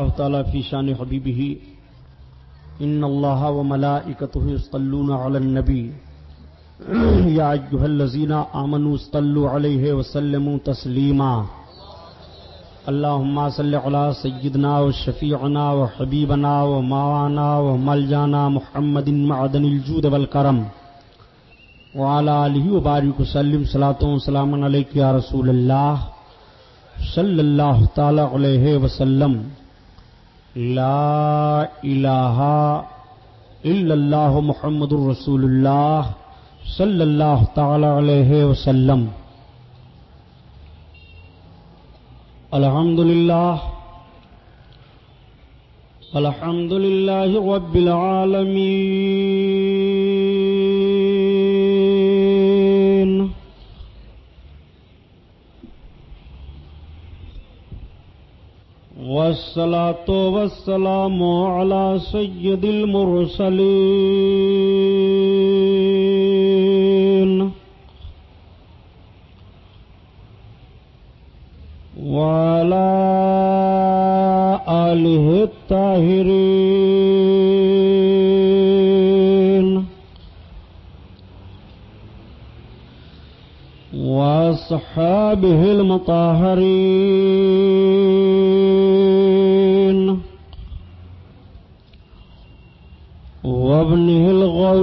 الله تعالى في شان حبيبه إن الله وملائكته يصلون على النبي يا أيها الذين آمنوا صلوا عليه وسلموا تسليما اللهم صل على سيدنا وشفيعنا وحبيبنا وماوانا وملجانا محمد معدن الجود والكرم وعلى آله وبارك وسلم صلاة وسلام عليك يا رسول الله صلی اللہ تعالی علیہ وسلم لا الہ الا اللہ محمد الرسول اللہ صلی اللہ تعالی علیہ وسلم. الحمد للہ الحمد للہ رب العالمین والصلاة والسلام على سيد المرسلين. وعلى آله الطاهرين. وأصحابه المطهرين.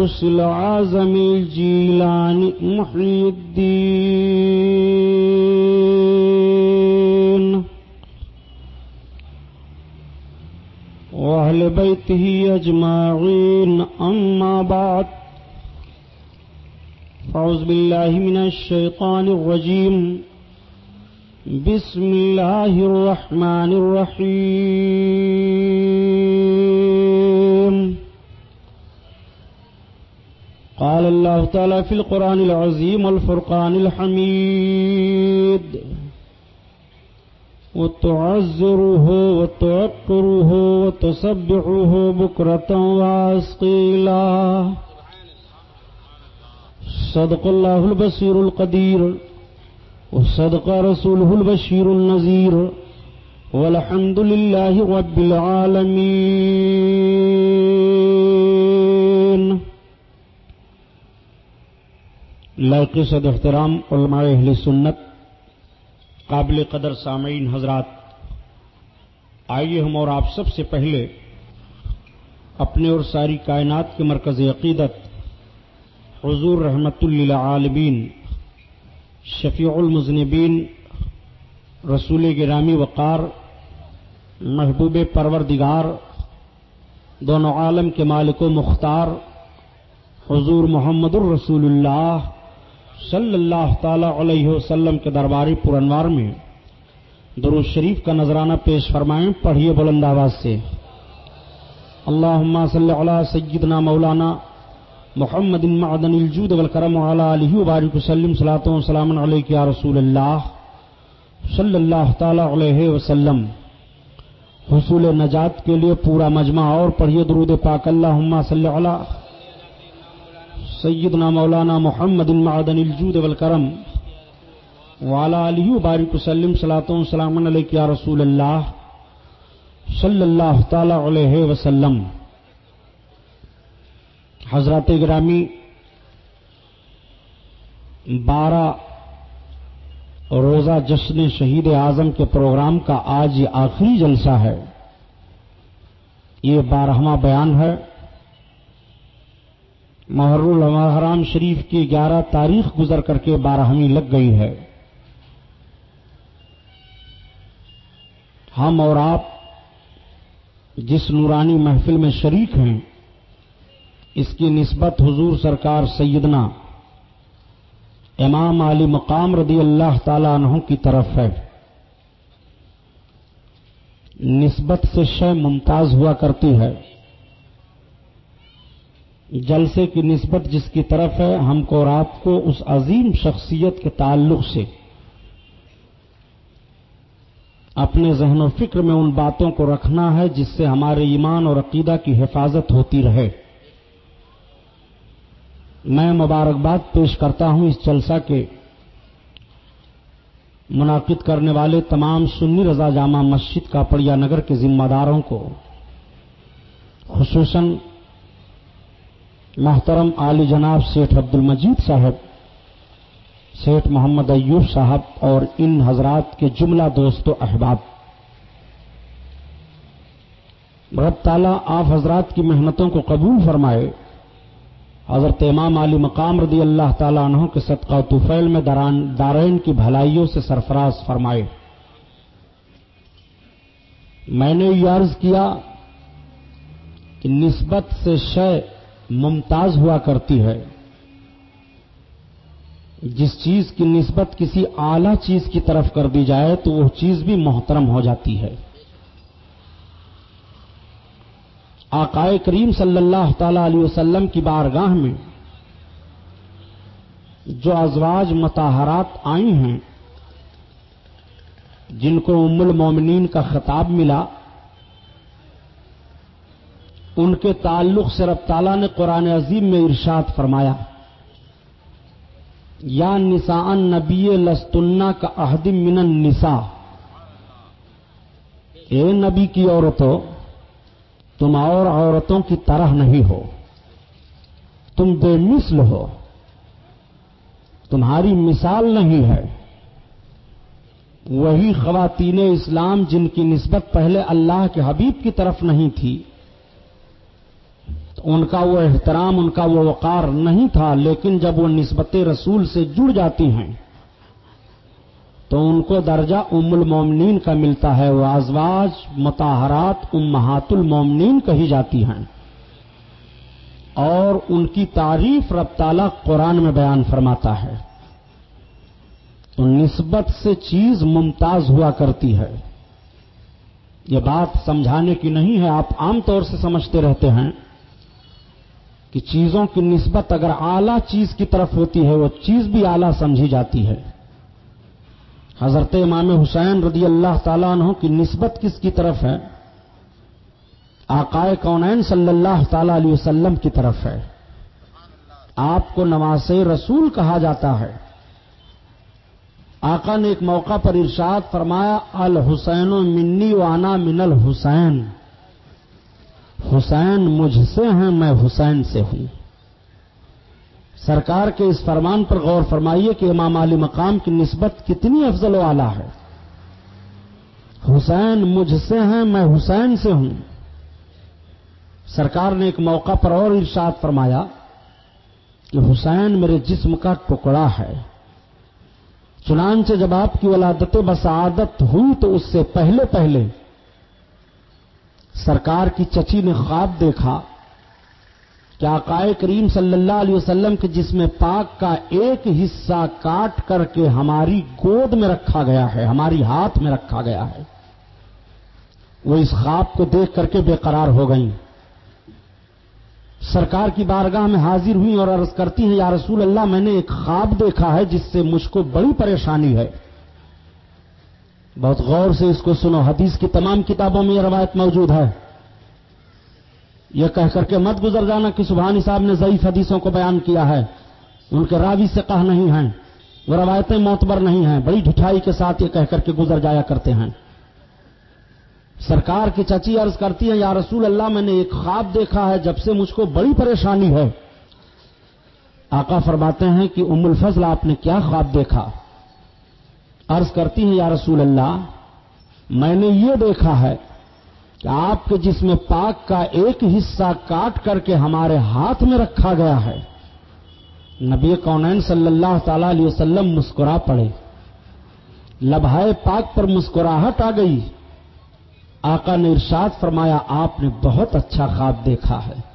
وابنه الغوث العازم الجيلان محي الدين وأهل بيته أجمعين، أما بعد، فأعوذ بالله من الشيطان الرجيم. بسم الله الرحمن الرحيم. قال الله تعالى في القرآن العظيم والفرقان الحميد وتعزره وتعقره وتسبحه بكرة واسقيلا صدق الله البصير القدير وصدق رسوله البشير النذير والحمد لله رب العالمين. لائق صد احترام علماء اہل سنت قابل قدر سامعین حضرات، آئیے ہم اور آپ سب سے پہلے اپنے اور ساری کائنات کے مرکز عقیدت حضور رحمت للعالمین، شفیع المذنبین، رسول گرامی وقار، محبوب پروردگار، دونوں عالم کے مالک و مختار، حضور محمد الرسول اللہ صلی اللہ تعالی علیہ وسلم کے درباری پرانوار میں درود شریف کا نذرانہ پیش فرمائیں، پڑھیے بلند آواز سے۔ اللہم صلی علی سیدنا مولانا محمد معدن الجود والکرم وعلى آلہ وبارک وسلم صلاة و سلام علیک یا رسول اللہ۔ صلی اللہ تعالی علیہ وسلم، حصول نجات کے لیے پورا مجمع اور پڑھیے درود پاک۔ اللہم صلی علی سیدنا مولانا محمد معدن الجود والکرم وعلى آلہ وبارک وسلم صلاة و سلام علیک یا رسول اللہ صلی اللہ تعالی علیہ وسلم حضرات گرامی بارہ روزہ جشن شہید اعظم کے پروگرام کا آج یہ آخری جلسہ ہے یہ بارہواں بیان ہے محر المحرام شریف کی گیارہ تاریخ گزر کر کے بارہویں لگ گئی ہے۔ ہم اور آپ جس نورانی محفل میں شریک ہیں، اس کی نسبت حضور سرکار سیدنا امام علی مقام رضی اللہ تعالی عنہ کی طرف ہے۔ نسبت سے شے ممتاز ہوا کرتی ہے۔ جلسے کی نسبت جس کی طرف ہے، ہم کو اور آپ کو اس عظیم شخصیت کے تعلق سے اپنے ذہن و فکر میں ان باتوں کو رکھنا ہے جس سے ہمارے ایمان اور عقیدہ کی حفاظت ہوتی رہے۔ میں مبارکباد پیش کرتا ہوں اس جلسہ کے منعقد کرنے والے تمام سنی رضا جامع مسجد کا پڑیا نگر کے ذمہ داروں کو، خصوصاً محترم علی جناب سیٹھ عبد المجید صاحب، سیٹھ محمد ایوب صاحب اور ان حضرات کے جملہ دوست و احباب۔ رب تعالیٰ آپ حضرات کی محنتوں کو قبول فرمائے۔ حضرت امام علی مقام رضی اللہ تعالیٰ عنہ کے صدقہ طفیل میں دارین کی بھلائیوں سے سرفراز فرمائے۔ میں نے یہ عرض کیا کہ نسبت سے شے ممتاز ہوا کرتی ہے۔ جس چیز کی نسبت کسی اعلی چیز کی طرف کر دی جائے تو وہ چیز بھی محترم ہو جاتی ہے۔ آقائے کریم صلی اللہ تعالی علیہ وسلم کی بارگاہ میں جو ازواج متحرات آئی ہیں، جن کو ام المومنین کا خطاب ملا ان کے تعلق سے رب تعالیٰ نے قرآن عظیم میں ارشاد فرمایا، یا نساء نبی لستنا کا عہدم من النساء۔ اے نبی کی عورتوں، تم اور عورتوں کی طرح نہیں ہو، تم بے مثل ہو۔ تمہاری مثال نہیں ہے۔ وہی خواتین اسلام جن کی نسبت پہلے اللہ کے حبیب کی طرف نہیں تھی ان کا وہ احترام، ان کا وہ وقار نہیں تھا، لیکن جب وہ نسبت رسول سے جڑ جاتی ہیں، تو ان کو درجہ ام المومنین کا ملتا ہے۔ وہ ازواج متحرات امہات المومنین کہی جاتی ہیں۔ اور ان کی تعریف رب تعالیٰ قرآن میں بیان فرماتا ہے۔ تو نسبت سے چیز ممتاز ہوا کرتی ہے۔ یہ بات سمجھانے کی نہیں ہے، آپ عام طور سے سمجھتے رہتے ہیں۔ کہ چیزوں کی نسبت اگر اعلی چیز کی طرف ہوتی ہے، وہ چیز بھی اعلی سمجھی جاتی ہے۔ حضرت امام حسین رضی اللہ تعالیٰ عنہ کی نسبت کس کی طرف ہے؟ آقائے کونین صلی اللہ تعالی علیہ وسلم کی طرف ہے۔ آپ کو نواز رسول کہا جاتا ہے۔ آقا نے ایک موقع پر ارشاد فرمایا، الحسین و منی وانا من الحسین۔ حسین مجھ سے ہیں، میں حسین سے ہوں۔ سرکار کے اس فرمان پر غور فرمائیے کہ امام علی مقام کی نسبت کتنی افضل و اعلی ہے۔ حسین مجھ سے ہیں، میں حسین سے ہوں۔ سرکار نے ایک موقع پر اور ارشاد فرمایا کہ حسین میرے جسم کا ٹکڑا ہے۔ چنانچہ جب آپ کی ولادت بسعادت ہوئی تو اس سے پہلے پہلے سرکار کی چچی نے خواب دیکھا کہ آقائے کریم صلی اللہ علیہ وسلم کے جسم پاک کا ایک حصہ کاٹ کر کے ہماری گود میں رکھا گیا ہے، ہماری ہاتھ میں رکھا گیا ہے۔ وہ اس خواب کو دیکھ کر کے بے قرار ہو گئیں۔ سرکار کی بارگاہ میں حاضر ہوئی اور عرض کرتی ہیں، یا رسول اللہ، میں نے ایک خواب دیکھا ہے جس سے مجھ کو بڑی پریشانی ہے۔ بہت غور سے اس کو سنو۔ حدیث کی تمام کتابوں میں یہ روایت موجود ہے۔ یہ کہہ کر کے مت گزر جانا کہ سبحانی صاحب نے ضعیف حدیثوں کو بیان کیا ہے۔ ان کے راوی سے کہا نہیں ہیں۔ وہ روایتیں معتبر نہیں ہیں۔ بڑی ڈھٹائی کے ساتھ یہ کہہ کر کے گزر جایا کرتے ہیں۔ سرکار کی چچی عرض کرتی ہے یا رسول اللہ، میں نے ایک خواب دیکھا ہے، جب سے مجھ کو بڑی پریشانی ہے۔ آقا فرماتے ہیں کہ ام الفضل، آپ نے کیا خواب دیکھا؟ عرض کرتی ہیں، یا رسول اللہ، میں نے یہ دیکھا ہے کہ آپ کے جسم پاک کا ایک حصہ کاٹ کر کے ہمارے ہاتھ میں رکھا گیا ہے۔ نبی کونین صلی اللہ تعالی علیہ وسلم مسکرا پڑے۔ لبھائے پاک پر مسکراہٹ آ گئی۔ آقا نے ارشاد فرمایا، آپ نے بہت اچھا خواب دیکھا ہے۔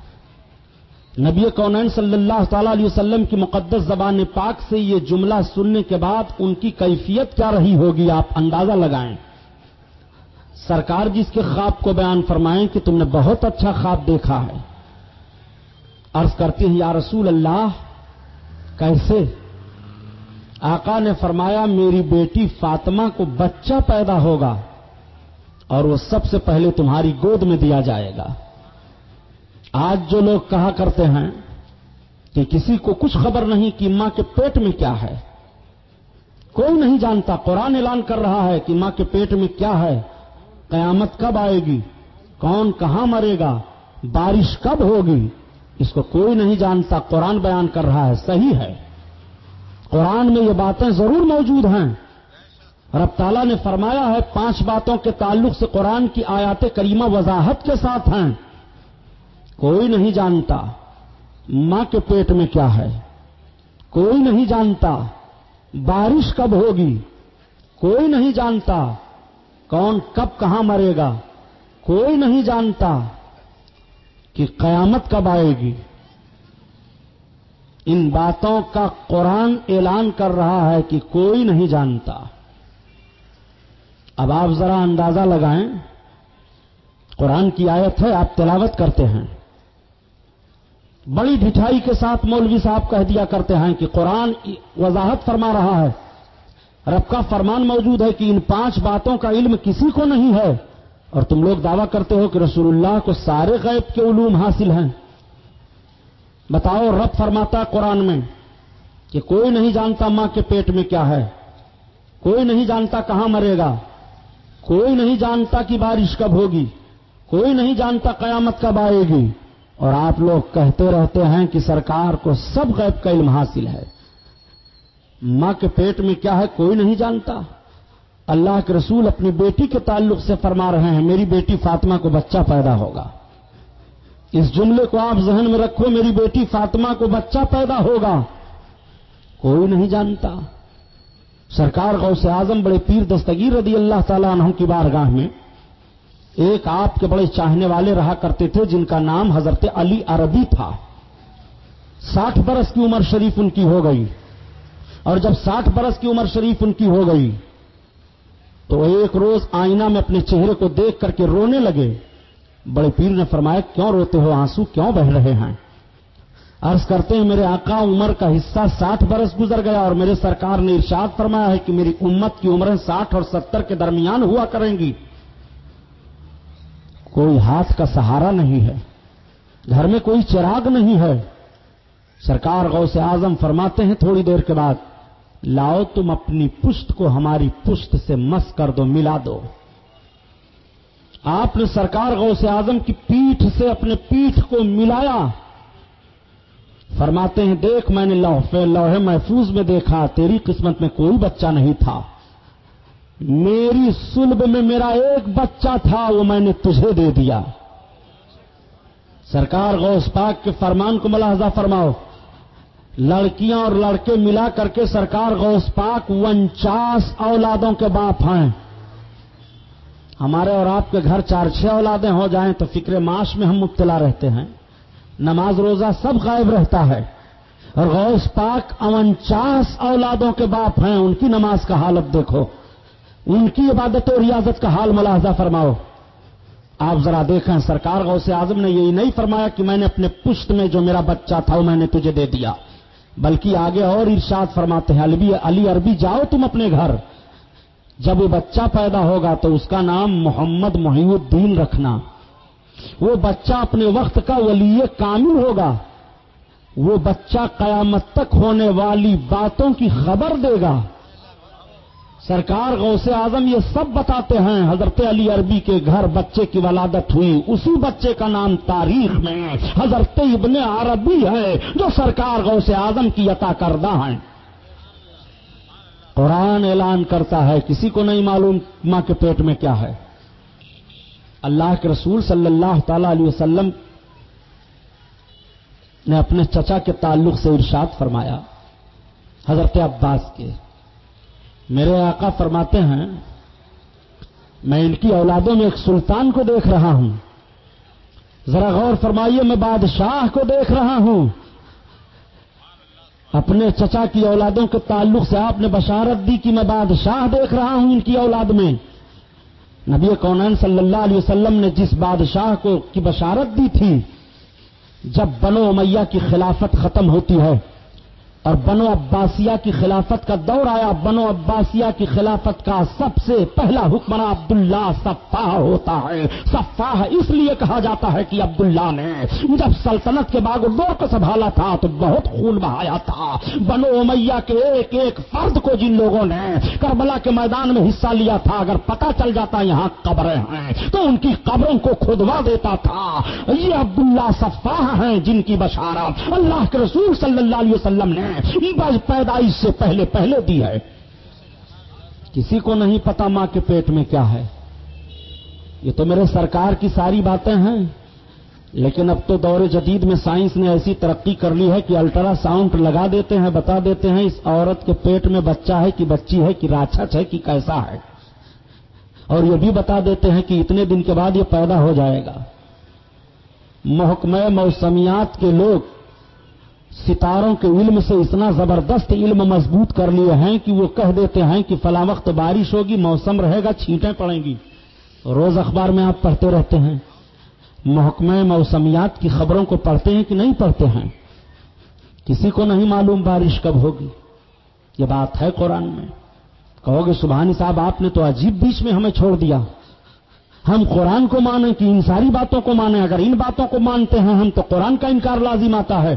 نبی کونین صلی اللہ تعالی علیہ وسلم کی مقدس زبان پاک سے یہ جملہ سننے کے بعد ان کی کیفیت کیا رہی ہوگی آپ اندازہ لگائیں۔ سرکار جی جس کے خواب کو بیان فرمائیں کہ تم نے بہت اچھا خواب دیکھا ہے۔ عرض کرتے ہیں، یا رسول اللہ، کیسے؟ آقا نے فرمایا، میری بیٹی فاطمہ کو بچہ پیدا ہوگا اور وہ سب سے پہلے تمہاری گود میں دیا جائے گا۔ آج جو لوگ کہا کرتے ہیں کہ کسی کو کچھ خبر نہیں کہ ماں کے پیٹ میں کیا ہے۔ کوئی نہیں جانتا، قرآن اعلان کر رہا ہے کہ ماں کے پیٹ میں کیا ہے۔ قیامت کب آئے گی؟ کون کہاں مرے گا؟ بارش کب ہوگی؟ اس کو کوئی نہیں جانتا، قرآن بیان کر رہا ہے، صحیح ہے۔ قرآن میں یہ باتیں ضرور موجود ہیں۔ رب تعالیٰ نے فرمایا ہے، پانچ باتوں کے تعلق سے قرآن کی آیات کریمہ وضاحت کے ساتھ ہیں۔ کوئی نہیں جانتا ماں کے پیٹ میں کیا ہے۔ کوئی نہیں جانتا بارش کب ہوگی۔ کوئی نہیں جانتا کون کب کہاں مرے گا۔ کوئی نہیں جانتا کہ قیامت کب آئے گی۔ ان باتوں کا قرآن اعلان کر رہا ہے کہ کوئی نہیں جانتا۔ اب آپ ذرا اندازہ لگائیں۔ قرآن کی آیت ہے، آپ تلاوت کرتے ہیں۔ بڑی ڈھٹائی کے ساتھ مولوی صاحب کہہ دیا کرتے ہیں کہ قرآن وضاحت فرما رہا ہے۔ رب کا فرمان موجود ہے کہ ان پانچ باتوں کا علم کسی کو نہیں ہے۔ اور تم لوگ دعویٰ کرتے ہو کہ رسول اللہ کو سارے غیب کے علوم حاصل ہیں۔ بتاؤ، رب فرماتا قرآن میں کہ کوئی نہیں جانتا ماں کے پیٹ میں کیا ہے۔ کوئی نہیں جانتا کہاں مرے گا۔ کوئی نہیں جانتا کہ بارش کب ہوگی۔ کوئی نہیں جانتا قیامت کب آئے گی۔ اور آپ لوگ کہتے رہتے ہیں کہ سرکار کو سب غیب کا علم حاصل ہے۔ ماں کے پیٹ میں کیا ہے کوئی نہیں جانتا۔ اللہ کے رسول اپنی بیٹی کے تعلق سے فرما رہے ہیں، میری بیٹی فاطمہ کو بچہ پیدا ہوگا۔ اس جملے کو آپ ذہن میں رکھو، میری بیٹی فاطمہ کو بچہ پیدا ہوگا۔ کوئی نہیں جانتا۔ سرکار غوث اعظم بڑے پیر دستگیر رضی اللہ تعالیٰ عنہ کی بارگاہ میں ایک آپ کے بڑے چاہنے والے رہا کرتے تھے جن کا نام حضرت علی عربی تھا۔ ساٹھ برس کی عمر شریف ان کی ہو گئی۔ اور جب ساٹھ برس کی عمر شریف ان کی ہو گئی، تو ایک روز آئینہ میں اپنے چہرے کو دیکھ کر کے رونے لگے۔ بڑے پیر نے فرمایا، کیوں روتے ہو آنسو؟ کیوں بہ رہے ہیں؟ عرض کرتے ہیں، میرے آقا عمر کا حصہ ساٹھ برس گزر گیا اور میرے سرکار نے ارشاد فرمایا ہے کہ میری امت کی عمریں ساٹھ اور ستر کے درمیان ہوا کریں گی۔ کوئی ہاتھ کا سہارا نہیں ہے، گھر میں کوئی چراغ نہیں ہے۔ سرکار غوث اعظم فرماتے ہیں تھوڑی دیر کے بعد، لاؤ تم اپنی پشت کو ہماری پشت سے مس کر دو، ملا دو۔ آپ نے سرکار غوث اعظم کی پیٹھ سے اپنے پیٹھ کو ملایا۔ فرماتے ہیں، دیکھ میں نے لوہ لوہے محفوظ میں دیکھا، تیری قسمت میں کوئی بچہ نہیں تھا۔ میری سلب میں میرا ایک بچہ تھا، وہ میں نے تجھے دے دیا۔ سرکار غوث پاک کے فرمان کو ملاحظہ فرماؤ۔ لڑکیاں اور لڑکے ملا کر کے سرکار غوث پاک انچاس اولادوں کے باپ ہیں۔ ہمارے اور آپ کے گھر چار چھ اولادیں ہو جائیں تو فکر معاش میں ہم مبتلا رہتے ہیں۔ نماز روزہ سب غائب رہتا ہے۔ اور غوث پاک انچاس اولادوں کے باپ ہیں، ان کی نماز کا حالت دیکھو۔ ان کی عبادت و ریاضت کا حال ملاحظہ فرماؤ۔ آپ ذرا دیکھیں، سرکار غوث اعظم نے یہی نہیں فرمایا کہ میں نے اپنے پشت میں جو میرا بچہ تھا وہ میں نے تجھے دے دیا، بلکہ آگے اور ارشاد فرماتے ہیں، علی علی عربی، جاؤ تم اپنے گھر۔ جب وہ بچہ پیدا ہوگا تو اس کا نام محمد محی الدین رکھنا۔ وہ بچہ اپنے وقت کا ولی کامل ہوگا۔ وہ بچہ قیامت تک ہونے والی باتوں کی خبر دے گا۔ سرکار غوث اعظم یہ سب بتاتے ہیں، حضرت علی عربی کے گھر بچے کی ولادت ہوئی، اسی بچے کا نام تاریخ میں حضرت ابن عربی ہے، جو سرکار غوث اعظم کی عطا کردہ ہیں۔ قرآن اعلان کرتا ہے، کسی کو نہیں معلوم ماں کے پیٹ میں کیا ہے۔ اللہ کے رسول صلی اللہ تعالی علیہ وسلم نے اپنے چچا کے تعلق سے ارشاد فرمایا، حضرت عباس کے۔ میرے آقا فرماتے ہیں، میں ان کی اولادوں میں ایک سلطان کو دیکھ رہا ہوں۔ ذرا غور فرمائیے، میں بادشاہ کو دیکھ رہا ہوں۔ اپنے چچا کی اولادوں کے تعلق سے آپ نے بشارت دی کہ میں بادشاہ دیکھ رہا ہوں ان کی اولاد میں۔ نبی کونین صلی اللہ علیہ وسلم نے جس بادشاہ کو کی بشارت دی تھی، جب بنو امیہ کی خلافت ختم ہوتی ہے۔ اور بنو عباسیہ کی خلافت کا دور آیا، بنو عباسیہ کی خلافت کا سب سے پہلا حکمراں عبداللہ صفاہ ہوتا ہے۔ صفاہ اس لیے کہا جاتا ہے کہ عبداللہ نے جب سلطنت کے باغ دور کو سنبھالا تھا تو بہت خون بہایا تھا۔ بنو امیہ کے ایک ایک فرد کو جن لوگوں نے کربلا کے میدان میں حصہ لیا تھا، اگر پتہ چل جاتا یہاں قبریں ہیں، تو ان کی قبروں کو کھدوا دیتا تھا۔ یہ عبداللہ صفاہ ہیں جن کی بشارت اللہ کے رسول صلی اللہ علیہ وسلم نے بس پیدائش سے پہلے پہلے دی ہے۔ کسی کو نہیں پتا ماں کے پیٹ میں کیا ہے۔ یہ تو میرے سرکار کی ساری باتیں ہیں۔ لیکن اب تو دور جدید میں سائنس نے ایسی ترقی کر لی ہے کہ الٹرا ساؤنڈ لگا دیتے ہیں، بتا دیتے ہیں اس عورت کے پیٹ میں بچہ ہے کہ بچی ہے کہ راچھچ ہے کہ کیسا ہے۔ اور یہ بھی بتا دیتے ہیں کہ اتنے دن کے بعد یہ پیدا ہو جائے گا۔ محکمہ موسمیات کے لوگ ستاروں کے علم سے اتنا زبردست علم مضبوط کر لیے ہیں کہ وہ کہہ دیتے ہیں کہ فلاں وقت بارش ہوگی، موسم رہے گا، چھینٹیں پڑیں گی۔ روز اخبار میں آپ پڑھتے رہتے ہیں۔ محکمہ موسمیات کی خبروں کو پڑھتے ہیں کہ نہیں پڑھتے ہیں؟ کسی کو نہیں معلوم بارش کب ہوگی۔ یہ بات ہے قرآن میں۔ کہو گے، سبحانی صاحب، آپ نے تو عجیب بیچ میں ہمیں چھوڑ دیا۔ ہم قرآن کو مانیں کہ ان ساری باتوں کو مانیں، اگر ان باتوں کو مانتے ہیں، ہم تو قرآن کا انکار لازم آتا ہے۔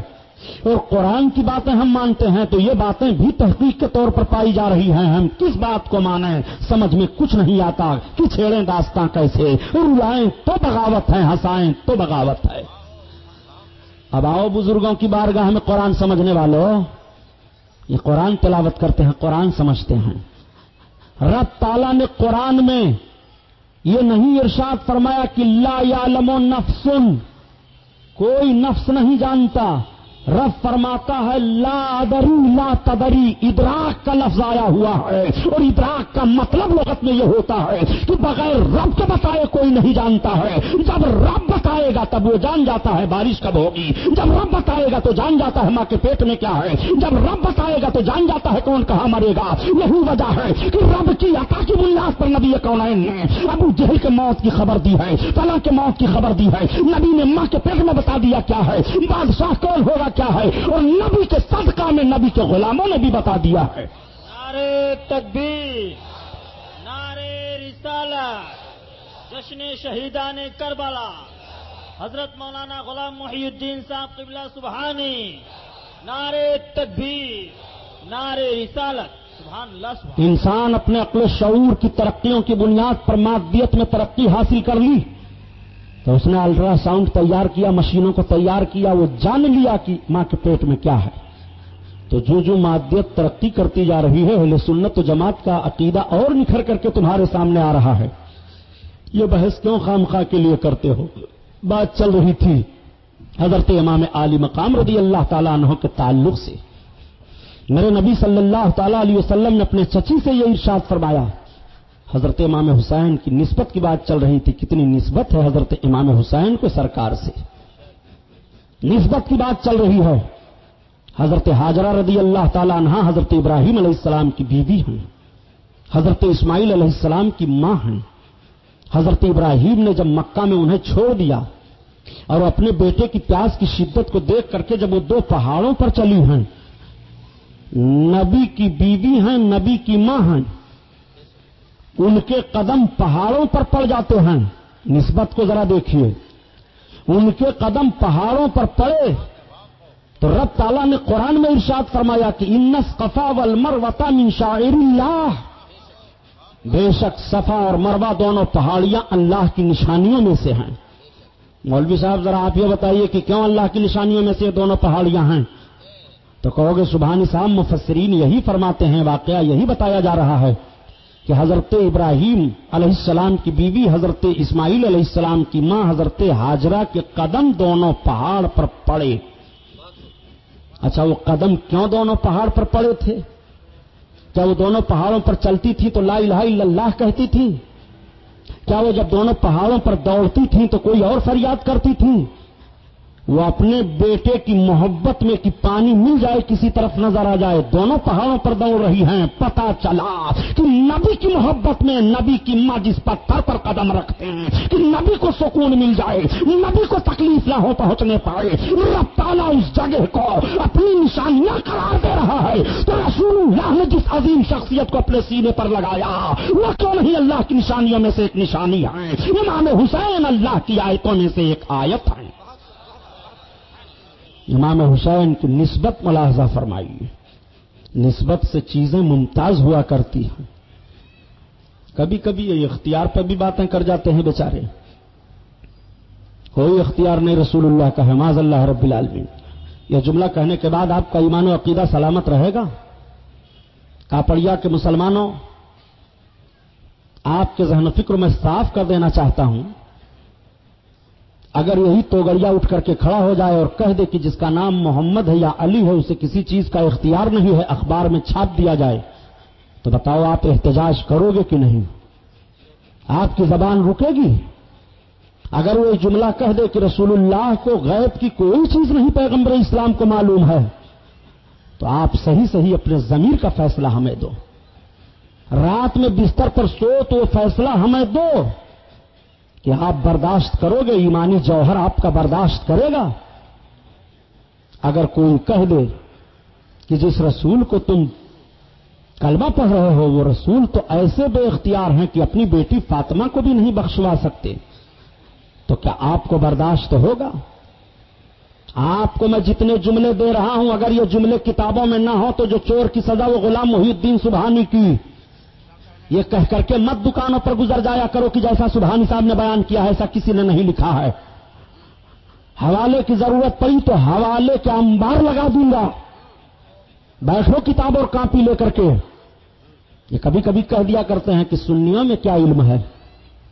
اور قرآن کی باتیں ہم مانتے ہیں تو یہ باتیں بھی تحقیق کے طور پر پائی جا رہی ہیں۔ ہم کس بات کو مانیں؟ سمجھ میں کچھ نہیں آتا۔ کہ چھیڑیں داستان کیسے؟ رلائیں تو بغاوت ہے ہنسائیں تو بغاوت ہے۔ اب آؤ بزرگوں کی بارگاہ میں قرآن سمجھنے والوں یہ قرآن تلاوت کرتے ہیں، قرآن سمجھتے ہیں۔ رب تعالیٰ نے قرآن میں یہ نہیں ارشاد فرمایا کہ لا یعلم نفسن۔ کوئی نفس نہیں جانتا۔ رب فرماتا ہے، لا ادری لا تدری، ادراک کا لفظ آیا ہوا ہے۔ اور ادراک کا مطلب لغت میں یہ ہوتا ہے کہ بغیر رب کے بتائے کوئی نہیں جانتا ہے۔ جب رب بتائے گا تب وہ جان جاتا ہے بارش کب ہوگی۔ جب رب بتائے گا تو جان جاتا ہے ماں کے پیٹ میں کیا ہے۔ جب رب بتائے گا تو جان جاتا ہے کون کہاں مرے گا۔ یہی وجہ ہے کہ رب کی عطا کی بنیاد پر نبی کون نے ابو جہل کے موت کی خبر دی ہے، فلاں کے موت کی خبر دی ہے۔ نبی نے ماں کے پیٹ میں بتا دیا کیا ہے۔ بادشاہ کون ہوگا کیا ہے؟ اور نبی کے صدقہ میں نبی کے غلاموں نے بھی بتا دیا ہے۔ نعرے تکبیر نعرے رسالت جشن شہیدان کربلا حضرت مولانا غلام محی الدین صاحب قبلہ سبحانی نعرے تکبیر نعرے رسالت سبحان اللہ سبحان انسان اپنے عقل شعور کی ترقیوں کی بنیاد پر مادیت میں ترقی حاصل کر لی۔ تو اس نے الٹرا ساؤنڈ تیار کیا، مشینوں کو تیار کیا، وہ جان لیا کہ ماں کے پیٹ میں کیا ہے۔ تو جو جو مادیت ترقی کرتی جا رہی ہے، اہل سنت و جماعت کا عقیدہ اور نکھر کر کے تمہارے سامنے آ رہا ہے۔ یہ بحث کیوں خام خواہ کے لیے کرتے ہو؟ بات چل رہی تھی حضرت امام علی مقام رضی اللہ تعالیٰ عنہ کے تعلق سے۔ میرے نبی صلی اللہ تعالی علیہ وسلم نے اپنے چچی سے یہ ارشاد فرمایا حضرت امام حسین کی نسبت کی بات چل رہی تھی، کتنی نسبت ہے حضرت امام حسین کو سرکار سے؟ نسبت کی بات چل رہی ہے۔ حضرت حاجرہ رضی اللہ تعالی عنہ، حضرت ابراہیم علیہ السلام کی بیوی ہیں۔ حضرت اسماعیل علیہ السلام کی ماں ہیں۔ حضرت ابراہیم نے جب مکہ میں انہیں چھوڑ دیا اور اپنے بیٹے کی پیاس کی شدت کو دیکھ کر کے جب وہ دو پہاڑوں پر چلی ہیں، نبی کی بیوی ہیں، نبی کی ماں ہیں۔ ان کے قدم پہاڑوں پر پڑ جاتے ہیں۔ نسبت کو ذرا دیکھیے۔ ان کے قدم پہاڑوں پر پڑے تو رب تعالیٰ نے قرآن میں ارشاد فرمایا کہ انس قفا ول وطا من شاعر اللہ۔ بے شک صفا اور مروا دونوں پہاڑیاں اللہ کی نشانیوں میں سے ہیں۔ مولوی صاحب ذرا آپ یہ بتائیے کہ کیوں اللہ کی نشانیوں میں سے یہ دونوں پہاڑیاں ہیں؟ تو کہو گے سبحانی صاحب، مفسرین یہی فرماتے ہیں، واقعہ یہی بتایا جا رہا ہے۔ کہ حضرت ابراہیم علیہ السلام کی بیوی، حضرت اسماعیل علیہ السلام کی ماں، حضرت حاجرہ کے قدم دونوں پہاڑ پر پڑے۔ اچھا وہ قدم کیوں دونوں پہاڑ پر پڑے تھے؟ کیا وہ دونوں پہاڑوں پر چلتی تھی تو لا الہ الا اللہ کہتی تھی؟ کیا وہ جب دونوں پہاڑوں پر دوڑتی تھیں تو کوئی اور فریاد کرتی تھی وہ اپنے بیٹے کی محبت میں کہ پانی مل جائے کسی طرف نظر آ جائے، دونوں پہاڑوں پر دوڑ رہی ہیں پتا چلا کہ نبی کی محبت میں نبی کی ماں جس پتھر پر قدم رکھتے ہیں، کہ نبی کو سکون مل جائے، نبی کو تکلیف نہ ہو پہنچنے پائے، رب تعالیٰ اس جگہ کو اپنی نشانیاں قرار دے رہا ہے۔ تو رسول اللہ نے جس عظیم شخصیت کو اپنے سینے پر لگایا، وہ کیوں نہیں اللہ کی نشانیوں میں سے ایک نشانی ہے؟ امام حسین اللہ کی آیتوں میں سے ایک آیت ہے۔ امام حسین کی نسبت ملاحظہ فرمائی نسبت سے چیزیں ممتاز ہوا کرتی ہیں۔ کبھی کبھی یہ اختیار پر بھی باتیں کر جاتے ہیں بیچارے۔ کوئی اختیار نہیں رسول اللہ کا ہے معذ اللہ رب العالمین۔ یہ جملہ کہنے کے بعد آپ کا ایمان و عقیدہ سلامت رہے گا؟ کاپڑیا کے مسلمانوں، آپ کے ذہن و فکر میں صاف کر دینا چاہتا ہوں۔ اگر یہی توگڑیا اٹھ کر کے کھڑا ہو جائے اور کہہ دے کہ جس کا نام محمد ہے یا علی ہے، اسے کسی چیز کا اختیار نہیں ہے، اخبار میں چھاپ دیا جائے، تو بتاؤ آپ احتجاج کرو گے کہ نہیں؟ آپ کی زبان رکے گی؟ اگر وہ جملہ کہہ دے کہ رسول اللہ کو غیب کی کوئی چیز نہیں پیغمبر اسلام کو معلوم ہے، تو آپ صحیح صحیح اپنے ضمیر کا فیصلہ ہمیں دو۔ رات میں بستر پر سو تو وہ فیصلہ ہمیں دو۔ کہ آپ برداشت کرو گے، ایمانی جوہر آپ کا برداشت کرے گا۔ اگر کوئی کہہ دے کہ جس رسول کو تم کلمہ پڑھ رہے ہو، وہ رسول تو ایسے بے اختیار ہیں کہ اپنی بیٹی فاطمہ کو بھی نہیں بخشوا سکتے۔ تو کیا آپ کو برداشت ہوگا؟ آپ کو میں جتنے جملے دے رہا ہوں، اگر یہ جملے کتابوں میں نہ ہو تو جو چور کی سزا وہ غلام محی الدین سبحانی کی۔ یہ کہہ کر کے مت دکانوں پر گزر جایا کرو کہ جیسا سبحانی صاحب نے بیان کیا ہے، ایسا کسی نے نہیں لکھا ہے۔ حوالے کی ضرورت پڑی تو حوالے کے انبار لگا دوں گا۔ بیٹھو کتاب اور کاپی لے کر کے۔ یہ کبھی کبھی کہہ دیا کرتے ہیں کہ سنیوں میں کیا علم ہے۔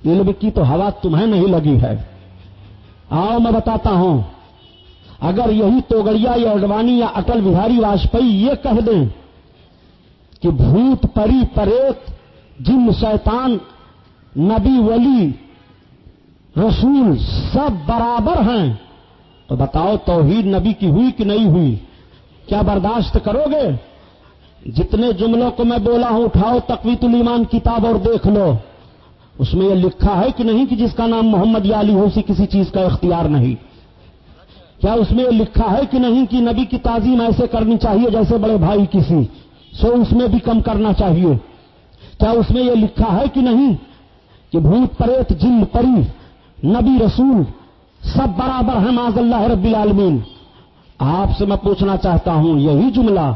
علم کی تو ہوا تمہیں نہیں لگی ہے۔ آؤ میں بتاتا ہوں، اگر یہی توگڑیا یا اڈوانی یا اٹل بہاری واجپئی یہ کہہ دیں کہ بھوت پری پریت جن شیطان، نبی، ولی، رسول سب برابر ہیں۔ تو بتاؤ توحید نبی کی ہوئی کہ نہیں ہوئی؟ کیا برداشت کرو گے؟ جتنے جملوں کو میں بولا ہوں، اٹھاؤ تقویت الایمان کتاب اور دیکھ لو۔ اس میں یہ لکھا ہے کہ نہیں کہ جس کا نام محمد یا علی ہو، اسی کسی چیز کا اختیار نہیں۔ کیا اس میں یہ لکھا ہے کہ نہیں کہ نبی کی تعظیم ایسے کرنی چاہیے جیسے بڑے بھائی کسی؟ سو اس میں بھی کم کرنا چاہیے۔ کیا اس میں یہ لکھا ہے کہ نہیں کہ بھوت پریت، جن پری، نبی رسول سب برابر ہیں معذ اللہ رب العالمین۔ آپ سے میں پوچھنا چاہتا ہوں، یہی جملہ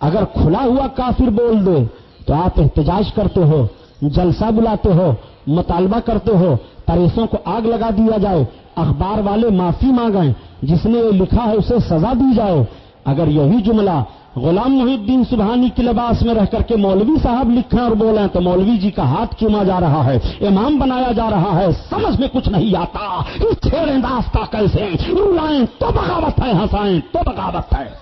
اگر کھلا ہوا کافر بول دے تو آپ احتجاج کرتے ہو، جلسہ بلاتے ہو، مطالبہ کرتے ہو، پریسوں کو آگ لگا دیا جائے، اخبار والے معافی مانگیں جس نے یہ لکھا ہے اسے سزا دی جائے۔ اگر یہی جملہ غلام محی الدین سبحانی کے لباس میں رہ کر کے مولوی صاحب لکھیں اور بولیں، تو مولوی جی کا ہاتھ چوما جا رہا ہے، امام بنایا جا رہا ہے، سمجھ میں کچھ نہیں آتا۔ چھیڑیں داستہ کیسے؟ رلائیں تو بغاوت ہے، ہنسائیں تو بغاوت ہے۔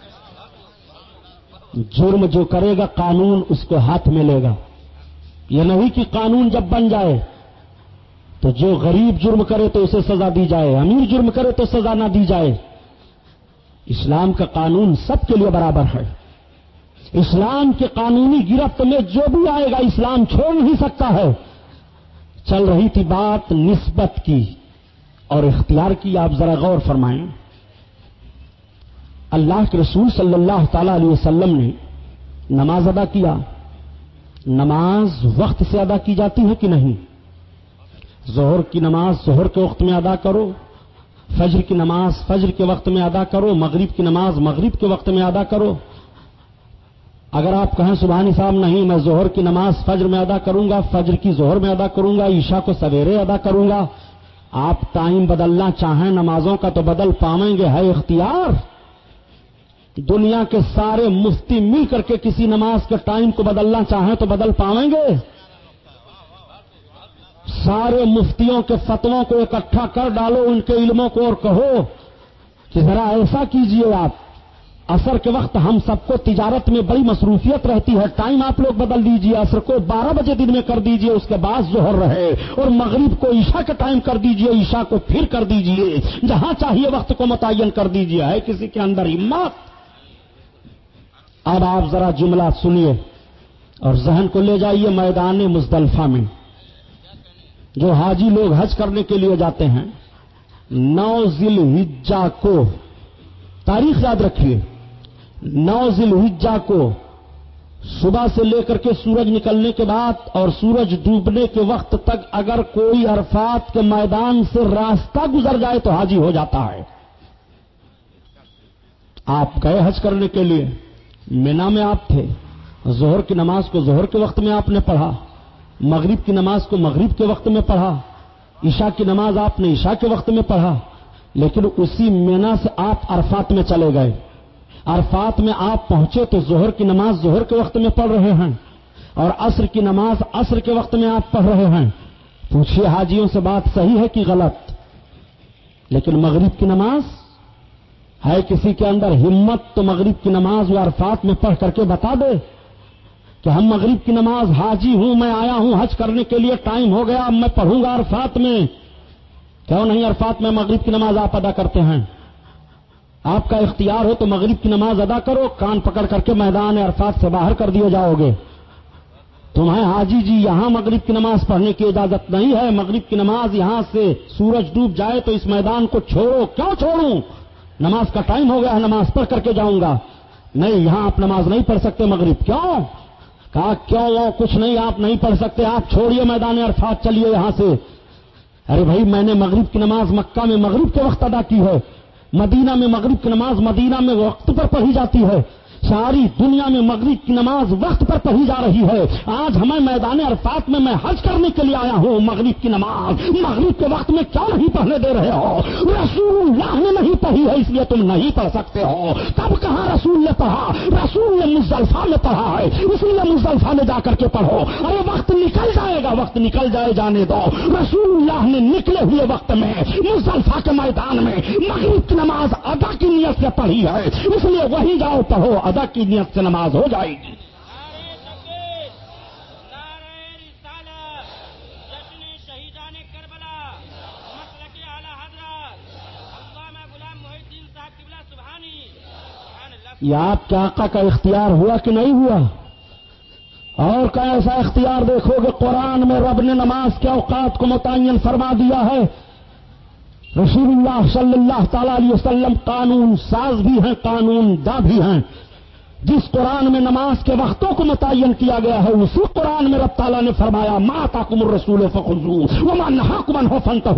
جرم جو کرے گا قانون اس کو ہاتھ میں لے گا۔ یہ نہیں کہ قانون جب بن جائے، تو جو غریب جرم کرے تو اسے سزا دی جائے، امیر جرم کرے تو سزا نہ دی جائے۔ اسلام کا قانون سب کے لیے برابر ہے۔ اسلام کے قانونی گرفت میں جو بھی آئے گا، اسلام چھوڑ نہیں سکتا ہے۔ چل رہی تھی بات نسبت کی اور اختیار کی، آپ ذرا غور فرمائیں۔ اللہ کے رسول صلی اللہ تعالی علیہ وسلم نے نماز ادا کیا۔ نماز وقت سے ادا کی جاتی ہے کہ نہیں؟ ظہر کی نماز ظہر کے وقت میں ادا کرو۔ فجر کی نماز فجر کے وقت میں ادا کرو، مغرب کی نماز مغرب کے وقت میں ادا کرو۔ اگر آپ کہیں سبحانی صاحب نہیں، میں ظہر کی نماز فجر میں ادا کروں گا، فجر کی ظہر میں ادا کروں گا، عشاء کو سویرے ادا کروں گا۔ آپ ٹائم بدلنا چاہیں، نمازوں کا تو بدل پائیں گے، ہے اختیار۔ دنیا کے سارے مفتی مل کر کے کسی نماز کے ٹائم کو بدلنا چاہیں تو بدل پائیں گے۔ سارے مفتیوں کے فتووں کو اکٹھا کر ڈالو، ان کے علموں کو اور کہو کہ ذرا ایسا کیجیے آپ۔ اثر کے وقت ہم سب کو تجارت میں بڑی مصروفیت رہتی ہے۔ ٹائم آپ لوگ بدل دیجیے، اثر کو بارہ بجے دن میں کر دیجیے، اس کے بعد ظہر رہے۔ اور مغرب کو عشاء کا ٹائم کر دیجیے، عشاء کو پھر کر دیجیے۔ جہاں چاہیے وقت کو متعین کر دیجیے۔ ہے کسی کے اندر ہمت۔ اب آپ ذرا جملہ سنیے اور ذہن کو لے جائیے میدان مزدلفہ میں۔ جو حاجی لوگ حج کرنے کے لیے جاتے ہیں، نو ذل ہجا کو تاریخ یاد رکھیے۔ نو ذل ہجا کو صبح سے لے کر کے سورج نکلنے کے بعد اور سورج ڈوبنے کے وقت تک اگر کوئی عرفات کے میدان سے راستہ گزر جائے تو حاجی ہو جاتا ہے۔ آپ گئے حج کرنے کے لیے، مینا میں آپ تھے، ظہر کی نماز کو ظہر کے وقت میں آپ نے پڑھا۔ مغرب کی نماز کو مغرب کے وقت میں پڑھا، عشاء کی نماز آپ نے عشاء کے وقت میں پڑھا، لیکن اسی مینا سے آپ عرفات میں چلے گئے۔ عرفات میں آپ پہنچے تو ظہر کی نماز ظہر کے وقت میں پڑھ رہے ہیں اور عصر کی نماز عصر کے وقت میں آپ پڑھ رہے ہیں۔ پوچھیے حاجیوں سے بات صحیح ہے کہ غلط؟ لیکن مغرب کی نماز؟ ہے کسی کے اندر ہمت تو مغرب کی نماز وہ عرفات میں پڑھ کر کے بتا دے۔ کہ ہم مغرب کی نماز حاجی ہوں، میں آیا ہوں حج کرنے کے لیے، ٹائم ہو گیا، اب میں پڑھوں گا عرفات میں۔ کیوں نہیں عرفات میں مغرب کی نماز آپ ادا کرتے ہیں؟ آپ کا اختیار ہو تو مغرب کی نماز ادا کرو، کان پکڑ کر کے میدان عرفات سے باہر کر دیے جاؤ گے تمہیں حاجی جی یہاں مغرب کی نماز پڑھنے کی اجازت نہیں ہے۔ مغرب کی نماز یہاں سے سورج ڈوب جائے تو اس میدان کو چھوڑو۔ کیوں چھوڑوں؟ نماز کا ٹائم ہو گیا ہے، نماز پڑھ کر کے جاؤں گا۔ نہیں، یہاں آپ نماز نہیں پڑھ سکتے مغرب۔ کیوں؟ کہا کیوں وہ کچھ نہیں، آپ نہیں پڑھ سکتے، آپ چھوڑیے میدان عرفات، چلیے یہاں سے۔ ارے بھائی، میں نے مغرب کی نماز مکہ میں مغرب کے وقت ادا کی ہے۔ مدینہ میں مغرب کی نماز مدینہ میں وقت پر پڑھی جاتی ہے۔ ساری دنیا میں مغرب کی نماز وقت پر پڑھی جا رہی ہے۔ آج ہمیں میدان عرفات میں میں حج کرنے کے لیے آیا ہوں۔ مغرب کی نماز، مغرب کے وقت میں کیا نہیں پڑھنے دے رہے ہو؟ رسول اللہ نے نہیں پڑھی ہے، اس لیے تم نہیں پڑھ سکتے ہو۔ تب کہاں رسول نے پڑھا؟ رسول نے مزدلفہ نے پڑھا ہے، اس لیے مزدلفہ نے جا کر کے پڑھو۔ ارے، وقت نکل جائے گا، وقت نکل جائے جانے دو۔ رسول اللہ نے نکلے ہوئے وقت میں، مزدلفہ کے میدان میں مغرب کی نماز ادا کی نیت سے پڑھی ہے۔ اس لیے وہی جاؤ، پڑھو۔ ادا کی نیت سے نماز ہو جائے گی۔ یہ آپ کے آقا کا اختیار ہوا کہ نہیں ہوا؟ اور کا ایسا اختیار دیکھو گے قرآن میں رب نے نماز کے اوقات کو متعین فرما دیا ہے۔ رسول اللہ صلی اللہ تعالی علیہ وسلم قانون ساز بھی ہیں، قانون دا بھی ہیں۔ جس قرآن میں نماز کے وقتوں کو متعین کیا گیا ہے اسی قرآن میں رب تعالیٰ نے فرمایا ماتا کم رسول فخو وہ نہا ہو فنت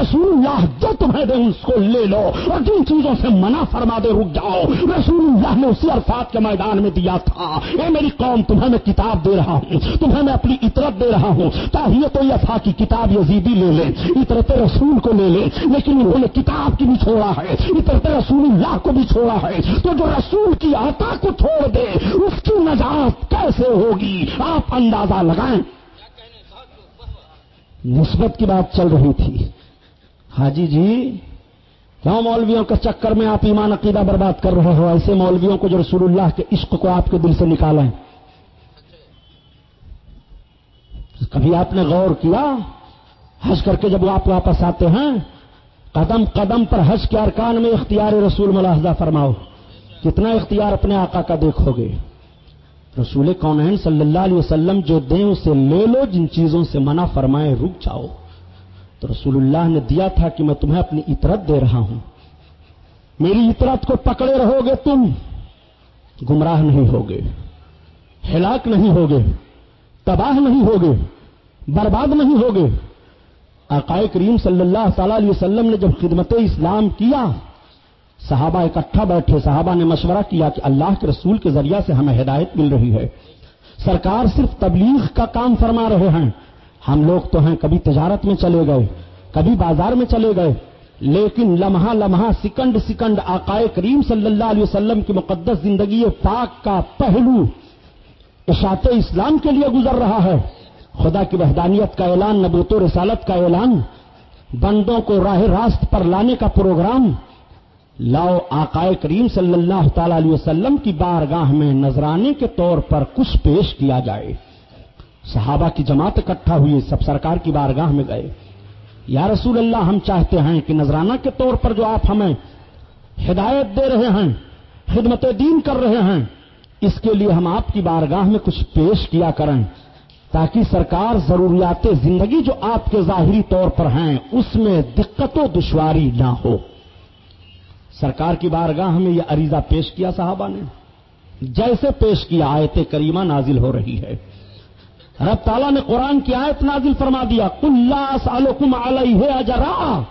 رسول اللہ جو تمہیں دے، اس کو لے لو اور جن چیزوں سے منع فرما دے، رک جاؤ۔ رسول اللہ نے اسی عرفات کے میدان میں دیا تھا۔ اے میری قوم، تمہیں میں کتاب دے رہا ہوں، تمہیں میں اپنی اطرت دے رہا ہوں۔ چاہیے تو یہ کی کتاب یزیدی لے لے اطرت رسول کو لے لے لیکن انہوں نے کتاب کی بھی چھوڑا ہے اطرت رسول اللہ کو بھی چھوڑا ہے۔ تو جو رسول کی آتا کو چھوڑ دے، اس کی نجات کیسے ہوگی؟ آپ اندازہ لگائیں۔ نسبت کی بات چل رہی تھی۔ حاجی جی, جی۔ کیوں مولویوں کے چکر میں آپ ایمان عقیدہ برباد کر رہے ہو، ایسے مولویوں کو جو رسول اللہ کے عشق کو آپ کے دل سے نکالیں۔ کبھی آپ نے غور کیا؟ حج کر کے جب آپ واپس آتے ہیں، قدم قدم پر حج کے ارکان میں اختیار رسول ملاحظہ فرماؤ۔ کتنا اختیار اپنے آقا کا دیکھو گے رسول کونین صلی اللہ علیہ وسلم جو دیں اسے لے لو، جن چیزوں سے منع فرمائے رک جاؤ۔ تو رسول اللہ نے دیا تھا کہ میں تمہیں اپنی اطرت دے رہا ہوں۔ میری اطرت کو پکڑے رہو گے تم۔ گمراہ نہیں ہوگے۔ ہلاک نہیں ہوگے۔ تباہ نہیں ہوگے۔ برباد نہیں ہوگے۔ عقائے کریم صلی اللہ تعالی علیہ وسلم نے جب خدمت اسلام کیا صحابہ اکٹھا بیٹھے، صحابہ نے مشورہ کیا کہ اللہ کے رسول کے ذریعہ سے ہمیں ہدایت مل رہی ہے۔ سرکار صرف تبلیغ کا کام فرما رہے ہیں۔ ہم لوگ تو ہیں، کبھی تجارت میں چلے گئے، کبھی بازار میں چلے گئے، لیکن لمحہ لمحہ سکنڈ سکنڈ آقائے کریم صلی اللہ علیہ وسلم کی مقدس زندگی پاک کا پہلو اشاعت اسلام کے لیے گزر رہا ہے۔ خدا کی وحدانیت کا اعلان، نبوت و رسالت کا اعلان، بندوں کو راہ راست پر لانے کا پروگرام لاؤ آقائے کریم صلی اللہ تعالی علیہ وسلم کی بارگاہ میں نذرانے کے طور پر کچھ پیش کیا جائے۔ صحابہ کی جماعت اکٹھا ہوئی، سب سرکار کی بارگاہ میں گئے۔ یا رسول اللہ، ہم چاہتے ہیں کہ نذرانہ کے طور پر جو آپ ہمیں ہدایت دے رہے ہیں، خدمت دین کر رہے ہیں، اس کے لیے ہم آپ کی بارگاہ میں کچھ پیش کیا کریں۔ تاکہ سرکار ضروریات زندگی جو آپ کے ظاہری طور پر ہیں، اس میں دقت و دشواری نہ ہو۔ سرکار کی بارگاہ میں یہ عریضہ پیش کیا صحابہ نے۔ جیسے پیش کیا آیت کریمہ نازل ہو رہی ہے۔ رب تعالیٰ نے قرآن کی آیت نازل فرما دیا کلّا علیہ اجرا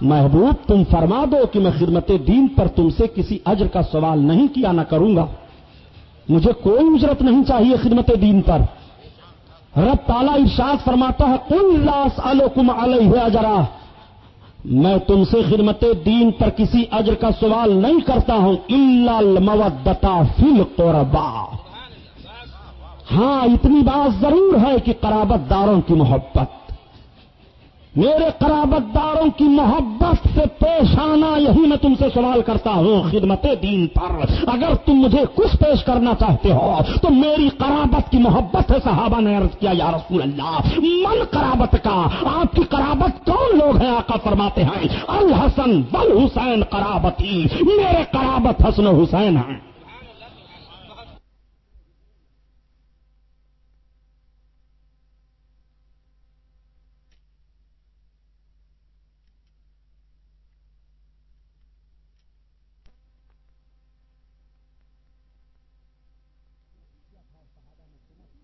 محبوب، تم فرما دو کہ میں خدمت دین پر تم سے کسی اجر کا سوال نہیں کیا، نہ کروں گا۔ مجھے کوئی اجرت نہیں چاہیے خدمت دین پر۔ رب تعالیٰ ارشاد فرماتا ہے کل لاس الکم علیہ اجرا میں تم سے خدمت دین پر کسی اجر کا سوال نہیں کرتا ہوں اللہ فل قربا ہاں اتنی بات ضرور ہے کہ قرابت داروں کی محبت۔ میرے قرابت داروں کی محبت سے پیش آنا یہی میں تم سے سوال کرتا ہوں، خدمت دین پر۔ اگر تم مجھے کچھ پیش کرنا چاہتے ہو، تو میری قرابت کی محبت ہے، صحابہ نے عرض کیا، یا رسول اللہ، من قرابت کا؟ آپ کی قرابت کون لوگ ہیں؟ آقا فرماتے ہیں، الحسن بل حسین قرابتی۔ میرے قرابت حسن حسین ہیں۔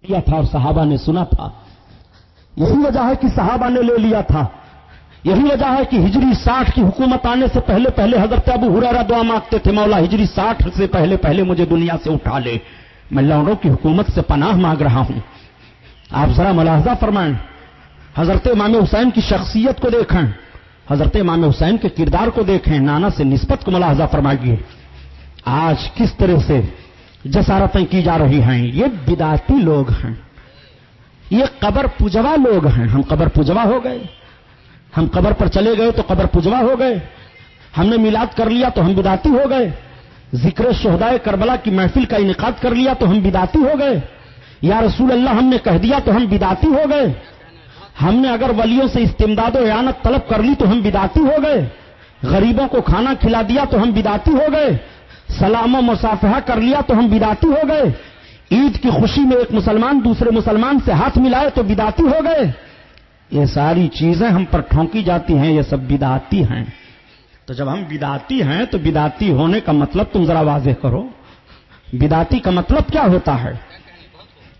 کیا تھا اور صحابہ نے سنا تھا۔ یہی وجہ ہے کہ صحابہ نے لے لیا تھا۔ یہی وجہ ہے کہ ہجری ساٹھ کی حکومت آنے سے پہلے پہلے حضرت ابو ہرارا دعا مانگتے تھے، مولا ہجری ساٹھ سے پہلے پہلے مجھے دنیا سے اٹھا لے۔ میں لوڑوں کی حکومت سے پناہ مانگ رہا ہوں۔ آپ ذرا ملاحظہ فرمائیں۔ حضرت امام حسین کی شخصیت کو دیکھیں۔ حضرت امام حسین کے کردار کو دیکھیں۔ نانا سے نسبت کو ملاحظہ فرمائیے۔ آج کس طرح سے جسارتیں کی جا رہی ہیں، یہ بداتی لوگ ہیں۔ یہ قبر پجوا لوگ ہیں۔ ہم قبر پجوا ہو گئے۔ ہم قبر پر چلے گئے تو قبر پجوا ہو گئے۔ ہم نے میلاد کر لیا تو ہم بداتی ہو گئے۔ ذکر شہدائے کربلا کی محفل کا انعقاد کر لیا تو ہم بداتی ہو گئے۔ یا رسول اللہ، ہم نے کہہ دیا تو ہم بداتی ہو گئے۔ ہم نے اگر ولیوں سے استمداد و اعانت طلب کر لی تو ہم بداتی ہو گئے۔ غریبوں کو کھانا کھلا دیا تو ہم بداتی ہو گئے۔ سلام و مسافہ کر لیا تو ہم بداتی ہو گئے۔ عید کی خوشی میں ایک مسلمان دوسرے مسلمان سے ہاتھ ملائے تو بداتی ہو گئے۔ یہ ساری چیزیں ہم پر ٹھونکی جاتی ہیں، یہ سب بداتی ہیں۔ تو جب ہم بداتی ہیں تو بداتی ہونے کا مطلب تم ذرا واضح کرو۔ بداتی کا مطلب کیا ہوتا ہے؟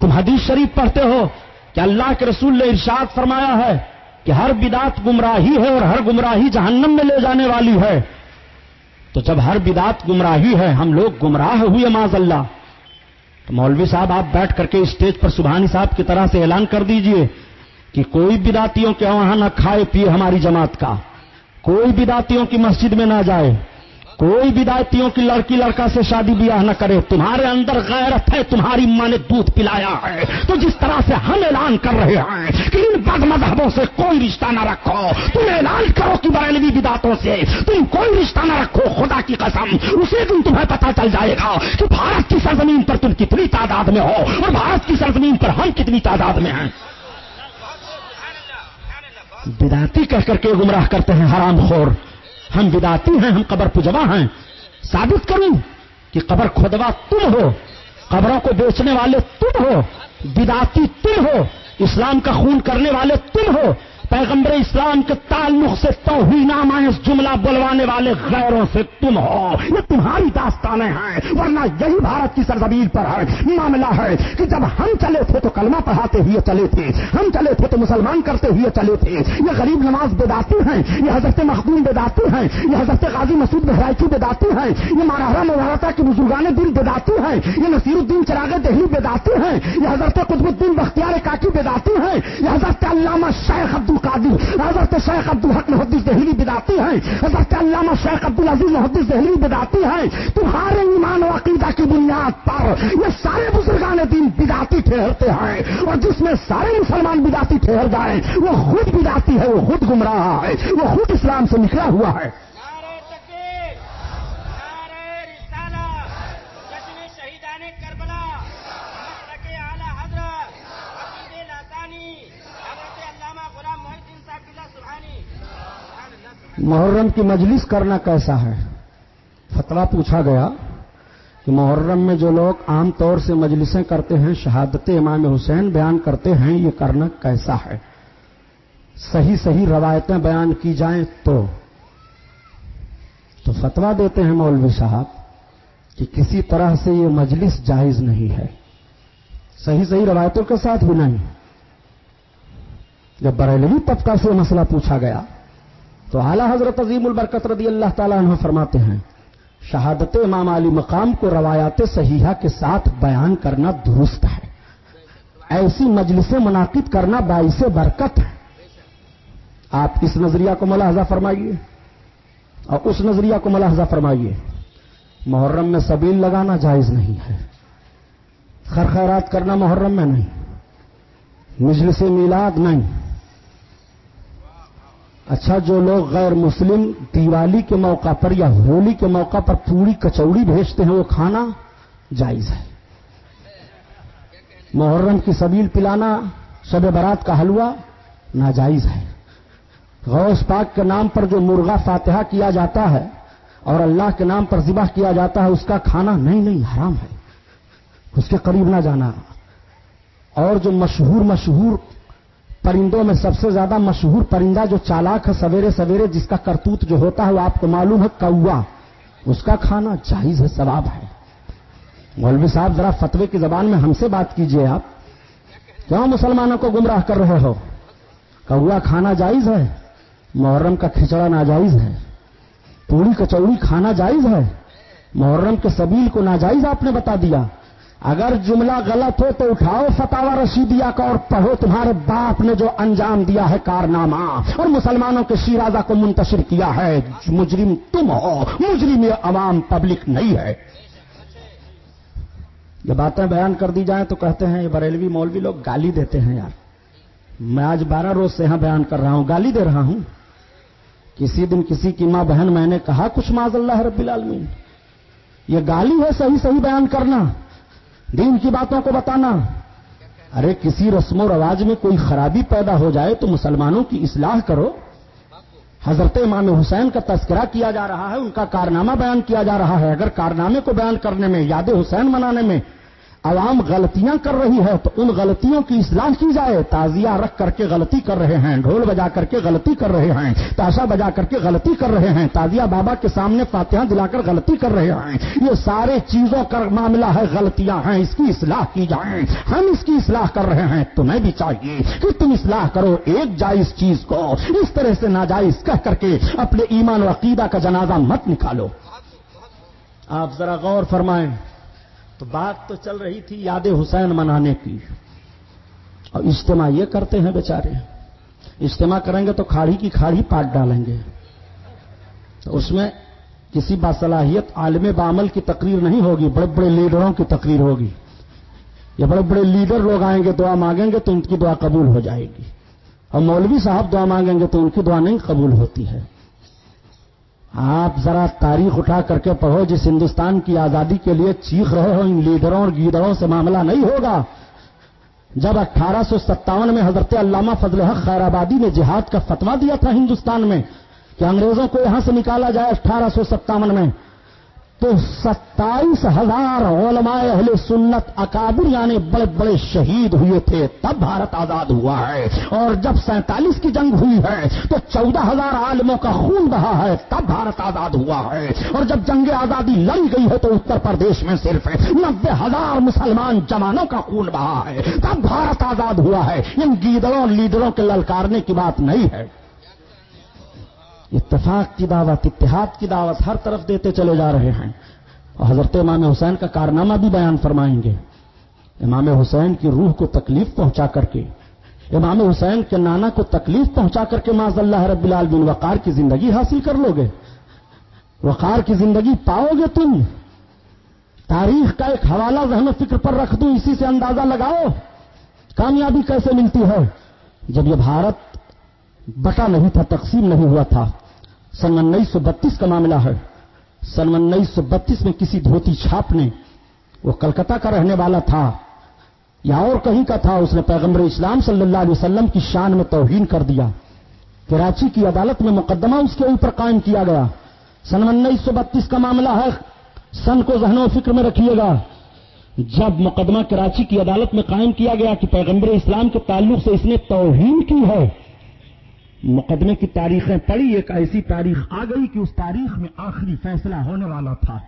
تم حدیث شریف پڑھتے ہو کہ اللہ کے رسول نے ارشاد فرمایا ہے کہ ہر بدات گمراہی ہے اور ہر گمراہی جہنم میں لے جانے والی ہے۔ تو جب ہر بدات گمراہی ہے، ہم لوگ گمراہ ہوئے ماض اللہ تو مولوی صاحب، آپ بیٹھ کر کے اسٹیج پر سبحانی صاحب کی طرح سے اعلان کر دیجیے کہ کوئی بداتیوں کے وہاں نہ کھائے پیے ہماری جماعت کا۔ کوئی بداتیوں کی مسجد میں نہ جائے۔ کوئی بدایتیوں کی لڑکی لڑکا سے شادی بیاہ نہ کرے، تمہارے اندر غیرت ہے، تمہاری ماں نے دودھ پلایا ہے۔ تو جس طرح سے ہم اعلان کر رہے ہیں کہ ان بد مذہبوں سے کوئی رشتہ نہ رکھو، تم اعلان کرو کہ بریلوی بداتوں سے۔ تم کوئی رشتہ نہ رکھو، خدا کی قسم۔ اسی دن تمہیں پتا چل جائے گا کہ بھارت کی سرزمین پر تم کتنی تعداد میں ہو اور بھارت کی سرزمین پر ہم کتنی تعداد میں ہیں۔ بداتی کہہ کر کے گمراہ کرتے ہیں حرام خور۔ ہم بداتی ہیں، ہم قبر پجوا ہیں۔ ثابت کروں کہ قبر کھدوا تم ہو، قبروں کو بیچنے والے تم ہو بداتی تم ہو، اسلام کا خون کرنے والے تم ہو۔ پیغمبر اسلام کے تعلق سے توہین اس جملہ بلوانے والے غیروں سے تم ہو، یہ تمہاری داستانیں ہیں، ورنہ یہی بھارت کی سرزمین پر ہے۔ معاملہ ہے کہ جب ہم چلے تھے تو کلمہ پڑھاتے ہوئے چلے تھے، ہم چلے تھے تو مسلمان کرتے ہوئے چلے تھے۔ یہ غریب نماز بیداتی ہیں، یہ حضرت مخدوم بیداتی ہیں، یہ حضرت غازی مسعود بہرائچی بیداتی ہیں، یہ ماراہرا مبارتا کے بزرگان دل بیداتی ہیں، یہ نصیر الدین چراغ دہلی بیداتی ہیں، یہ حضرت قطب الدین بختیار کاکی بیداتی ہیں، یہ حضرت علامہ شیخ عبد القادر حضرت شیخ عبد الحق محدث دہلی بداتی ہیں. حضرت علامہ شیخ عبد العزیز محدث دہلی بداتی ہیں. تمہارے ایمان و عقیدہ کی بنیاد پر یہ سارے بزرگان دین بداتی ٹھہرتے ہیں اور جس میں سارے مسلمان بداتی ٹھہر جائیں، وہ خود بداتی ہے، وہ خود گمراہ ہے، وہ خود اسلام سے نکلا ہوا ہے۔ محرم کی مجلس کرنا کیسا ہے؟ فتوا پوچھا گیا کہ محرم میں جو لوگ عام طور سے مجلسیں کرتے ہیں، شہادت امام حسین بیان کرتے ہیں، یہ کرنا کیسا ہے؟ صحیح صحیح روایتیں بیان کی جائیں تو۔ تو فتوا دیتے ہیں مولوی صاحب کہ کسی طرح سے یہ مجلس جائز نہیں ہے۔ صحیح صحیح روایتوں کے ساتھ بھی نہیں۔ جب بریلوی طبقہ سے مسئلہ پوچھا گیا تو اعلی حضرت عظیم البرکت رضی اللہ تعالیٰ عنہ فرماتے ہیں، شہادت امام علی مقام کو روایات صحیحہ کے ساتھ بیان کرنا درست ہے۔ ایسی مجلسیں منعقد کرنا باعث برکت ہے۔ آپ اس نظریہ کو ملاحظہ فرمائیے۔ اور اس نظریہ کو ملاحظہ فرمائیے۔ محرم میں سبیل لگانا جائز نہیں ہے۔ خر خیرات کرنا محرم میں نہیں۔ مجلس میلاد نہیں۔ اچھا جو لوگ غیر مسلم دیوالی کے موقع پر یا ہولی کے موقع پر پوری کچوڑی بھیجتے ہیں، وہ کھانا جائز ہے۔ محرم کی سبیل پلانا، شب برات کا حلوہ ناجائز ہے۔ غوث پاک کے نام پر جو مرغا فاتحہ کیا جاتا ہے اور اللہ کے نام پر ذبح کیا جاتا ہے، اس کا کھانا نہیں نہیں، حرام ہے۔ اس کے قریب نہ جانا۔ اور جو مشہور مشہور پرندوں میں سب سے زیادہ مشہور پرندہ جو چالاک ہے سویرے سویرے جس کا کرتوت جو ہوتا ہے وہ آپ کو معلوم ہے، کوا۔ اس کا کھانا جائز ہے، ثواب ہے۔ مولوی صاحب، ذرا فتوے کی زبان میں ہم سے بات کیجیے آپ۔ کیوں مسلمانوں کو گمراہ کر رہے ہو؟ کوا کھانا جائز ہے، محرم کا کھچڑا ناجائز ہے۔ پوری کچوڑی کھانا جائز ہے، محرم کے سبیل کو ناجائز آپ نے بتا دیا۔ اگر جملہ غلط ہو تو اٹھاؤ فتوا رشیدیا کا اور پڑھو تمہارے باپ نے جو انجام دیا ہے کارنامہ اور مسلمانوں کے شیرازہ کو منتشر کیا ہے۔ مجرم تم ہو۔ مجرم یہ عوام پبلک نہیں ہے۔ یہ باتیں بیان کر دی جائیں تو کہتے ہیں یہ بریلوی مولوی لوگ گالی دیتے ہیں یار۔ میں آج بارہ روز سے یہاں بیان کر رہا ہوں، گالی دے رہا ہوں۔ کسی دن کسی کی ماں بہن میں نے کہا، کچھ معذ اللہ رب العالمین، یہ گالی ہے صحیح صحیح بیان کرنا۔ دین کی باتوں کو بتانا۔ ارے، کسی رسم و رواج میں کوئی خرابی پیدا ہو جائے تو مسلمانوں کی اصلاح کرو۔ حضرت امام حسین کا تذکرہ کیا جا رہا ہے، ان کا کارنامہ بیان کیا جا رہا ہے۔ اگر کارنامے کو بیان کرنے میں، یاد حسین منانے میں عوام غلطیاں کر رہی ہے تو ان غلطیوں کی اصلاح کی جائے۔ تازیہ رکھ کر کے غلطی کر رہے ہیں، ڈھول بجا کر کے غلطی کر رہے ہیں، تاشا بجا کر کے غلطی کر رہے ہیں۔ تازیہ بابا کے سامنے فاتحہ دلا کر غلطی کر رہے ہیں۔ یہ سارے چیزوں کا معاملہ ہے، غلطیاں ہیں۔ اس کی اصلاح کی جائیں۔ ہم اس کی اصلاح کر رہے ہیں۔ تمہیں بھی چاہیے کہ تم اصلاح کرو ایک جائز چیز کو۔ اس طرح سے ناجائز کہہ کر کے اپنے ایمان و عقیدہ کا جنازہ مت نکالو۔ آپ ذرا غور فرمائیں۔ تو بات تو چل رہی تھی یاد حسین منانے کی۔ اور اجتماع یہ کرتے ہیں بیچارے۔ اجتماع کریں گے تو کھاڑی کی کھاڑی پاٹ ڈالیں گے۔ تو اس میں کسی باصلاحیت عالم بعمل کی تقریر نہیں ہوگی، بڑے بڑے لیڈروں کی تقریر ہوگی۔ یا بڑے بڑے لیڈر لوگ آئیں گے، دعا مانگیں گے تو ان کی دعا قبول ہو جائے گی۔ اور مولوی صاحب دعا مانگیں گے تو ان کی دعا نہیں قبول ہوتی ہے۔ آپ ذرا تاریخ اٹھا کر کے پڑھو، جس ہندوستان کی آزادی کے لیے چیخ رہے ہو، ان لیڈروں اور گیدڑوں سے معاملہ نہیں ہوگا۔ جب اٹھارہ سو ستاون میں حضرت علامہ فضل حق خیر آبادی نے جہاد کا فتوا دیا تھا ہندوستان میں، کہ انگریزوں کو یہاں سے نکالا جائے اٹھارہ سو ستاون میں۔ تو ستائیس ہزار علماء اہل سنت اکابر یعنی بڑے بڑے شہید ہوئے تھے، تب بھارت آزاد ہوا ہے۔ اور جب سینتالیس کی جنگ ہوئی ہے، تو چودہ ہزار عالموں کا خون بہا ہے، تب بھارت آزاد ہوا ہے۔ اور جب جنگ آزادی لڑی گئی ہے، تو اتر پردیش میں صرف نبے ہزار مسلمان جوانوں کا خون بہا ہے۔ تب بھارت آزاد ہوا ہے۔ ان گیدڑوں لیڈروں کے للکارنے کی بات نہیں ہے۔ اتفاق کی دعوت، اتحاد کی دعوت ہر طرف دیتے چلے جا رہے ہیں۔ اور حضرت امام حسین کا کارنامہ بھی بیان فرمائیں گے۔ امام حسین کی روح کو تکلیف پہنچا کر کے، امام حسین کے نانا کو تکلیف پہنچا کر کے معذ اللہ رب العالمین وقار کی زندگی حاصل کر لو گے۔ وقار کی زندگی پاؤ گے تم۔ تاریخ کا ایک حوالہ ذہن و فکر پر رکھ دوں، اسی سے اندازہ لگاؤ کامیابی کیسے ملتی ہے۔ جب یہ بھارت بٹا نہیں تھا، تقسیم نہیں ہوا تھا۔ سن انیس سو بتیس کا معاملہ ہے۔ سن انیس سو بتیس میں کسی دھوتی چھاپ نے، وہ کلکتہ کا رہنے والا تھا، یا اور کہیں کا تھا، اس نے پیغمبر اسلام صلی اللہ علیہ وسلم کی شان میں توہین کر دیا۔ کراچی کی عدالت میں مقدمہ اس کے اوپر قائم کیا گیا۔ سن انیس سو بتیس کا معاملہ ہے۔ سن کو ذہن و فکر میں رکھیے گا۔ جب مقدمہ کراچی کی عدالت میں قائم کیا گیا کہ پیغمبر اسلام کے تعلق سے اس نے توہین کی ہے مقدمے کی تاریخیں پڑھی، ایک ایسی تاریخ آ گئی کہ اس تاریخ میں آخری فیصلہ ہونے والا تھا۔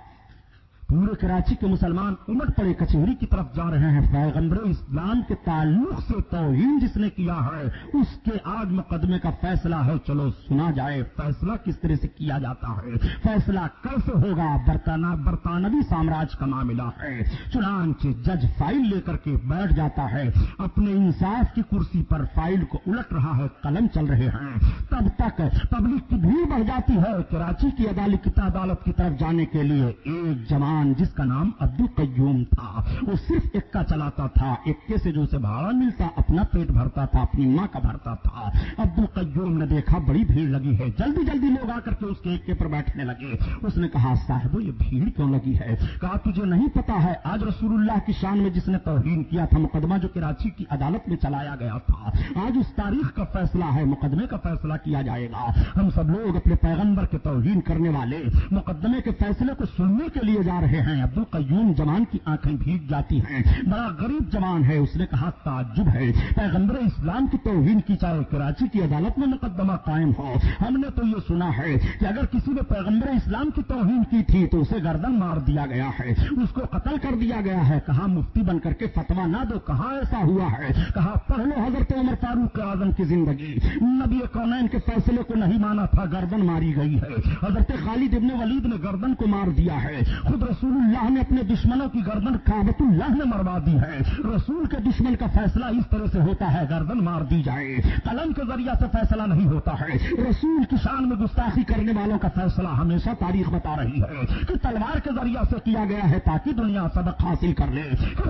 پورے کراچی کے مسلمان امٹ پڑے کچہری کی طرف جا رہے ہیں۔ پیغمبر اسلام کے تعلق سے توہین جس نے کیا ہے، اس کے آج مقدمے کا فیصلہ ہے۔ چلو سنا جائے، فیصلہ کس طرح سے کیا جاتا ہے؟ فیصلہ کیسے ہوگا؟ برطانہ برطانوی سامراج کا معاملہ ہے۔ چنانچہ جج فائل لے کر کے بیٹھ جاتا ہے۔ اپنے انصاف کی کرسی پر فائل کو الٹ رہا ہے، قلم چل رہے ہیں۔ تب تک پبلک کی بھیڑ بڑھ جاتی ہے کراچی کی عدالت عدالت کی طرف جانے کے لیے۔ ایک جماعت جس کا نام عبد القیوم تھا، وہ صرف اکا چلاتا تھا اکے سے جو اسے بھاڑا ملتا، اپنا پیٹ بھرتا تھا، اپنی ماں کا بھرتا تھا۔ عبد القیوم نے دیکھا، بڑی بھیڑ لگی ہے۔ جلدی جلدی لوگ آ کر کے اس کے اکے پر بیٹھنے لگے۔ اس نے کہا، صاحب، یہ بھیڑ کیوں لگی ہے؟ کہا، تجھے نہیں پتا ہے، آج رسول اللہ کی شان میں جس نے توہین کیا تھا، مقدمہ جو کراچی کی عدالت میں چلایا گیا تھا، آج اس تاریخ کا فیصلہ ہے، مقدمے کا فیصلہ کیا جائے گا۔ ہم سب لوگ اپنے پیغمبر کے توہین کرنے والے، مقدمے کے فیصلے کو سننے کے لیے جا رہے رہے ہیں۔ عبد القیوم جوان کی آنکھیں بھیگ جاتی ہیں۔ بڑا غریب جوان ہے۔ اس نے کہا، تعجب ہے۔ پیغمبر اسلام کی توہین کی چاہے کراچی کی عدالت میں مقدمہ قائم ہو۔ ہم نے تو یہ سنا ہے کہ اگر کسی نے پیغمبر اسلام کی توہین کی تھی تو اسے گردن مار دیا گیا ہے۔ اس کو قتل کر دیا گیا ہے۔ کہا، مفتی بن کر کے فتوا نہ دو۔ کہاں ایسا ہوا ہے۔ کہا پہلو حضرت عمر فاروق اعظم کی زندگی۔ نبی کونین کے فیصلے کو نہیں مانا تھا، گردن ماری گئی ہے۔ حضرت خالد ابن ولید نے گردن کو مار دیا ہے۔ خود رسول رسول اللہ نے اپنے دشمنوں کی گردن کابت اللہ نے مروا دی ہے۔ رسول کے دشمن کا فیصلہ اس طرح سے ہوتا ہے، گردن مار دی جائے۔ قلم کے ذریعہ سے فیصلہ نہیں ہوتا ہے۔ رسول کی شان میں گستاخی کرنے والوں کا فیصلہ ہمیشہ تاریخ بتا رہی ہے کہ تلوار کے ذریعہ سے کیا گیا ہے تاکہ دنیا سبق حاصل کر لے۔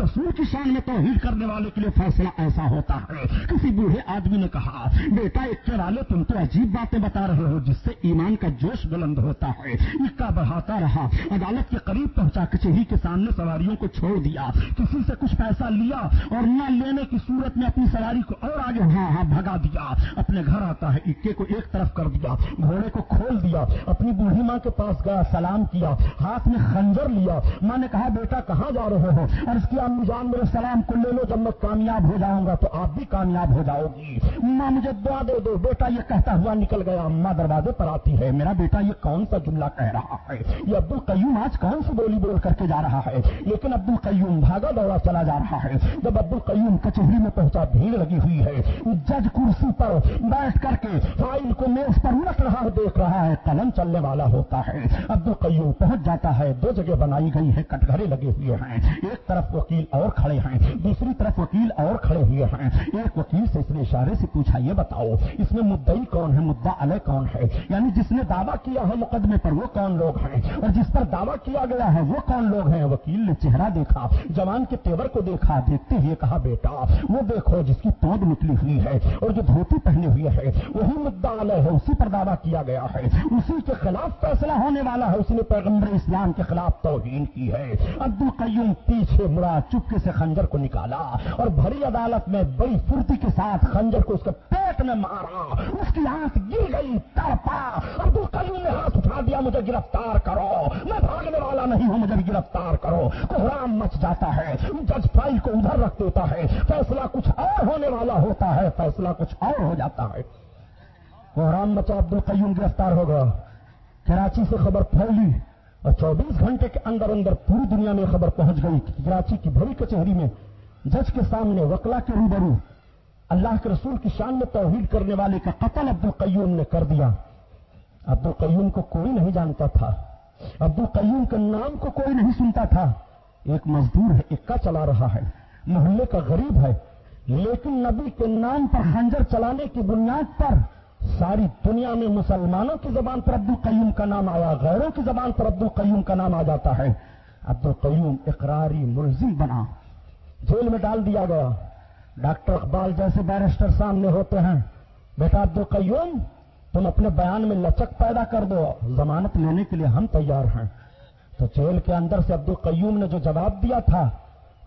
رسول کی شان میں توحید کرنے والے کے لیے فیصلہ ایسا ہوتا ہے۔ کسی بوڑھے آدمی نے کہا، بیٹا، ایک والے تم تو عجیب باتیں بتا رہے ہو جس سے ایمان کا جوش بلند ہوتا ہے۔ اکا بڑھاتا رہا۔ عدالت کے قریب پہنچا کچہری کے سامنے سواریوں کو چھوڑ دیا، کسی سے کچھ پیسہ لیا اور نہ لینے کی صورت میں اپنی سواری کو اور آگے ہاں ہاں بھگا دیا۔ اپنے گھر آتا ہے، اکے کو ایک طرف کر دیا، گھوڑے کو کھول دیا، اپنی بوڑھی ماں کے پاس گیا، سلام کیا، ہاتھ میں خنجر لیا۔ ماں نے کہا، بیٹا، کہاں جا رہے ہو؟ اور اس کی امی جان، میرے سلام کو لے لو، جب میں کامیاب ہو جاؤں گا تو آپ بھی کامیاب ہو جاؤ گی۔ ماں، مجھے دعا دے دو۔ بیٹا، یہ کہتا ہوا نکل گیا۔ اما دروازے پر آتی ہے۔ میرا بیٹا، یہ کون سا جملہ کہہ رہا ہے؟ یہ عبد القیوم آج کون سی بولی بول کر کے جا رہا ہے۔ لیکن عبد القیوم بھاگا دوڑا چلا جا رہا ہے۔ جب عبد القیوم کچہری میں پہنچا، بھیڑ لگی ہوئی ہے۔ جج کرسی پر بیٹھ کر کے فائل کو میز پر رکھ رہا ہے دیکھ رہا ہے۔ قلم چلنے والا ہوتا ہے۔ عبد القیوم پہنچ جاتا ہے۔ دو جگہ بنائی گئی ہے کٹگرے لگے ہوئے ہیں۔ ایک طرف وکیل اور کھڑے ہیں، دوسری طرف وکیل اور کھڑے ہوئے ہیں۔ ایک وکیل سے اس نے اشارے سے پوچھا، یہ بتاؤ، اس میں مدئی کون ہے؟ مدعا علیہ کون ہے؟ یعنی جس نے دعویٰ کیا ہے مقدمے پر، وہ کون لوگ ہیں؟ اور جس پر دعویٰ کیا گیا ہے وہ کون لوگ ہیں وکیل نے چہرہ دیکھا جوان کے تیور کو دیکھا دیکھتے ہوئے کہا بیٹا وہ دیکھو جس کی پود نکلی ہوئی ہے اور جو دھوتی پہنے ہوئے ہے وہی مدعا علیہ ہے، اسی پر دعویٰ کیا گیا ہے۔ اسی کے خلاف فیصلہ ہونے والا ہے، اس نے پیغمبر اسلام کے خلاف توہین کی ہے۔ عبد القیوم پیچھے مڑا چپکے سے خنجر کو نکالا اور بھری عدالت میں بڑی پھرتی کے ساتھ خنجر کو اس کے پیٹ میں مارا۔ اس کی آنکھ گر گئی، تڑپا۔ عبد القیوم نے ہاتھ اٹھا دیا، مجھے گرفتار کرو، میں بھاگنے والا نہیں ہوں مجھے گرفتار کرو۔ کوحرام مچ جاتا ہے۔ جج فائل کو ادھر رکھ دیتا ہے۔ فیصلہ کچھ اور ہونے والا ہوتا ہے۔ فیصلہ کچھ اور ہو جاتا ہے۔ کوحرام مچا عبد القیوم گرفتار ہوگا کراچی سے خبر پھیلی اور چوبیس گھنٹے کے اندر اندر پوری دنیا میں خبر پہنچ گئی کہ کراچی کی بڑی کچہری میں جج کے سامنے وکلا کے روبرو اللہ کے رسول کی شان میں توحید کرنے والے کا قتل عبد القیوم نے کر دیا۔ عبد القیوم کو کوئی نہیں جانتا تھا۔ عبد القیوم کے نام کو کوئی نہیں سنتا تھا۔ ایک مزدور ہے اکا چلا رہا ہے۔ محلے کا غریب ہے۔ لیکن نبی کے نام پر خنجر چلانے کی بنیاد پر ساری دنیا میں مسلمانوں کی زبان پر عبد القیوم کا نام آیا، غیروں کی زبان پر عبد القیوم کا نام آ جاتا ہے۔ عبد القیوم اقراری ملزم بنا۔ جیل میں ڈال دیا گیا۔ ڈاکٹر اقبال جیسے بیرسٹر سامنے ہوتے ہیں۔ بیٹا عبد القیوم تم اپنے بیان میں لچک پیدا کر دو، ضمانت لینے کے لیے ہم تیار ہیں۔ تو جیل کے اندر سے عبد القیوم نے جو جواب دیا تھا،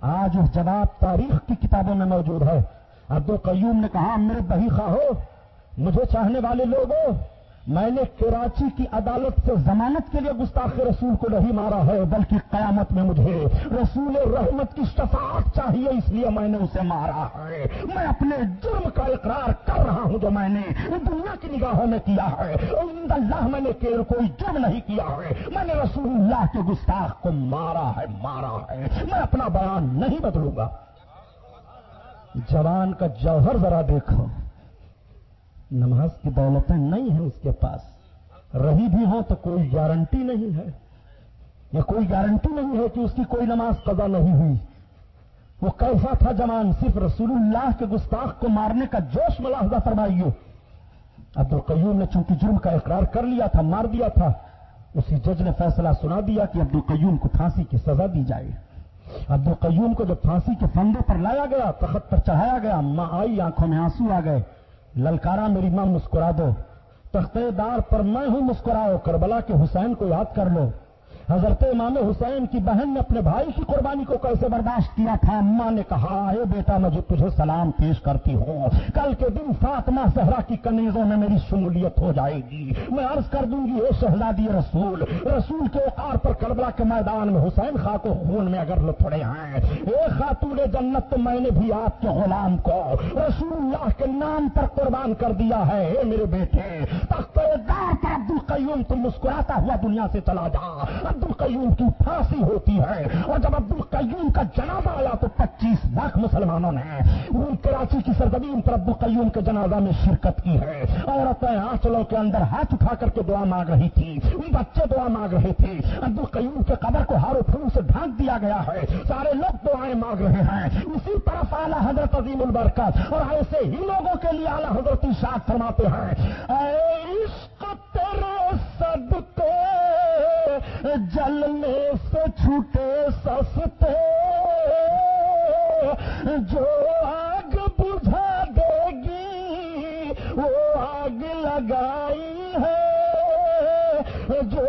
آج اس جواب تاریخ کی کتابوں میں موجود ہے۔ عبد القیوم نے کہا، میرے بہی خواہو مجھے چاہنے والے لوگوں میں نے کراچی کی عدالت سے ضمانت کے لیے گستاخ رسول کو نہیں مارا ہے، بلکہ قیامت میں مجھے رسول رحمت کی شفاعت چاہیے، اس لیے میں نے اسے مارا ہے۔ میں اپنے جرم کا اقرار کر رہا ہوں جو میں نے دنیا کی نگاہوں میں کیا ہے۔ اللہ میں نے کوئی جرم نہیں کیا ہے۔ میں نے رسول اللہ کے گستاخ کو مارا ہے مارا ہے۔ میں اپنا بیان نہیں بدلوں گا۔ جوان کا جوہر ذرا دیکھو۔ نماز کی دولتیں نہیں ہیں اس کے پاس۔ رہی بھی ہوں تو کوئی گارنٹی نہیں ہے۔ یا کوئی گارنٹی نہیں ہے کہ اس کی کوئی نماز قضا نہیں ہوئی۔ وہ کیسا تھا جوان؟ صرف رسول اللہ کے گستاخ کو مارنے کا جوش ملاحظہ فرمائیے۔ عبد القیوم نے چونکہ جرم کا اقرار کر لیا تھا، مار دیا تھا، اسی جج نے فیصلہ سنا دیا کہ عبد القیوم کو پھانسی کی سزا دی جائے۔ عبد القیوم کو جب پھانسی کے فندے پر لایا گیا، تخت پر چڑھایا گیا، ماں آئی، آنکھوں میں آنسو آ گئے۔ للکارا میری ماں مسکرا دو تختے دار پر میں ہوں مسکراؤ، کربلا کے حسین کو یاد کر لو۔ حضرت امام حسین کی بہن نے اپنے بھائی کی قربانی کو کیسے برداشت کیا تھا؟ اماں نے کہا اے بیٹا میں جو تجھے سلام پیش کرتی ہوں۔ کل کے دن فاطمہ زہرا کی کنیزوں میں میری شمولیت ہو جائے گی۔ میں عرض کر دوں گی، اے شہزادی رسول رسول کے اوقار پر کربلا کے میدان میں حسین خاں کو خون میں اگر لڑے ہیں۔ اے خاتون جنت، تو میں نے بھی آپ کے غلام کو رسول اللہ کے نام پر قربان کر دیا ہے۔ اے میرے بیٹے، تخت عبد القیوم تم مسکراتا ہوا دنیا سے چلا جا۔ عبد القیوم کی پھانسی ہوتی ہے اور جب عبد القیوم کا جنازہ آیا تو پچیس لاکھ مسلمانوں نے کراچی کی سرزمین پر عبد القیوم کے جنازہ میں شرکت کی ہے۔ عورتیں آنچلوں کے اندر ہاتھ اٹھا کر کے دعا مانگ رہی تھی بچے دعا مانگ رہے تھے۔ عبد القیوم کے قبر کو ہارو پھول سے ڈھانک دیا گیا ہے۔ سارے لوگ دعائیں مانگ رہے ہیں۔ اسی طرف اعلیٰ حضرت عظیم البرکت اور ایسے ہی لوگوں کے لیے اعلیٰ حضرت شاد فرماتے ہیں۔ اے عشق تیرے صدقے جلنے سے چھوٹے سستے جو آگ بجھا دے گی وہ آگ لگائی ہے جو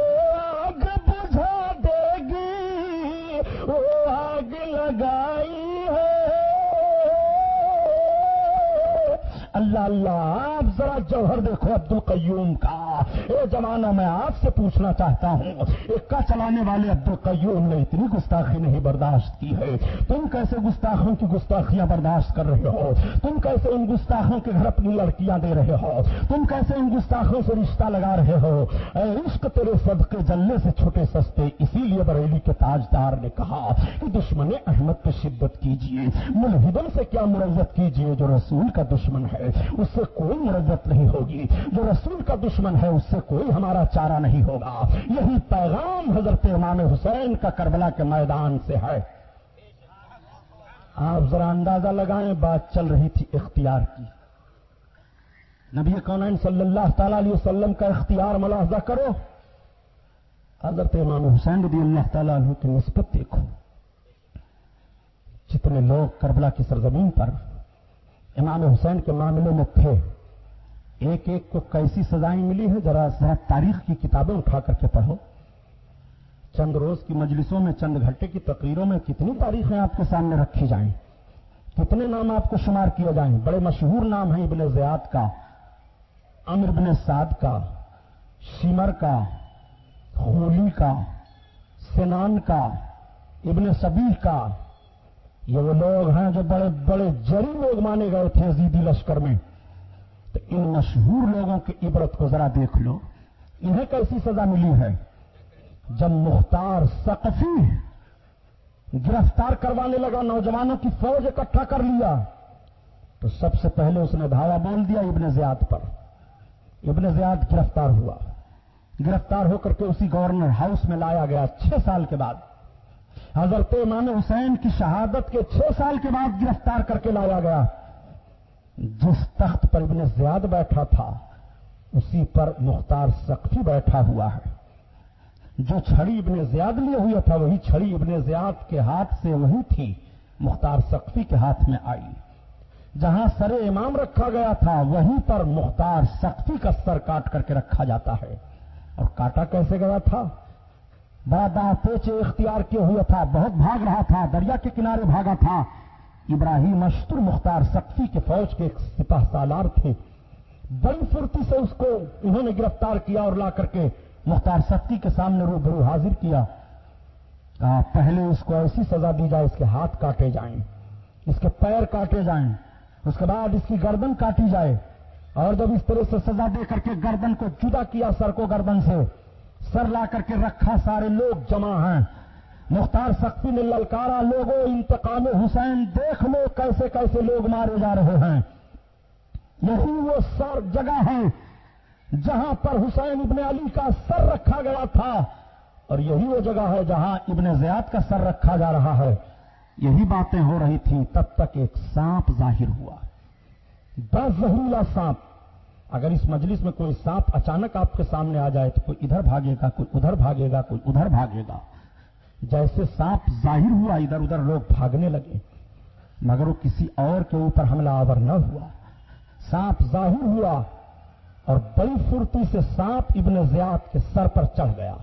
اللہ اللہ، آپ ذرا جوہر دیکھو عبد القیوم کا۔ اے زمانہ میں آپ سے پوچھنا چاہتا ہوں ایک چلانے والے عبد القیوم نے اتنی گستاخی نہیں برداشت کی ہے؟ تم کیسے گستاخوں کی گستاخیاں برداشت کر رہے ہو؟ تم کیسے ان گستاخوں کے گھر اپنی لڑکیاں دے رہے ہو؟ تم کیسے ان گستاخوں سے رشتہ لگا رہے ہو؟ اے عشق تیرے صدقے جلنے سے چھوٹے سستے، اسی لیے بریلی کے تاجدار نے کہا کہ دشمن احمد پہ شدت کیجیے ملحدن سے کیا مرت کیجیے جو رسول کا دشمن ہے؟ اس سے کوئی مرت نہیں ہوگی۔ جو رسول کا دشمن ہے، اس سے کوئی ہمارا چارہ نہیں ہوگا۔ یہی پیغام حضرت امام حسین کا کربلا کے میدان سے ہے۔ آپ ذرا اندازہ لگائیں، بات چل رہی تھی اختیار کی۔ نبی کونین صلی اللہ تعالی علیہ وسلم کا اختیار ملاحظہ کرو۔ حضرت امام حسین رضی اللہ تعالیٰ عنہ کی نسبت دیکھو۔ جتنے لوگ کربلا کی سرزمین پر امام حسین کے معاملے میں تھے۔ ایک ایک کو کیسی سزائیں ملی ہے ذرا ذرا تاریخ کی کتابیں اٹھا کر کے پڑھو۔ چند روز کی مجلسوں میں، چند گھنٹے کی تقریروں میں کتنی تاریخیں آپ کے سامنے رکھی جائیں؟ کتنے نام آپ کو شمار کیے جائیں؟ بڑے مشہور نام ہیں ابن زیاد کا امر بن سعد کا شمر کا ہولی کا، سنان کا، ابن سبیح کا۔ یہ وہ لوگ ہیں جو بڑے بڑے جری لوگ مانے گئے تھے عزیدی لشکر میں۔ تو ان مشہور لوگوں کی عبرت کو ذرا دیکھ لو۔ انہیں کیسی سزا ملی ہے؟ جب مختار سقفی گرفتار کروانے لگا، نوجوانوں کی فوج اکٹھا کر لیا، تو سب سے پہلے اس نے دھاوا بول دیا ابن زیاد پر۔ ابن زیاد گرفتار ہوا۔ گرفتار ہو کر کے اسی گورنر ہاؤس میں لایا گیا۔ چھ سال کے بعد حضرت امام حسین کی شہادت کے چھ سال کے بعد گرفتار کر کے لایا گیا۔ جس تخت پر ابن زیاد بیٹھا تھا، اسی پر مختار سختی بیٹھا ہوا ہے۔ جو چھڑی ابن زیاد لیے ہوئے تھا، وہی چھڑی ابن زیاد کے ہاتھ سے وہی تھی، مختار سختی کے ہاتھ میں آئی۔ جہاں سر امام رکھا گیا تھا، وہیں پر مختار سختی کا سر کاٹ کر کے رکھا جاتا ہے۔ اور کاٹا کیسے گیا تھا؟ بڑا دا پیچے اختیار کیے ہوئے تھا، بہت بھاگ رہا تھا، دریا کے کنارے بھاگا تھا۔ ابراہیم اشتر مختار سختی کے فوج کے ایک سپاہ سالار تھے۔ بڑی فرتی سے اس کو انہوں نے گرفتار کیا اور لا کر کے مختار سختی کے سامنے روبرو حاضر کیا۔ کہا، پہلے اس کو ایسی سزا دی جائے، اس کے ہاتھ کاٹے جائیں، اس کے پیر کاٹے جائیں، اس کے بعد اس کی گردن کاٹی جائے۔ اور جب اس طرح سے سزا دے کر کے گردن کو جدا کیا سر کو گردن سے سر لا کر کے رکھا سارے لوگ جمع ہیں۔ مختار سختی نے للکارا لوگوں، انتقام حسین، دیکھ لو کیسے کیسے لوگ مارے جا رہے ہیں۔ یہی وہ سر جگہ ہے جہاں پر حسین ابن علی کا سر رکھا گیا تھا۔ اور یہی وہ جگہ ہے جہاں ابن زیاد کا سر رکھا جا رہا ہے۔ یہی باتیں ہو رہی تھیں تب تک ایک سانپ ظاہر ہوا۔ دس زہریلا سانپ۔ اگر اس مجلس میں کوئی سانپ اچانک آپ کے سامنے آ جائے تو کوئی ادھر بھاگے گا، کوئی ادھر بھاگے گا، کوئی ادھر بھاگے گا۔ جیسے سانپ ظاہر ہوا، ادھر ادھر لوگ بھاگنے لگے، مگر وہ کسی اور کے اوپر حملہ آور نہ ہوا۔ سانپ ظاہر ہوا اور بڑی فرتی سے سانپ ابن زیاد کے سر پر چڑھ گیا۔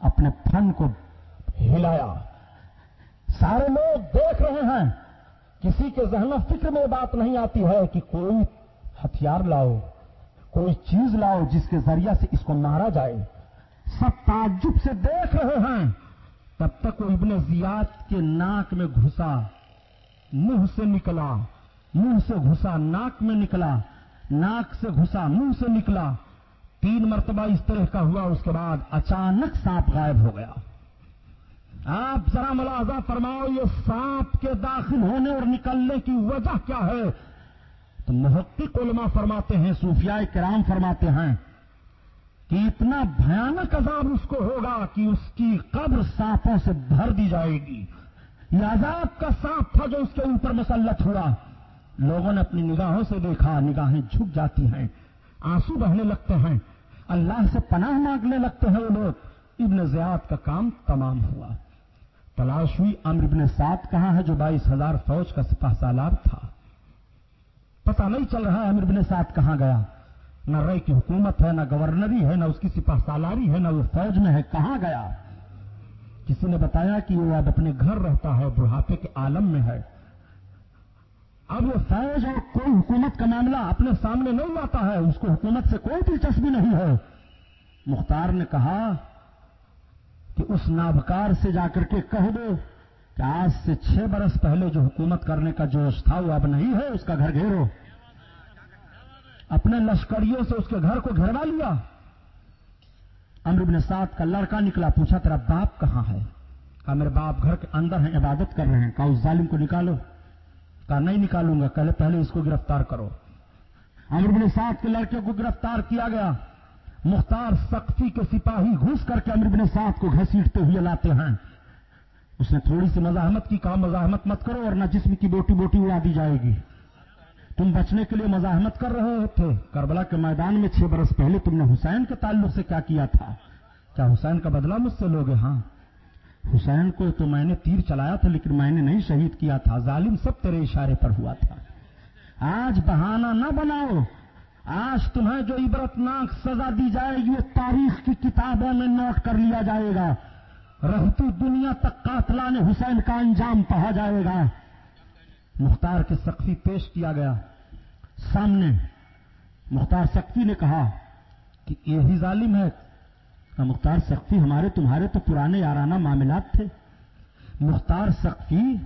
اپنے پھن کو ہلایا۔ سارے لوگ دیکھ رہے ہیں۔ کسی کے ذہن فکر میں بات نہیں آتی ہے کہ کوئی ہتھیار لاؤ، کوئی چیز لاؤ جس کے ذریعہ سے اس کو مارا جائے۔ سب تعجب سے دیکھ رہے ہیں۔ تب تک وہ ابن زیاد کے ناک میں گھسا، منہ سے نکلا، منہ سے گھسا، ناک میں نکلا، ناک سے گھسا، منہ سے نکلا۔ تین مرتبہ اس طرح کا ہوا، اس کے بعد اچانک سانپ غائب ہو گیا۔ آپ ذرا ملازہ فرماؤ، یہ سانپ کے داخل ہونے اور نکلنے کی وجہ کیا ہے؟ تو محقق علماء فرماتے ہیں، صوفیاء کرام فرماتے ہیں کہ اتنا بھیانک عذاب اس کو ہوگا کہ اس کی قبر سانپوں سے بھر دی جائے گی۔ یہ عذاب کا سانپ تھا جو اس کے اوپر مسلط ہوا۔ لوگوں نے اپنی نگاہوں سے دیکھا، نگاہیں جھک جاتی ہیں۔ آنسو بہنے لگتے ہیں۔ اللہ سے پناہ مانگنے لگتے ہیں وہ لوگ۔ ابن زیاد کا کام تمام ہوا۔ تلاش ہوئی امر ابن سات کہاں ہے جو بائیس ہزار فوج کا سپاہ سالار تھا۔ پتہ نہیں چل رہا امر ابن سات کہاں گیا۔ نہ رے کی حکومت ہے، نہ گورنری ہے، نہ اس کی سپاہ سالاری ہے، نہ وہ فوج میں ہے، کہاں گیا؟ کسی نے بتایا کہ وہ اب اپنے گھر رہتا ہے، بڑھاپے کے عالم میں ہے۔ اب وہ فوج اور کوئی حکومت کا معاملہ اپنے سامنے نہیں لاتا ہے، اس کو حکومت سے کوئی دلچسپی نہیں ہے۔ مختار نے کہا کہ اس نابکار سے جا کر کے کہہ دو کہ آج سے چھ برس پہلے جو حکومت کرنے کا جوش تھا، وہ اب نہیں ہے، اس کا گھر گھیرو۔ اپنے لشکریوں سے اس کے گھر کو گھروا لیا۔ امر بن سات کا لڑکا نکلا، پوچھا، تیرا باپ کہاں ہے؟ کہا، میرے باپ گھر کے اندر ہیں، عبادت کر رہے ہیں۔ کہا، اس ظالم کو نکالو۔ کہا، نہیں نکالوں گا، پہلے پہلے اس کو گرفتار کرو۔ امر بن سات کے لڑکے کو گرفتار کیا گیا۔ مختار سختی کے سپاہی گھس کر کے امر بن سات کو گھسیٹتے ہوئے لاتے ہیں۔ اس نے تھوڑی سی مزاحمت کی، کہا، مزاحمت مت کرو اور نہ جسم کی بوٹی بوٹی اڑا دی جائے گی۔ تم بچنے کے لیے مزاحمت کر رہے تھے کربلا کے میدان میں چھ برس پہلے تم نے حسین کے تعلق سے کیا کیا تھا؟ کیا حسین کا بدلہ مجھ سے لوگے؟ ہاں۔ حسین کو تو میں نے تیر چلایا تھا، لیکن میں نے نہیں شہید کیا تھا۔ ظالم سب تیرے اشارے پر ہوا تھا۔ آج بہانہ نہ بناؤ۔ آج تمہیں جو عبرت ناک سزا دی جائے گی، وہ تاریخ کی کتابوں میں نوٹ کر لیا جائے گا۔ رہتی دنیا تک قاتلان حسین کا انجام پہا جائے گا۔ مختار کے سختی پیش کیا گیا۔ سامنے مختار سختی نے کہا کہ یہی ظالم ہے۔ مختار سختی ہمارے، تمہارے تو پرانے یارانہ معاملات تھے۔ مختار سختی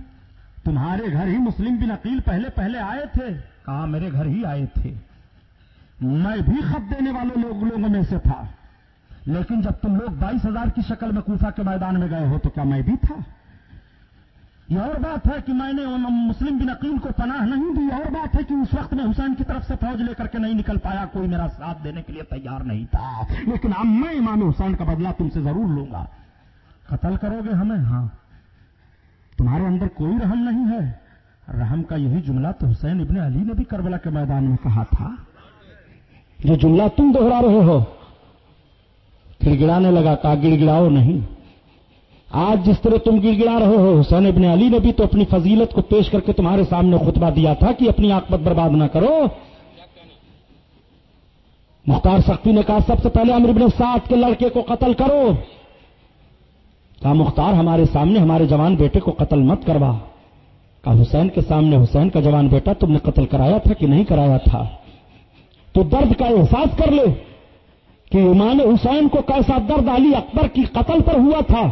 تمہارے گھر ہی مسلم بن عقیل پہلے پہلے آئے تھے۔ کہا، میرے گھر ہی آئے تھے۔ میں بھی خط دینے والے لوگ، لوگوں میں سے تھا۔ لیکن جب تم لوگ بائیس ہزار کی شکل میں کوفہ کے میدان میں گئے ہو تو کیا میں بھی تھا؟ یہ اور بات ہے کہ میں نے مسلم بن عقیل کو پناہ نہیں دی اور بات ہے کہ اس وقت میں حسین کی طرف سے فوج لے کر کے نہیں نکل پایا، کوئی میرا ساتھ دینے کے لیے تیار نہیں تھا۔ لیکن اب میں امام حسین کا بدلہ تم سے ضرور لوں گا۔ قتل کرو گے ہمیں؟ ہاں۔ تمہارے اندر کوئی رحم نہیں ہے۔ رحم کا یہی جملہ تو حسین ابن علی نے بھی کربلا کے میدان میں کہا تھا۔ جو جملہ تم دوہرا رہے ہو گڑ گڑانے لگا کہا گڑ گڑاؤ نہیں۔ آج جس طرح تم گڑ گڑا رہے ہو، حسین ابن علی نے بھی تو اپنی فضیلت کو پیش کر کے تمہارے سامنے خطبہ دیا تھا کہ اپنی آکمت برباد نہ کرو۔ مختار سختی نے کہا، سب سے پہلے امر ابن سات کے لڑکے کو قتل کرو۔ کہا، مختار، ہمارے سامنے ہمارے جوان بیٹے کو قتل مت کروا۔ کہا، حسین کے سامنے حسین کا جوان بیٹا تم نے قتل کرایا تھا کہ نہیں کرایا تھا؟ تو درد کا احساس کر لے کہ امام حسین کو کیسا درد علی اکبر کی قتل پر ہوا تھا۔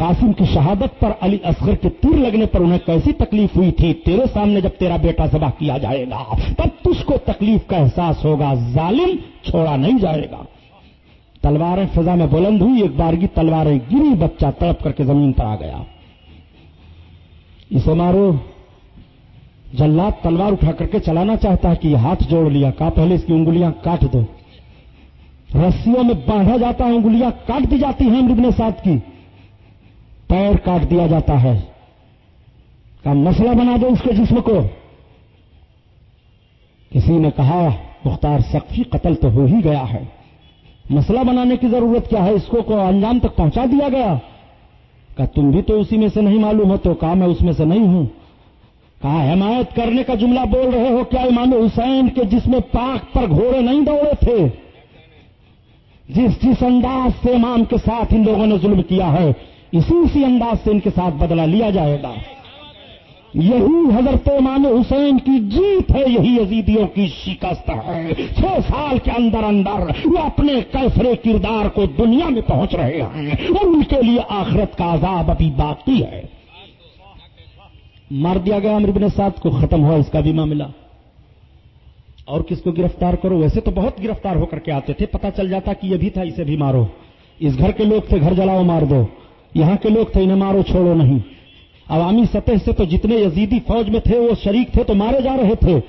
قاسم کی شہادت پر علی اصغر کے تیر لگنے پر انہیں کیسی تکلیف ہوئی تھی؟ تیرے سامنے جب تیرا بیٹا ذبح کیا جائے گا، تب تجھ کو تکلیف کا احساس ہوگا، ظالم چھوڑا نہیں جائے گا۔ تلواریں فضا میں بلند ہوئی، ایک بارگی تلواریں گری بچہ تڑپ کر کے زمین پر آ گیا۔ اسے مارو۔ جلات تلوار اٹھا کر کے چلانا چاہتا ہے کہ یہ ہاتھ جوڑ لیا کہا پہلے اس کی انگلیاں کاٹ دو۔ رسیوں میں باندھا جاتا ہے، انگلیاں کاٹ دی جاتی ہیں ابن ساتھ کی۔ پیر کاٹ دیا جاتا ہے۔ کا مسئلہ بنا دو اس کے جسم کو۔ کسی نے کہا، مختار سخی قتل تو ہو ہی گیا ہے۔ مسئلہ بنانے کی ضرورت کیا ہے؟ اس کو کو انجام تک پہنچا دیا گیا۔ کہ تم بھی تو اسی میں سے نہیں معلوم ہو، تو کہا، میں اس میں سے نہیں ہوں۔ کہا، حمایت کرنے کا جملہ بول رہے ہو، کیا امام حسین کے جس میں پاک پر گھوڑے نہیں دوڑے تھے؟ جس جس انداز سے امام کے ساتھ ان لوگوں نے ظلم کیا ہے اسی اسی انداز سے ان کے ساتھ بدلہ لیا جائے گا۔ یہی حضرت امام حسین کی جیت ہے، یہی یزیدیوں کی شکست ہے۔ چھ سال کے اندر اندر وہ اپنے کیسرے کردار کو دنیا میں پہنچ رہے ہیں۔ اور ان کے لیے آخرت کا عذاب ابھی باقی ہے۔ مار دیا گیا امر بن ساتھ کو، ختم ہوا، اس کا بھی معاملہ اور کس کو گرفتار کرو؟ ویسے تو بہت گرفتار ہو کر کے آتے تھے پتا چل جاتا کہ یہ بھی تھا، اسے بھی مارو۔ اس گھر کے لوگ تھے، گھر جلاؤ مار دو۔ یہاں کے لوگ تھے، انہیں مارو، چھوڑو نہیں۔ عوامی سطح سے تو جتنے یزیدی فوج میں تھے، وہ شریک تھے تو مارے جا رہے تھے۔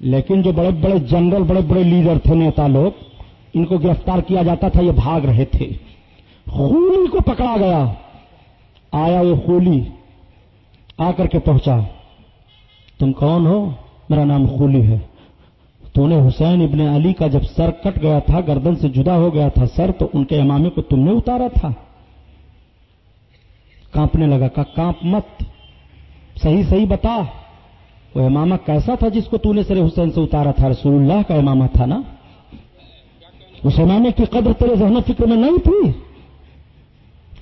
لیکن جو بڑے بڑے جنرل، بڑے بڑے لیڈر تھے، نیتا لوگ، ان کو گرفتار کیا جاتا تھا، یہ بھاگ رہے تھے۔ خولی کو پکڑا گیا۔ آیا وہ خولی، آ کر کے پہنچا۔ تم کون ہو؟ میرا نام خولی ہے۔ تو نے حسین ابن علی کا جب سر کٹ گیا تھا، گردن سے جدا ہو گیا تھا سر، تو ان کے امامے کو تم نے اتارا تھا۔ کانپنے لگا کہ کانپ مت، صحیح صحیح بتا۔ وہ امامہ کیسا تھا جس کو تو نے سر حسین سے اتارا تھا؟ رسول اللہ کا امامہ تھا نا۔ اس امامے کی قدر تیرے ذہن فکر میں نہیں تھی؟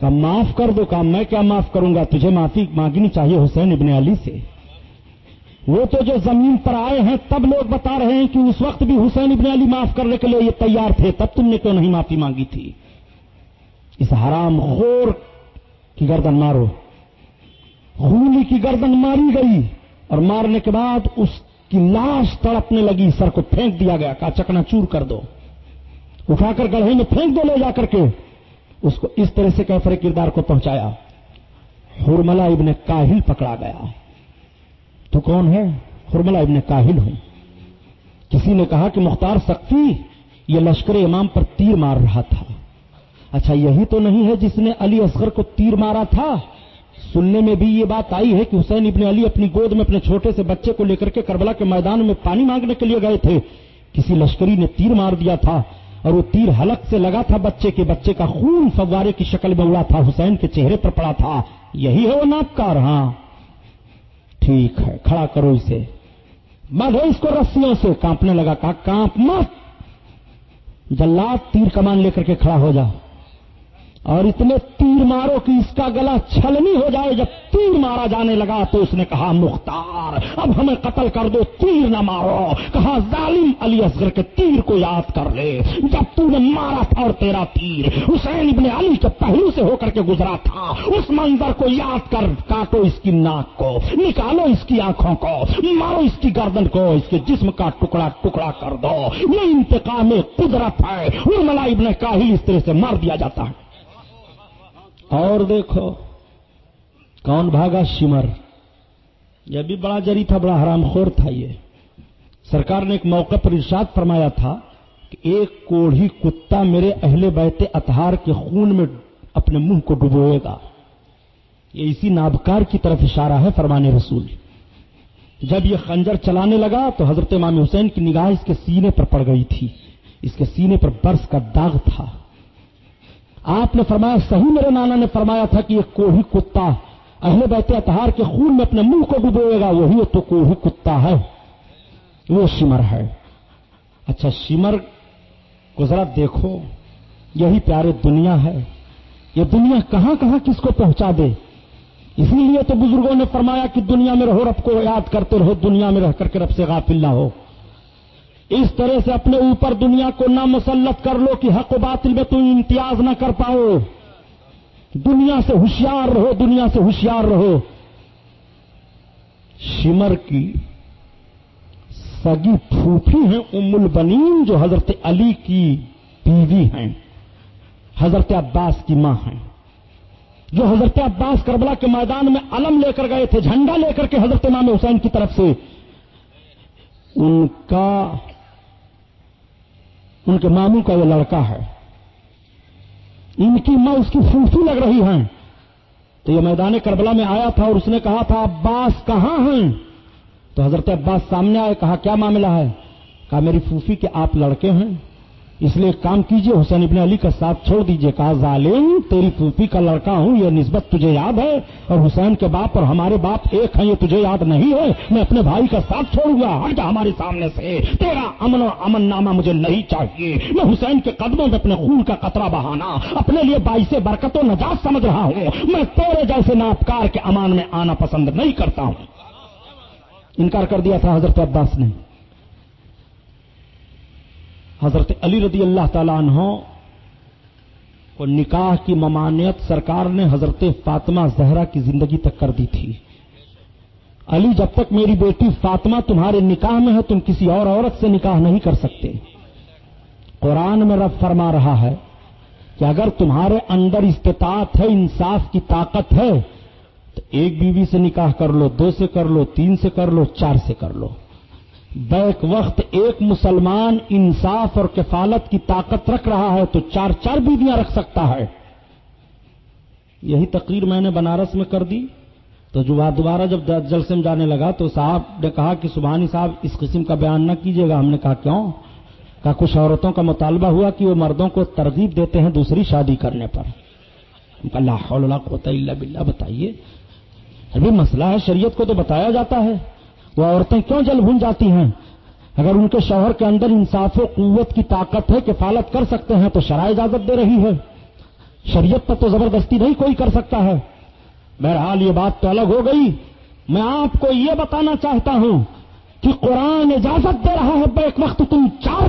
کہ معاف کر دو کام میں کیا معاف کروں گا؟ تجھے معافی مانگنی چاہیے حسین ابن علی سے۔ وہ تو جو زمین پر آئے ہیں، تب لوگ بتا رہے ہیں کہ اس وقت بھی حسین ابن علی معاف کرنے کے لیے یہ تیار تھے، تب تم نے کیوں نہیں معافی مانگی تھی؟ اس حرام خور کی گردن مارو۔ خونی کی گردن ماری گئی اور مارنے کے بعد اس کی لاش تڑپنے لگی، سر کو پھینک دیا گیا، کہا، چکنا چور کر دو۔ اٹھا کر گڑھے میں پھینک دو، لے جا کر کے۔ اس کو اس طرح سے کیفر کردار کو پہنچایا۔ حرملا ابن کاہل پکڑا گیا۔ تو کون ہے؟ حرملا ابن کاہل ہوں۔ کسی نے کہا کہ مختار سختی، یہ لشکر امام پر تیر مار رہا تھا۔ اچھا یہی تو نہیں ہے جس نے علی اصغر کو تیر مارا تھا۔ سننے میں بھی یہ بات آئی ہے کہ حسین ابن علی اپنی گود میں اپنے چھوٹے سے بچے کو لے کر کے کربلا کے میدان میں پانی مانگنے کے لیے گئے تھے۔ کسی لشکری نے تیر مار دیا تھا اور وہ تیر حلق سے لگا تھا بچے کے بچے کا خون فوارے کی شکل میں اڑا تھا۔ حسین کے چہرے پر پڑا تھا۔ یہی ہے وہ ناپکار ہاں۔ ٹھیک ہے، کھڑا کرو اسے۔ باندھو اس کو رسیوں سے۔ کانپنے لگا، کہا، کانپ مت۔ جلات تیر کمان لے کر کے کھڑا ہو جا۔ اور اتنے تیر مارو کہ اس کا گلا چھلنی ہو جائے، جب تیر مارا جانے لگا تو اس نے کہا، مختار، اب ہمیں قتل کر دو، تیر نہ مارو۔ کہا، ظالم علی اصغر کے تیر کو یاد کر لے۔ جب تو نے مارا تھا اور تیرا تیر، حسین ابن علی کے پہلو سے ہو کر کے گزرا تھا۔ اس منظر کو یاد کر کاٹو اس کی ناک کو، نکالو اس کی آنکھوں کو، مارو اس کی گردن کو، اس کے جسم کا ٹکڑا ٹکڑا کر دو۔ یہ انتقام قدرت ہے۔ ارملا ابن کاہل اس طرح سے مار دیا جاتا ہے۔ اور دیکھو، کون بھاگا شمر؟ یہ بھی بڑا جری تھا، بڑا حرام خور تھا یہ۔ سرکار نے ایک موقع پر ارشاد فرمایا تھا کہ ایک کوڑھی کتا میرے اہل بیت اتہار کے خون میں اپنے منہ کو ڈبوئے گا۔ یہ اسی نابکار کی طرف اشارہ ہے فرمانے رسول۔ جب یہ خنجر چلانے لگا تو حضرت امام حسین کی نگاہ اس کے سینے پر پڑ گئی تھی۔ اس کے سینے پر برس کا داغ تھا۔ آپ نے فرمایا، صحیح میرے نانا نے فرمایا تھا کہ یہ کوہی کتا اہل بیت اتہار کے خون میں اپنے منہ کو ڈبوئے گا، وہی تو کوہی کتا ہے۔ وہ سمر ہے۔ اچھا سمر کو ذرا دیکھو، یہی پیارے دنیا ہے۔ یہ دنیا کہاں کہاں کس کو پہنچا دے؟ اسی لیے تو بزرگوں نے فرمایا کہ دنیا میں رہو، رب کو یاد کرتے رہو، دنیا میں رہ کر کے رب سے غافل نہ ہو۔ اس طرح سے اپنے اوپر دنیا کو نہ مسلط کر لو کہ حق و باطل میں تم امتیاز نہ کر پاؤ۔ دنیا سے ہوشیار رہو، دنیا سے ہوشیار رہو۔ شمر کی سگی پھوپھی ہیں، ام البنین جو حضرت علی کی بیوی ہیں، حضرت عباس کی ماں ہیں۔ جو حضرت عباس کربلا کے میدان میں علم لے کر گئے تھے، جھنڈا لے کر کے حضرت امام حسین کی طرف سے، ان کا ان کے ماموں کا یہ لڑکا ہے۔ ان کی ماں اس کی پھوفی لگ رہی ہیں۔ تو یہ میدان کربلا میں آیا تھا اور اس نے کہا تھا، عباس، کہاں ہیں؟ تو حضرت عباس سامنے آئے، کہا، کیا معاملہ ہے؟ کہا، میری پھوفی کے آپ لڑکے ہیں۔ اس لیے کام کیجیے، حسین ابن علی کا ساتھ چھوڑ دیجیے، کہا، ظالم، تیری پھوپھی کا لڑکا ہوں، یہ نسبت تجھے یاد ہے، اور حسین کے باپ اور ہمارے باپ ایک ہیں، یہ تجھے یاد نہیں ہے، میں اپنے بھائی کا ساتھ چھوڑوں گا، ہٹ جا ہمارے سامنے سے، تیرا امن و امن نامہ مجھے نہیں چاہیے، میں حسین کے قدموں میں اپنے خون کا قطرہ بہانا، اپنے لیے باعث برکت و نجات سمجھ رہا ہوں، میں تیرے جیسے ناپکار کے امان میں آنا پسند نہیں کرتا ہوں۔ انکار کر دیا تھا حضرت عباس نے۔ حضرت علی رضی اللہ تعالیٰ عنہ کو نکاح کی ممانعت سرکار نے حضرت فاطمہ زہرا کی زندگی تک کر دی تھی۔ علی، جب تک میری بیٹی فاطمہ تمہارے نکاح میں ہے، تم کسی اور عورت سے نکاح نہیں کر سکتے۔ قرآن میں رب فرما رہا ہے کہ اگر تمہارے اندر استطاعت ہے، انصاف کی طاقت ہے، تو ایک بیوی سے نکاح کر لو، دو سے کر لو، تین سے کر لو، چار سے کر لو۔ بیک وقت ایک مسلمان انصاف اور کفالت کی طاقت رکھ رہا ہے تو چار چار بیویاں رکھ سکتا ہے۔ یہی تقریر میں نے بنارس میں کر دی۔ تو جو دوبارہ جب جلسے میں جانے لگا تو صاحب نے کہا کہ سبحانی صاحب، اس قسم کا بیان نہ کیجیے گا۔ ہم نے کہا، کیوں؟ کہا، کچھ عورتوں کا مطالبہ ہوا کہ وہ مردوں کو ترغیب دیتے ہیں دوسری شادی کرنے پر۔ اللہ اللہ بلّہ بتائیے۔ ابھی مسئلہ ہے، شریعت کو تو بتایا جاتا ہے۔ وہ عورتیں کیوں جل بھون جاتی ہیں؟ اگر ان کے شوہر کے اندر انصاف و قوت کی طاقت ہے، کفالت کر سکتے ہیں، تو شرح اجازت دے رہی ہے۔ شریعت پر تو زبردستی نہیں کوئی کر سکتا ہے۔ بہرحال یہ بات تو الگ ہو گئی۔ میں آپ کو یہ بتانا چاہتا ہوں کہ قرآن اجازت دے رہا ہے ایک وقت تم چار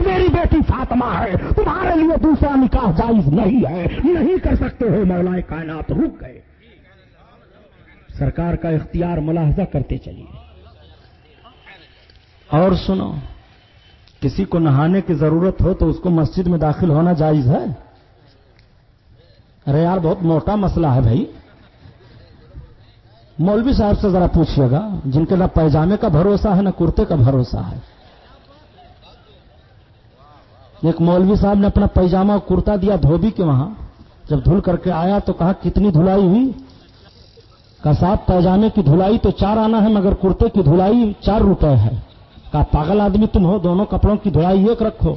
میری بیٹی فاطمہ ہے، تمہارے لیے دوسرا نکاح جائز نہیں ہے۔ نہیں کر سکتے ہو مولا کائنات، رک گئے۔ سرکار کا اختیار ملاحظہ کرتے چلیے۔ اور سنو، کسی کو نہانے کی ضرورت ہو تو اس کو مسجد میں داخل ہونا جائز ہے؟ ارے یار، بہت موٹا مسئلہ ہے بھائی۔ مولوی صاحب سے ذرا پوچھیے گا، جن کے نہ پیجامے کا بھروسہ ہے، نہ کرتے کا بھروسہ ہے۔ ایک مولوی صاحب نے اپنا پیجامہ اور کرتا دیا دھوبی کے وہاں۔ جب دھل کر کے آیا تو کہا، کتنی دھلائی ہوئی؟ کہا، صاحب، پیجامے کی دھلائی تو چار آنا ہے، مگر کرتے کی دھلائی چار روپے ہے۔ کہا، پاگل آدمی تم ہو، دونوں کپڑوں کی دھلائی ایک رکھو۔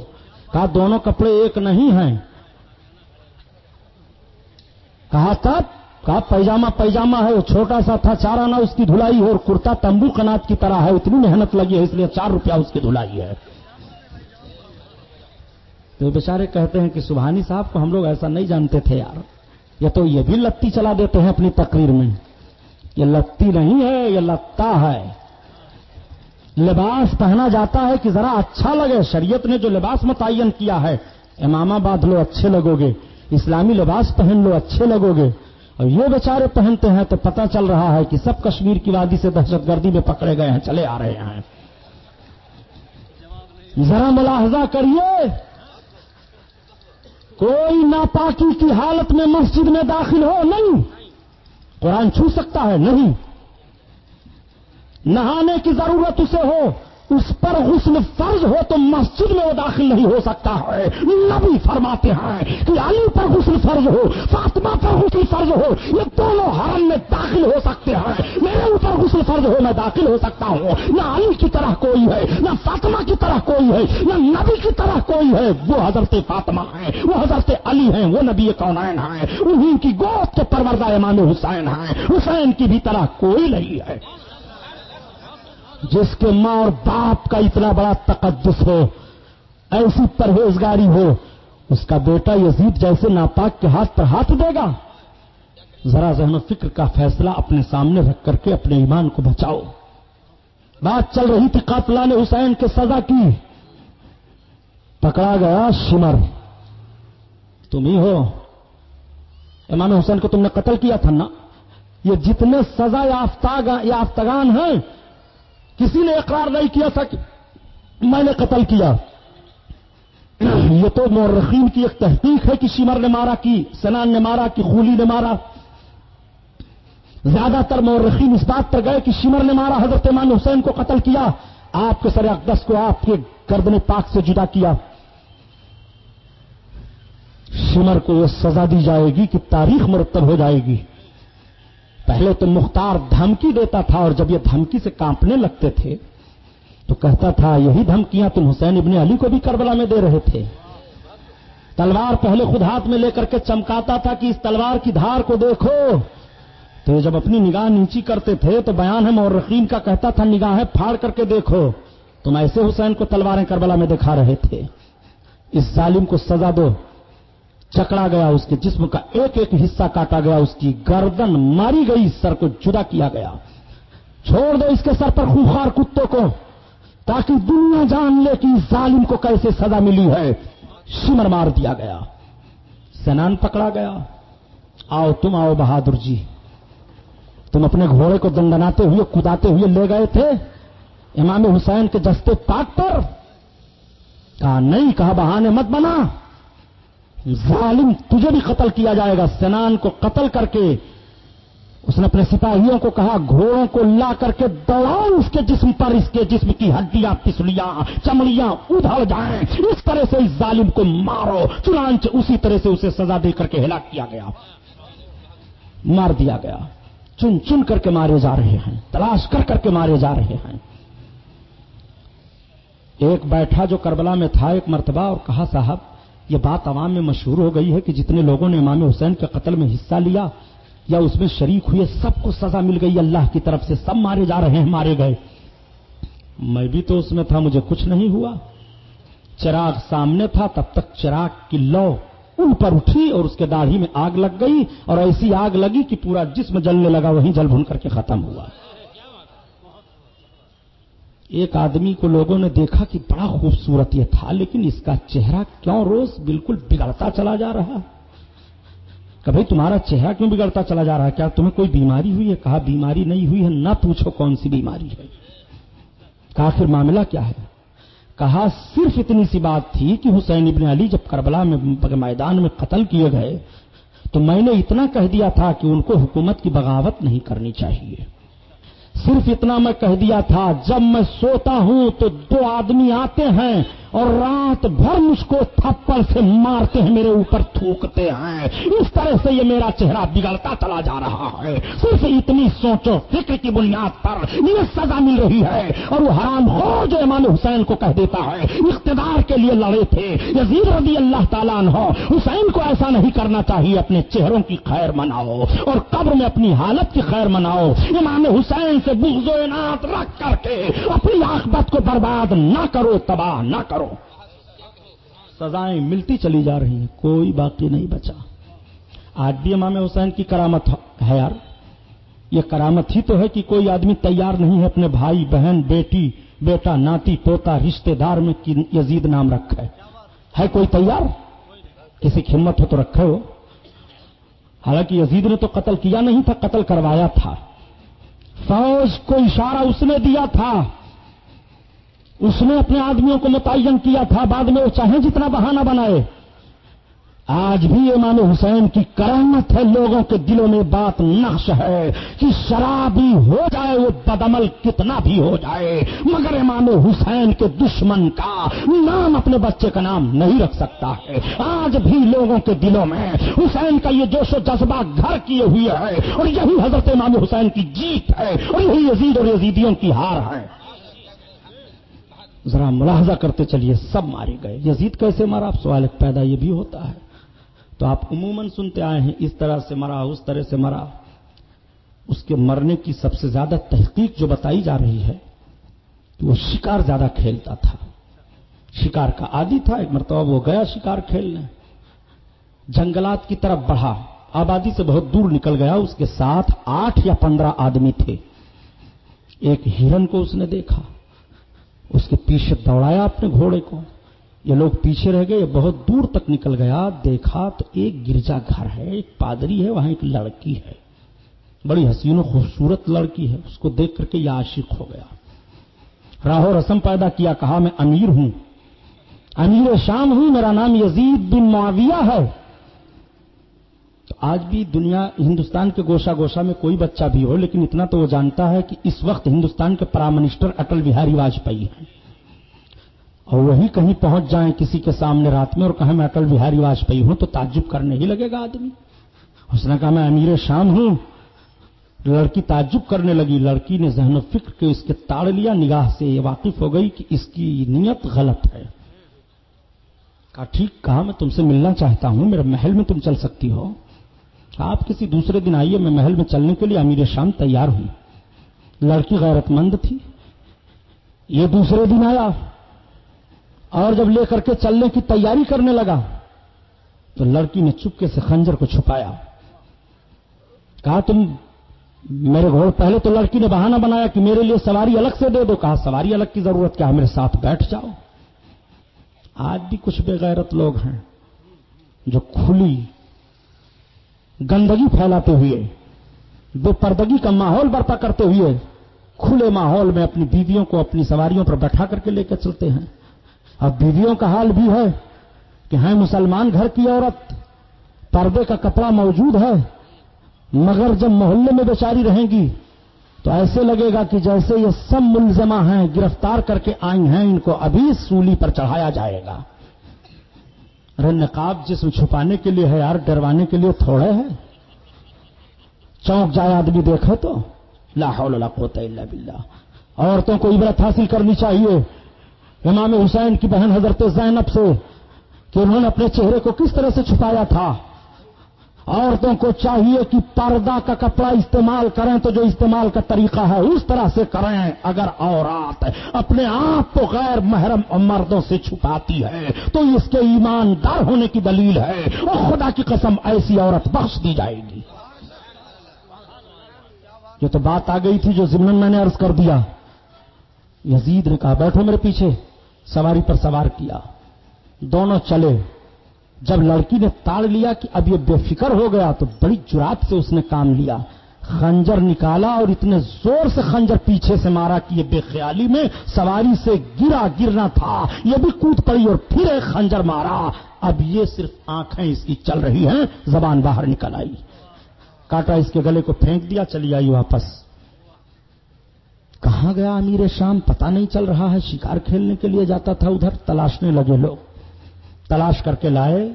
کہا، دونوں کپڑے ایک نہیں ہیں۔ کہا تب کہا، پیجامہ پیجامہ ہے، وہ چھوٹا سا تھا، چار آنا اس کی دھلائی ہے اور کرتا تمبو کنات کی طرح ہے، اتنی محنت لگی ہے، اس لیے چار روپیہ اس کی دھلائی ہے۔ تو بیچارے کہتے ہیں کہ سبحانی صاحب کو ہم لوگ ایسا نہیں جانتے تھے یار۔ یا تو یہ بھی لتی چلا دیتے ہیں اپنی تقریر میں۔ یہ لتی نہیں ہے، یہ لتا ہے۔ لباس پہنا جاتا ہے کہ ذرا اچھا لگے۔ شریعت نے جو لباس متعین کیا ہے امامہ باد لو اچھے لگو گے، اسلامی لباس پہن لو اچھے لگو گے۔ اور یہ بیچارے پہنتے ہیں تو پتہ چل رہا ہے کہ سب کشمیر کی وادی سے دہشت گردی میں پکڑے گئے ہیں، چلے آ رہے ہیں۔ ذرا ملاحظہ کریے۔ کوئی ناپاکی کی حالت میں مسجد میں داخل ہو نہیں۔ قرآن چھو سکتا ہے؟ نہیں۔ نہانے کی ضرورت اسے ہو۔ اس پر غسل فرض ہو تو مسجد میں وہ داخل نہیں ہو سکتا ہے۔ نبی فرماتے ہیں کہ علی پر غسل فرض ہو، فاطمہ پر غسل فرض ہو، یہ دونوں حرم میں داخل ہو سکتے ہیں۔ میرے اوپر غسل فرض ہو، میں داخل ہو سکتا ہوں۔ نہ علی کی طرح کوئی ہے، نہ فاطمہ کی طرح کوئی ہے، نہ نبی کی طرح کوئی ہے۔ وہ حضرت فاطمہ ہے وہ حضرت علی ہیں، وہ نبی کونین ہیں۔ انہیں کی گوت کے پروردہ امام حسین ہیں۔ حسین کی بھی طرح کوئی نہیں ہے۔ جس کے ماں اور باپ کا اتنا بڑا تقدس ہو، ایسی پرہیزگاری ہو، اس کا بیٹا یزید جیسے ناپاک کے ہاتھ پر ہاتھ دے گا۔ ذرا ذہن و فکر کا فیصلہ اپنے سامنے رکھ کر کے اپنے ایمان کو بچاؤ۔ بات چل رہی تھی قاتلان حسین کے سزا کی۔ پکڑا گیا شمر۔ تم ہی ہو۔ امام حسین کو تم نے قتل کیا تھا نا؟ یہ جتنے سزا یافتگان ہیں کسی نے اقرار نہیں کیا تھا کہ میں نے قتل کیا۔ یہ تو مورخین کی ایک تحقیق ہے کہ شمر نے مارا، کی سنان نے مارا کہ خولی نے مارا۔ زیادہ تر مورخین اس بات پر گئے کہ شمر نے مارا، حضرت امام حسین کو قتل کیا۔ آپ کے سر اقدس کو آپ کے گردن پاک سے جدا کیا۔ شمر کو یہ سزا دی جائے گی کہ تاریخ مرتب ہو جائے گی۔ پہلے تو مختار دھمکی دیتا تھا اور جب یہ دھمکی سے کانپنے لگتے تھے تو کہتا تھا، یہی دھمکیاں تم حسین ابن علی کو بھی کربلا میں دے رہے تھے۔ تلوار پہلے خود ہاتھ میں لے کر کے چمکاتا تھا کہ اس تلوار کی دھار کو دیکھو۔ تو یہ جب اپنی نگاہ نیچی کرتے تھے تو بیان ہے، مورخین کا کہتا تھا نگاہیں پھاڑ کر کے دیکھو۔ تم ایسے حسین کو تلواریں کربلا میں دکھا رہے تھے۔ اس ظالم کو سزا دو۔ چکڑا گیا اس کے جسم کا ایک ایک حصہ کاٹا گیا، اس کی گردن ماری گئی، سر کو جدا کیا گیا۔ چھوڑ دو اس کے سر پر خوخار کتوں کو، تاکہ دنیا جان لے کہ ظالم کو کیسے سزا ملی ہے۔ سمر مار دیا گیا۔ سنان پکڑا گیا۔ آؤ، تم آؤ بہادر جی۔ تم اپنے گھوڑے کو دندناتے ہوئے کداتے ہوئے لے گئے تھے۔ امام حسین کے جستے پاک پر کہا، نہیں، کہا، بہانے مت بنا۔ ظالم تجھے بھی قتل کیا جائے گا۔ سنان کو قتل کر کے اس نے اپنے سپاہیوں کو کہا، گھوڑوں کو لا کر کے دوڑاؤ اس کے جسم پر، اس کے جسم کی ہڈیاں، پسلیاں، چمڑیاں ادھڑ جائیں۔ اس طرح سے اس ظالم کو مارو، چنانچہ اسی طرح سے اسے سزا دے کر کے ہلاک کیا گیا۔ مار دیا گیا۔ چن چن کر کے مارے جا رہے ہیں۔ تلاش کر کر کے مارے جا رہے ہیں۔ ایک بیٹھا جو کربلا میں تھا، ایک مرتبہ اور کہا، صاحب یہ بات عوام میں مشہور ہو گئی ہے کہ جتنے لوگوں نے امام حسین کے قتل میں حصہ لیا یا اس میں شریک ہوئے، سب کو سزا مل گئی، اللہ کی طرف سے سب مارے جا رہے ہیں، مارے گئے۔ میں بھی تو اس میں تھا، مجھے کچھ نہیں ہوا۔ چراغ سامنے تھا، تب تک چراغ کی لو ان پر اٹھی اور اس کے داڑھی میں آگ لگ گئی اور ایسی آگ لگی کہ پورا جسم جلنے لگا، وہیں جل بھون کر کے ختم ہوا۔ ایک آدمی کو لوگوں نے دیکھا کہ بڑا خوبصورت یہ تھا، لیکن اس کا چہرہ کیوں روز بالکل بگڑتا چلا جا رہا؟ کہ بھائی تمہارا چہرہ کیوں بگڑتا چلا جا رہا؟ ہے کیا تمہیں کوئی بیماری ہوئی ہے؟ کہا، بیماری نہیں ہوئی ہے، نہ پوچھو کون سی بیماری ہے۔ کہا، پھر معاملہ کیا ہے؟ کہا، صرف اتنی سی بات تھی کہ حسین ابن علی جب کربلا میں میدان میں قتل کیے گئے، تو میں نے اتنا کہہ دیا تھا کہ ان کو حکومت کی بغاوت نہیں کرنی چاہیے۔ صرف اتنا میں کہہ دیا تھا، جب میں سوتا ہوں تو دو آدمی آتے ہیں اور رات بھر مجھ کو تھپڑ سے مارتے ہیں، میرے اوپر تھوکتے ہیں۔ اس طرح سے یہ میرا چہرہ بگڑتا چلا جا رہا ہے۔ صرف اتنی سوچو، فکر کی بنیاد پر یہ سزا مل رہی ہے۔ اور وہ حرام ہو جو امام حسین کو کہہ دیتا ہے۔ اقتدار کے لیے لڑے تھے۔ یزید رضی اللہ تعالیٰ ہو حسین کو ایسا نہیں کرنا چاہیے، اپنے چہروں کی خیر مناؤ۔ اور قبر میں اپنی حالت کی خیر مناؤ۔ امام حسین سے بغض و انعت رکھ کر کے اپنی آخبت کو برباد نہ کرو، تباہ نہ کرو۔ کرو سزائیں ملتی چلی جا رہی ہیں، کوئی باقی نہیں بچا۔ آج بھی امام حسین کی کرامت ہے یار۔ یہ کرامت ہی تو ہے کہ کوئی آدمی تیار نہیں ہے اپنے بھائی، بہن، بیٹی، بیٹا، ناتی، پوتا رشتے دار میں یزید نام رکھا ہے۔ ہے کوئی تیار؟ کسی کی ہمت ہو تو رکھے ہو۔ حالانکہ یزید نے تو قتل کیا نہیں تھا، قتل کروایا تھا۔ فوج کو اشارہ اس نے دیا تھا۔ اس نے اپنے آدمیوں کو متعین کیا تھا، بعد میں وہ چاہیں جتنا بہانہ بنائے۔ آج بھی امام حسین کی کرامت ہے، لوگوں کے دلوں میں بات نقش ہے۔ کہ شرابی ہو جائے، وہ بدعمل کتنا بھی ہو جائے۔ مگر امام حسین کے دشمن کا نام اپنے بچے کا نام نہیں رکھ سکتا ہے۔ آج بھی لوگوں کے دلوں میں حسین کا یہ جوش و جذبہ گھر کیے ہوئے ہے۔ اور یہی حضرت امام حسین کی جیت ہے، اور یہی یزید اور یزیدیوں کی ہار ہے۔ ذرا ملاحظہ کرتے چلیے، سب مارے گئے۔ یزید کیسے مارا؟ آپ سوال پیدا یہ بھی ہوتا ہے۔ تو آپ عموماً سنتے آئے ہیں، اس طرح سے مرا اس طرح سے مرا اس کے مرنے کی سب سے زیادہ تحقیق جو بتائی جا رہی ہے، کہ وہ شکار زیادہ کھیلتا تھا۔ شکار کا عادی تھا، ایک مرتبہ وہ گیا شکار کھیلنے۔ جنگلات کی طرف بڑھا۔ آبادی سے بہت دور نکل گیا، اس کے ساتھ آٹھ یا پندرہ آدمی تھے۔ ایک ہرن کو اس نے دیکھا۔ اس کے پیچھے دوڑایا اپنے گھوڑے کو۔ یہ لوگ پیچھے رہ گئے بہت دور تک نکل گیا۔ دیکھا تو ایک گرجا گھر ہے، ایک پادری ہے، وہاں ایک لڑکی ہے۔ بڑی حسین و خوبصورت لڑکی ہے۔ اس کو دیکھ کر کے یہ عاشق ہو گیا۔ راہو رسم پیدا کیا، کہا، میں امیر ہوں۔ امیر شام ہوں، میرا نام یزید بن معاویہ ہے۔ آج بھی دنیا ہندوستان کے گوشا گوشا میں کوئی بچہ بھی ہو، لیکن اتنا تو وہ جانتا ہے کہ اس وقت ہندوستان کے پرائم منسٹر اٹل بہاری واجپئی ہیں۔ اور وہی کہیں پہنچ جائیں کسی کے سامنے رات میں اور کہیں میں اٹل بہاری واجپئی ہوں تو تعجب کرنے ہی لگے گا آدمی۔ اس نے کہا، میں امیر شام ہوں۔ لڑکی تعجب کرنے لگی۔ لڑکی نے ذہن و فکر کے اس کے تاڑ لیا، نگاہ سے یہ واقف ہو گئی کہ اس کی نیت غلط ہے۔ کہا، ٹھیک کہا میں تم سے ملنا چاہتا ہوں؟ میرے محل میں تم چل سکتی ہو۔ آپ کسی دوسرے دن آئیے، میں محل میں چلنے کے لیے امیر شام تیار ہوں لڑکی غیرت مند تھی۔ یہ دوسرے دن آیا۔ اور جب لے کر کے چلنے کی تیاری کرنے لگا، تو لڑکی نے چپکے سے خنجر کو چھپایا۔ کہا، تم میرے گھوڑ پہلے تو لڑکی نے بہانہ بنایا کہ میرے لیے سواری الگ سے دے دو۔ کہا، سواری الگ کی ضرورت کیا؟ میرے ساتھ بیٹھ جاؤ۔ آج بھی کچھ بے غیرت لوگ ہیں جو کھلی گندگی پھیلاتے ہوئے بے پردگی کا ماحول برپا کرتے ہوئے کھلے ماحول میں اپنی بیویوں کو اپنی سواریوں پر بیٹھا کر کے لے کے چلتے ہیں۔ اب بیویوں کا حال بھی ہے کہ ہیں مسلمان گھر کی عورت، پردے کا کپڑا موجود ہے، مگر جب محلے میں بیچاری رہیں گی تو ایسے لگے گا کہ جیسے یہ سب ملزمہ ہیں، گرفتار کر کے آئی ہیں، ان کو ابھی سولی پر چڑھایا جائے گا۔ ارے نقاب، جسم چھپانے کے لیے ہے یار، ڈروانے کے لیے تھوڑے ہے چونک جائے آدمی دیکھے تو، لا حول لا قوت الا باللہ۔ عورتوں کو عبرت حاصل کرنی چاہیے۔ امام حسین کی بہن حضرت زینب سے، کہ انہوں نے اپنے چہرے کو کس طرح سے چھپایا تھا۔ عورتوں کو چاہیے کہ پردہ کا کپڑا استعمال کریں تو جو استعمال کا طریقہ ہے اس طرح سے کریں۔ اگر عورت اپنے آپ کو غیر محرم مردوں سے چھپاتی ہے تو اس کے ایماندار ہونے کی دلیل ہے۔ اور خدا کی قسم ایسی عورت بخش دی جائے گی۔ یہ تو بات آ گئی تھی جو ضمن میں نے عرض کر دیا۔ یزید نے کہا، بیٹھو میرے پیچھے۔ سواری پر سوار کیا۔ دونوں چلے۔ جب لڑکی نے تاڑ لیا کہ اب یہ بے فکر ہو گیا تو بڑی جرات سے اس نے کام لیا۔ خنجر نکالا اور اتنے زور سے خنجر پیچھے سے مارا کہ یہ بے خیالی میں سواری سے گرا گرنا تھا۔ یہ بھی کود پڑی اور پھر ایک خنجر مارا۔ اب یہ صرف آنکھیں اس کی چل رہی ہیں، زبان باہر نکل آئی۔ کاٹا اس کے گلے کو پھینک دیا، چلی آئی واپس۔ کہاں گیا امیر شام؟ پتہ نہیں چل رہا ہے، شکار کھیلنے کے لیے جاتا تھا ادھر، تلاشنے لگے لوگ۔ تلاش کر کے لائے،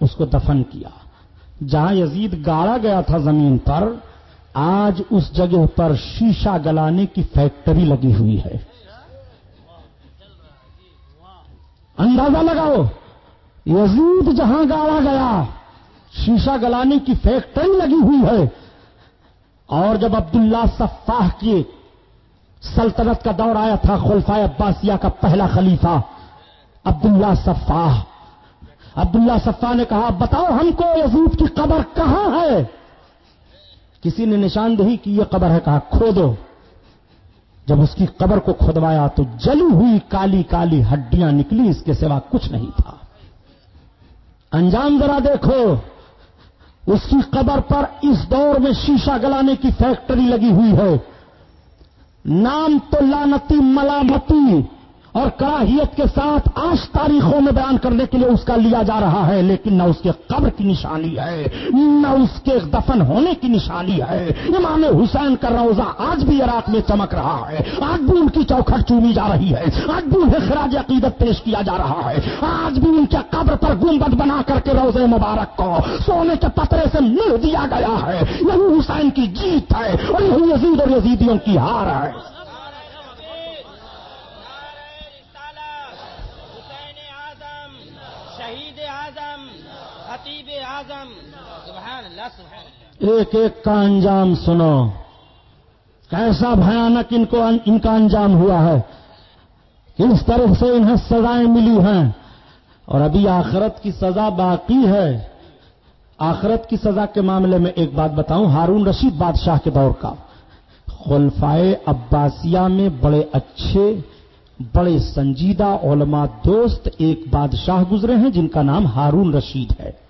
اس کو دفن کیا۔ جہاں یزید گاڑا گیا تھا زمین پر، آج اس جگہ پر شیشہ گلانے کی فیکٹری لگی ہوئی ہے۔ اندازہ لگاؤ، یزید جہاں گاڑا گیا، شیشہ گلانے کی فیکٹری لگی ہوئی ہے۔ اور جب عبداللہ صفاح کی سلطنت کا دور آیا تھا، خلفائے عباسیہ کا پہلا خلیفہ، عبداللہ صفاح عبداللہ صفا نے کہا، بتاؤ ہم کو یزید کی قبر کہاں ہے؟ کسی نے نشاندہی کی، یہ قبر ہے کہا کھودو جب اس کی قبر کو کھودوایا تو جلی ہوئی کالی کالی ہڈیاں نکلی، اس کے سوا کچھ نہیں تھا۔ انجام ذرا دیکھو، اس کی قبر پر اس دور میں شیشہ گلانے کی فیکٹری لگی ہوئی ہے۔ نام تو لانتی ملامتی اور کراہیت کے ساتھ آج تاریخوں میں بیان کرنے کے لیے اس کا لیا جا رہا ہے، لیکن نہ اس کے قبر کی نشانی ہے، نہ اس کے دفن ہونے کی نشانی ہے۔ امام حسین کا روزہ آج بھی عراق میں چمک رہا ہے۔ آج بھی ان کی چوکھٹ چومی جا رہی ہے۔ آج بھی انہیں خراج عقیدت پیش کیا جا رہا ہے۔ آج بھی ان کے قبر پر گنبد بنا کر کے روزے مبارک کو سونے کے پترے سے مل دیا گیا ہے۔ یہی حسین کی جیت ہے اور یہی یزید اور یزیدیوں کی ہار ہے۔ ایک ایک کا انجام سنو۔ کیسا بھیانک ان کو ان کا انجام ہوا ہے۔ کہ اس طرح سے انہیں سزائیں ملی ہیں؟ اور ابھی آخرت کی سزا باقی ہے۔ آخرت کی سزا کے معاملے میں ایک بات بتاؤں، ہارون رشید بادشاہ کے دور کا۔ خلفائے عباسیہ میں بڑے اچھے، بڑے سنجیدہ علماء دوست ایک بادشاہ گزرے ہیں جن کا نام ہارون رشید ہے۔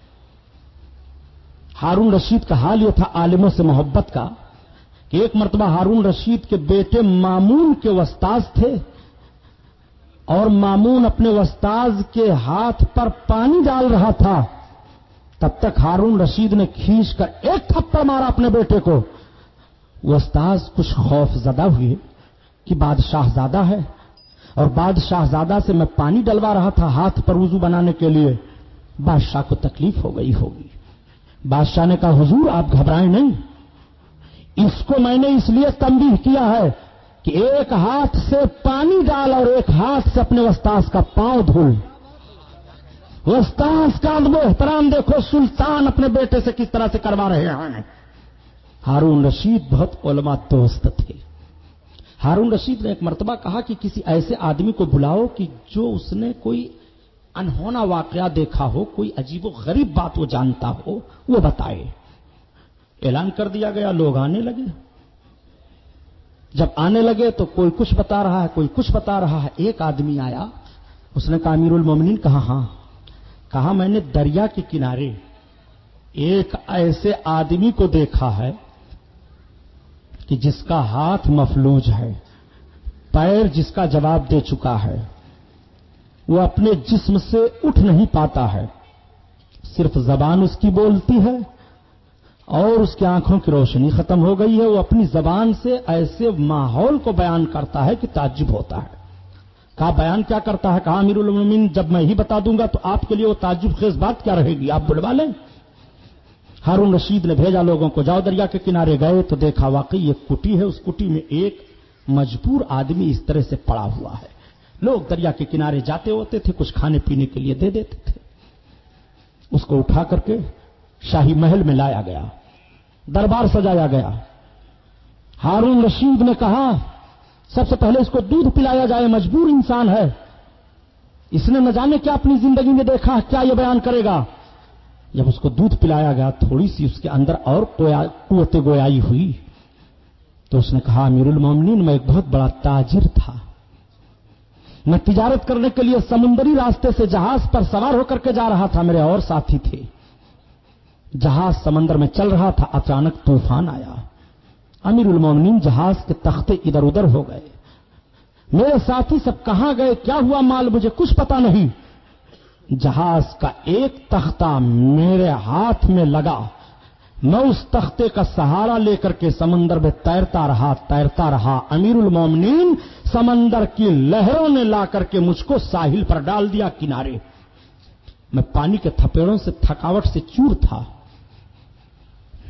ہارون رشید کا حال یہ تھا عالموں سے محبت کا کہ ایک مرتبہ ہارون رشید کے بیٹے مامون کے وستاز تھے اور مامون اپنے وستاز کے ہاتھ پر پانی ڈال رہا تھا۔ تب تک ہارون رشید نے کھینچ کر ایک تھپڑ مارا اپنے بیٹے کو۔ وستاز کچھ خوف زدہ ہوئے کہ بادشاہ زادہ ہے اور بادشاہ زادہ سے میں پانی ڈلوا رہا تھا ہاتھ پر وضو بنانے کے لیے۔ بادشاہ کو تکلیف ہو گئی ہوگی۔ بادشاہ نے کہا، حضور، آپ گھبرائیں نہیں۔ اس کو میں نے اس لیے تنبیہ کیا ہے کہ ایک ہاتھ سے پانی ڈال اور ایک ہاتھ سے اپنے وستاس کا پاؤں دھول۔ وستاس کا ادب احترام دیکھو، سلطان اپنے بیٹے سے کس طرح سے کروا رہے ہیں۔ ہارون رشید بہت علماء دوست تھے۔ ہارون رشید نے ایک مرتبہ کہا کہ کسی ایسے آدمی کو بلاؤ کہ جو اس نے کوئی انہونا واقعہ دیکھا ہو، کوئی عجیب و غریب بات وہ جانتا ہو، وہ بتائے۔ اعلان کر دیا گیا، لوگ آنے لگے۔ جب آنے لگے تو کوئی کچھ بتا رہا ہے، کوئی کچھ بتا رہا ہے۔ ایک آدمی آیا، اس نے کہا، امیر المومنین کہا ہاں۔ کہا، میں نے دریا کے کنارے ایک ایسے آدمی کو دیکھا ہے کہ جس کا ہاتھ مفلوج ہے، پیر جس کا جواب دے چکا ہے۔ وہ اپنے جسم سے اٹھ نہیں پاتا ہے۔ صرف زبان اس کی بولتی ہے اور اس کی آنکھوں کی روشنی ختم ہو گئی ہے۔ وہ اپنی زبان سے ایسے ماحول کو بیان کرتا ہے کہ تعجب ہوتا ہے۔ کہا بیان کیا کرتا ہے؟ کہا امیر المین جب میں ہی بتا دوں گا تو آپ کے لیے وہ تعجب خیز بات کیا رہے گی؟ آپ بلوا لیں۔ ہارون رشید نے بھیجا لوگوں کو، جاؤ دریا کے کنارے گئے تو دیکھا واقعی ایک کٹی ہے۔ اس کٹی میں ایک مجبور آدمی اس طرح سے پڑا ہوا ہے۔ لوگ دریا کے کنارے جاتے ہوتے تھے، کچھ کھانے پینے کے لیے دے دیتے تھے۔ اس کو اٹھا کر کے شاہی محل میں لایا گیا، دربار سجایا گیا۔ ہارون رشید نے کہا، سب سے پہلے اس کو دودھ پلایا جائے، مجبور انسان ہے۔ اس نے نہ جانے کیا اپنی زندگی میں دیکھا، کیا یہ بیان کرے گا؟ جب اس کو دودھ پلایا گیا، تھوڑی سی اس کے اندر اور قوت گویائی ہوئی۔ تو اس نے کہا، امیر المومنین، میں ایک بہت بڑا تاجر تھا۔ میں تجارت کرنے کے لیے سمندری راستے سے جہاز پر سوار ہو کر کے جا رہا تھا، میرے اور ساتھی تھے۔ جہاز سمندر میں چل رہا تھا، اچانک طوفان آیا۔ امیر المومنین جہاز کے تختے ادھر ادھر ہو گئے۔ میرے ساتھی سب کہاں گئے؟ کیا ہوا مال؟ مجھے کچھ پتا نہیں۔ جہاز کا ایک تختہ میرے ہاتھ میں لگا۔ میں اس تختے کا سہارا لے کر کے سمندر میں تیرتا رہا تیرتا رہا۔ امیر المومنین سمندر کی لہروں نے لا کر کے مجھ کو ساحل پر ڈال دیا کنارے۔ میں پانی کے تھپیڑوں سے تھکاوٹ سے چور تھا۔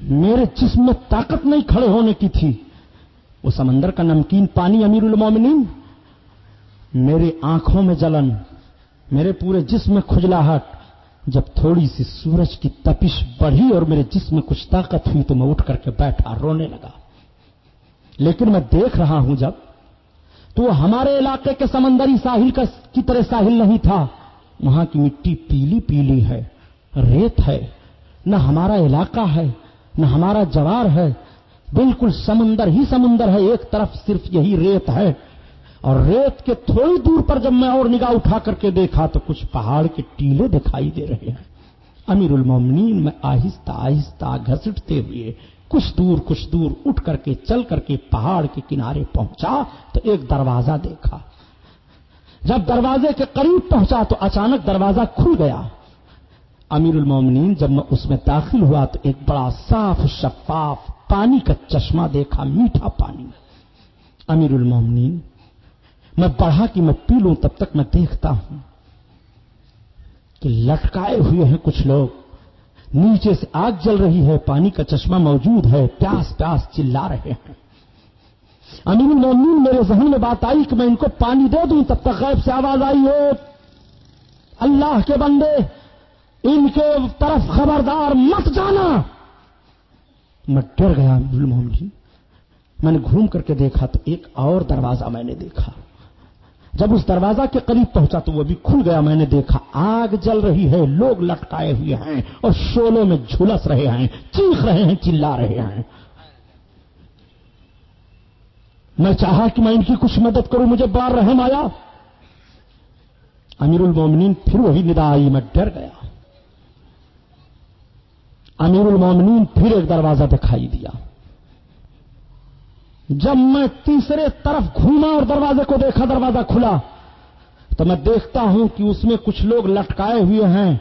میرے جسم میں طاقت نہیں کھڑے ہونے کی تھی۔ وہ سمندر کا نمکین پانی، امیر المومنین۔ میری آنکھوں میں جلن، میرے پورے جسم میں کھجلاہٹ۔ جب تھوڑی سی سورج کی تپش بڑھی اور میرے جسم میں کچھ طاقت ہوئی تو میں اٹھ کر کے بیٹھا، رونے لگا۔ لیکن میں دیکھ رہا ہوں جب تو وہ ہمارے علاقے کے سمندری ساحل کا کی طرح ساحل نہیں تھا۔ وہاں کی مٹی پیلی پیلی ہے، ریت ہے۔ نہ ہمارا علاقہ ہے، نہ ہمارا جوار ہے۔ بالکل سمندر ہی سمندر ہے، ایک طرف صرف یہی ریت ہے۔ اور ریت کے تھوڑی دور پر جب میں اور نگاہ اٹھا کر کے دیکھا تو کچھ پہاڑ کے ٹیلے دکھائی دے رہے ہیں۔ امیر المومنین میں آہستہ آہستہ گھسٹتے ہوئے کچھ دور کچھ دور اٹھ کر کے چل کر کے پہاڑ کے کنارے پہنچا تو ایک دروازہ دیکھا۔ جب دروازے کے قریب پہنچا تو اچانک دروازہ کھل گیا۔ امیر المومنین، جب میں اس میں داخل ہوا تو ایک بڑا صاف شفاف پانی کا چشمہ دیکھا، میٹھا پانی۔ امیر المومنین، میں بڑھا کہ میں پی لوں تب تک میں دیکھتا ہوں کہ لٹکائے ہوئے ہیں کچھ لوگ۔ نیچے سے آگ جل رہی ہے، پانی کا چشمہ موجود ہے، پیاس پیاس چلا رہے ہیں۔ امیر المومنین، میرے ذہن میں بات آئی کہ میں ان کو پانی دے دوں، تب تک غیب سے آواز آئی ہو اللہ کے بندے، ان کے طرف خبردار مت جانا۔ میں ڈر گیا جی میں نے گھوم کر کے دیکھا تو ایک اور دروازہ میں نے دیکھا۔ جب اس دروازہ کے قریب پہنچا تو وہ بھی کھل گیا، میں نے دیکھا آگ جل رہی ہے، لوگ لٹکائے ہوئے ہیں اور شولوں میں جھلس رہے ہیں، چیخ رہے ہیں، چلا رہے ہیں۔ میں چاہا کہ میں ان کی کچھ مدد کروں، مجھے بار رحم آیا۔ امیر المومنین پھر وہی ندا آئی، میں ڈر گیا۔ امیر المومنین پھر ایک دروازہ دکھائی دیا۔ جب میں تیسرے طرف گھوما اور دروازے کو دیکھا، دروازہ کھلا، تو میں دیکھتا ہوں کہ اس میں کچھ لوگ لٹکائے ہوئے ہیں۔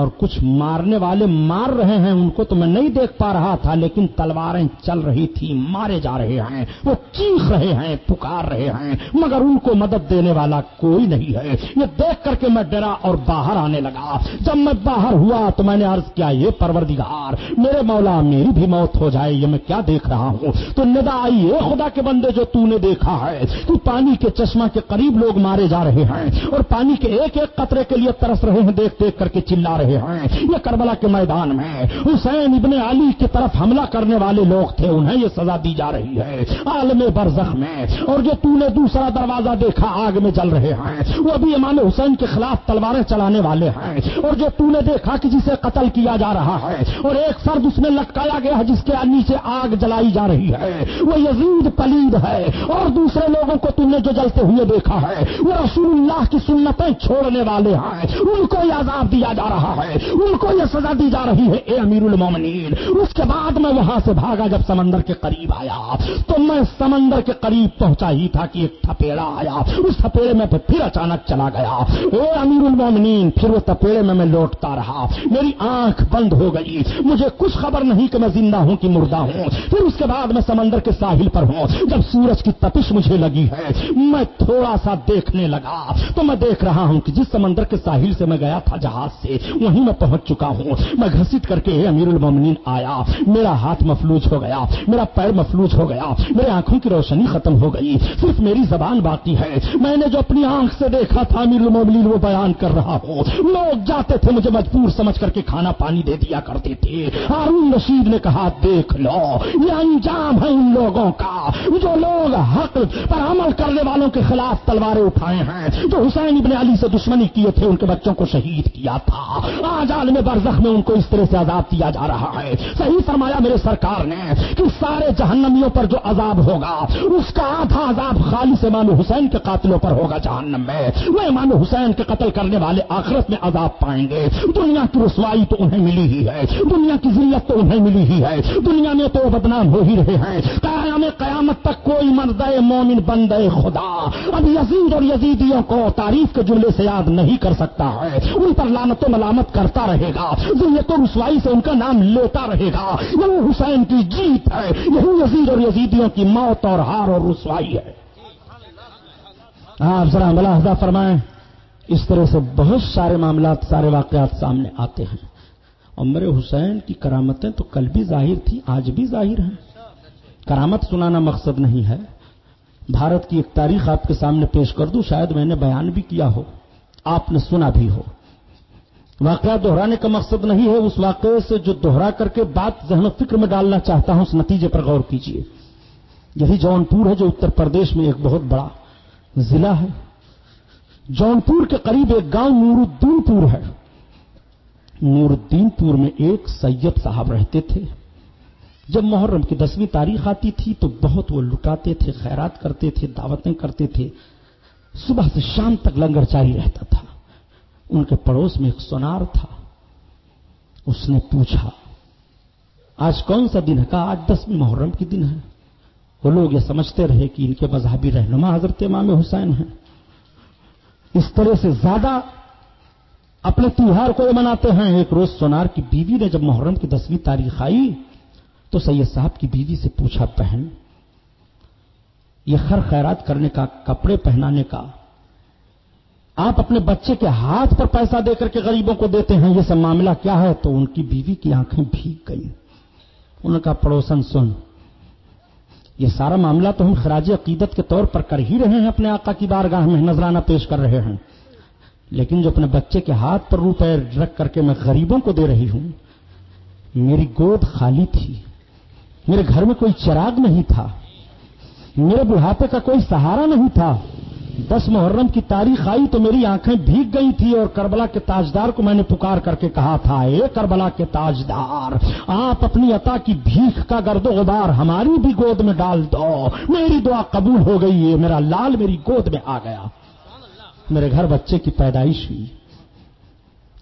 اور کچھ مارنے والے مار رہے ہیں، ان کو تو میں نہیں دیکھ پا رہا تھا، لیکن تلواریں چل رہی تھی، مارے جا رہے ہیں، وہ چیخ رہے ہیں، پکار رہے ہیں، مگر ان کو مدد دینے والا کوئی نہیں ہے۔ یہ دیکھ کر کے میں ڈرا اور باہر آنے لگا۔ جب میں باہر ہوا تو میں نے عرض کیا، یہ پروردگار، میرے مولا، میری بھی موت ہو جائے، یہ میں کیا دیکھ رہا ہوں؟ تو ندا آئی ہے خدا کے بندے، جو تو نے دیکھا ہے، تو پانی کے چشمہ کے قریب لوگ مارے جا رہے ہیں اور پانی کے ایک ایک قطرے کے لیے ترس رہے ہیں، دیکھ دیکھ کر کے چلا رہے ہیں۔ یہ کربلا کے میدان میں حسین ابن علی کی طرف حملہ کرنے والے لوگ تھے، انہیں یہ سزا دی جا رہی ہے۔ عالم برزخ میں، اور جو تو نے دوسرا دروازہ دیکھا، آگ میں جل رہے ہیں۔ وہ ابھی امام حسین کے خلاف تلواریں چلانے والے ہیں۔ اور جو تو نے دیکھا کہ جسے قتل کیا جا رہا ہے، اور ایک فرد اس میں لٹکایا گیا ہے جس کے نیچے آگ جلائی جا رہی ہے۔ وہ یزید پلید ہے، اور دوسرے لوگوں کو تم نے جو جلتے ہوئے دیکھا ہے، وہ رسول اللہ کی سنتیں چھوڑنے والے ہیں۔ ان کو یہ عذاب دیا جا رہا ہے۔ ان کو یہ سزا دی جا رہی ہے، اے امیر المومنین اس کے بعد میں وہاں سے بھاگا جب سمندر کے قریب آیا، تو میں سمندر کے قریب پہنچا ہی تھا کہ ایک تھپیڑا آیا۔ اس تھپیڑے میں پھر اچانک چلا گیا۔ اے امیر المومنین پھر وہ تپیڑے میں میں لوٹتا رہا۔ میری آنکھ بند ہو گئی۔ مجھے کچھ خبر نہیں کہ میں زندہ ہوں کہ مردہ ہوں۔ پھر اس کے بعد میں سمندر کے ساحل پر ہوں۔ جب سورج کی تپش مجھے لگی ہے، میں تھوڑا سا دیکھنے لگا۔ تو میں دیکھ رہا ہوں کہ جس سمندر کے ساحل سے میں گیا تھا، جہاز سے وہیں میں پہنچ چکا ہوں۔ میں گھسیٹ کر کے امیر المومنین آیا۔ میرا ہاتھ مفلوج ہو گیا۔ میرا پیر مفلوج ہو گیا۔ میرے آنکھوں کی روشنی ختم ہو گئی۔ صرف میری زبان باقی ہے۔ میں نے جو اپنی آنکھ سے دیکھا تھا امیر المومنین، وہ بیان کر رہا ہوں۔ لوگ جاتے تھے، مجھے مجبور سمجھ کر کے کھانا پانی دے دیا کرتے تھے۔ ہارون رشید نے کہا، دیکھ لو، یہ انجام ہے ان لوگوں کا۔ جو لوگ حق پر عمل کرنے والوں کے خلاف تلواریں اٹھائے ہیں۔ جو حسین ابن علی سے دشمنی کیے تھے، ان کے بچوں کو شہید کیا تھا۔ آج عالم برزخ میں ان کو اس طرح سے عذاب دیا جا رہا ہے۔ صحیح فرمایا میرے سرکار نے کہ سارے جہنمیوں پر جو عذاب ہوگا، اس کا آدھا عذاب خالص امام حسین کے قاتلوں پر ہوگا جہنم میں۔ وہ امام حسین کے قتل کرنے والے آخرت میں عذاب پائیں گے۔ دنیا کی رسوائی تو انہیں ملی ہی ہے۔ دنیا کی ذلت تو انہیں ملی ہی ہے۔ دنیا میں تو بدنام ہو ہی رہے ہیں۔ قیام قیامت تک کوئی مرد مومن بند خدا۔ اب یزید اور یزیدیوں کو تعریف کے جملے سے یاد نہیں کر سکتا ہے۔ ان پر لانت و ملامت کرتا رہے گا۔ ذلت و رسوائی سے ان کا نام لیتا رہے گا۔ یہ حسین کی جیت ہے۔ یہی یزید اور یزیدیوں کی موت اور ہار اور رسوائی ہے۔ آپ ذرا ملاحظہ فرمائیں۔ اس طرح سے بہت سارے معاملات، سارے واقعات سامنے آتے ہیں۔ عمر حسین کی کرامتیں تو کل بھی ظاہر تھی، آج بھی ظاہر ہیں۔ کرامت سنانا مقصد نہیں ہے۔ بھارت کی ایک تاریخ آپ کے سامنے پیش کر دوں، شاید میں نے بیان بھی کیا ہو۔ آپ نے سنا بھی ہو۔ واقعہ دہرانے کا مقصد نہیں ہے اس واقعے سے جو دوہرا کر کے بات ذہن و فکر میں ڈالنا چاہتا ہوں اس نتیجے پر غور کیجیے یہی جون پور ہے جو اتر پردیش میں ایک بہت بڑا ضلع ہے۔ جون پور کے قریب ایک گاؤں نور الدین پور ہے۔ نور الدین پور میں ایک سید صاحب رہتے تھے۔ جب محرم کی دسویں تاریخ آتی تھی تو بہت وہ لٹاتے تھے، خیرات کرتے تھے، دعوتیں کرتے تھے۔ صبح سے شام تک لنگر جاری رہتا تھا۔ ان کے پڑوس میں ایک سونار تھا۔ اس نے پوچھا، آج کون سا دن ہے؟ کہا، آج دسویں محرم کی دن ہے۔ وہ لوگ یہ سمجھتے رہے کہ ان کے مذہبی رہنما حضرت امام حسین ہیں۔ اس طرح سے زیادہ اپنے تیوہار کو یہ مناتے ہیں۔ ایک روز سونار کی بیوی نے جب محرم کی دسویں تاریخ آئی، تو سید صاحب کی بیوی سے پوچھا، بہن، یہ خر خیرات کرنے کا، کپڑے پہنانے کا آپ اپنے بچے کے ہاتھ پر پیسہ دے کر کے غریبوں کو دیتے ہیں، یہ سب معاملہ کیا ہے؟ تو ان کی بیوی کی آنکھیں بھیگ گئیں۔ ان کا پڑوسن، سن، یہ سارا معاملہ تو ہم خراج عقیدت کے طور پر کر ہی رہے ہیں، اپنے آقا کی بارگاہ میں نذرانہ پیش کر رہے ہیں۔ لیکن جو اپنے بچے کے ہاتھ پر روپے رکھ کر کے میں غریبوں کو دے رہی ہوں، میری گود خالی تھی۔ میرے گھر میں کوئی چراغ نہیں تھا۔ میرے بڑھاپے کا کوئی سہارا نہیں تھا۔ دس محرم کی تاریخ آئی تو میری آنکھیں بھیگ گئی تھی اور کربلا کے تاجدار کو میں نے پکار کر کے کہا تھا، اے کربلا کے تاجدار، آپ اپنی عطا کی بھیک کا گرد و غبار ہماری بھی گود میں ڈال دو۔ میری دعا قبول ہو گئی ہے میرا لال میری گود میں آ گیا۔ میرے گھر بچے کی پیدائش ہوئی۔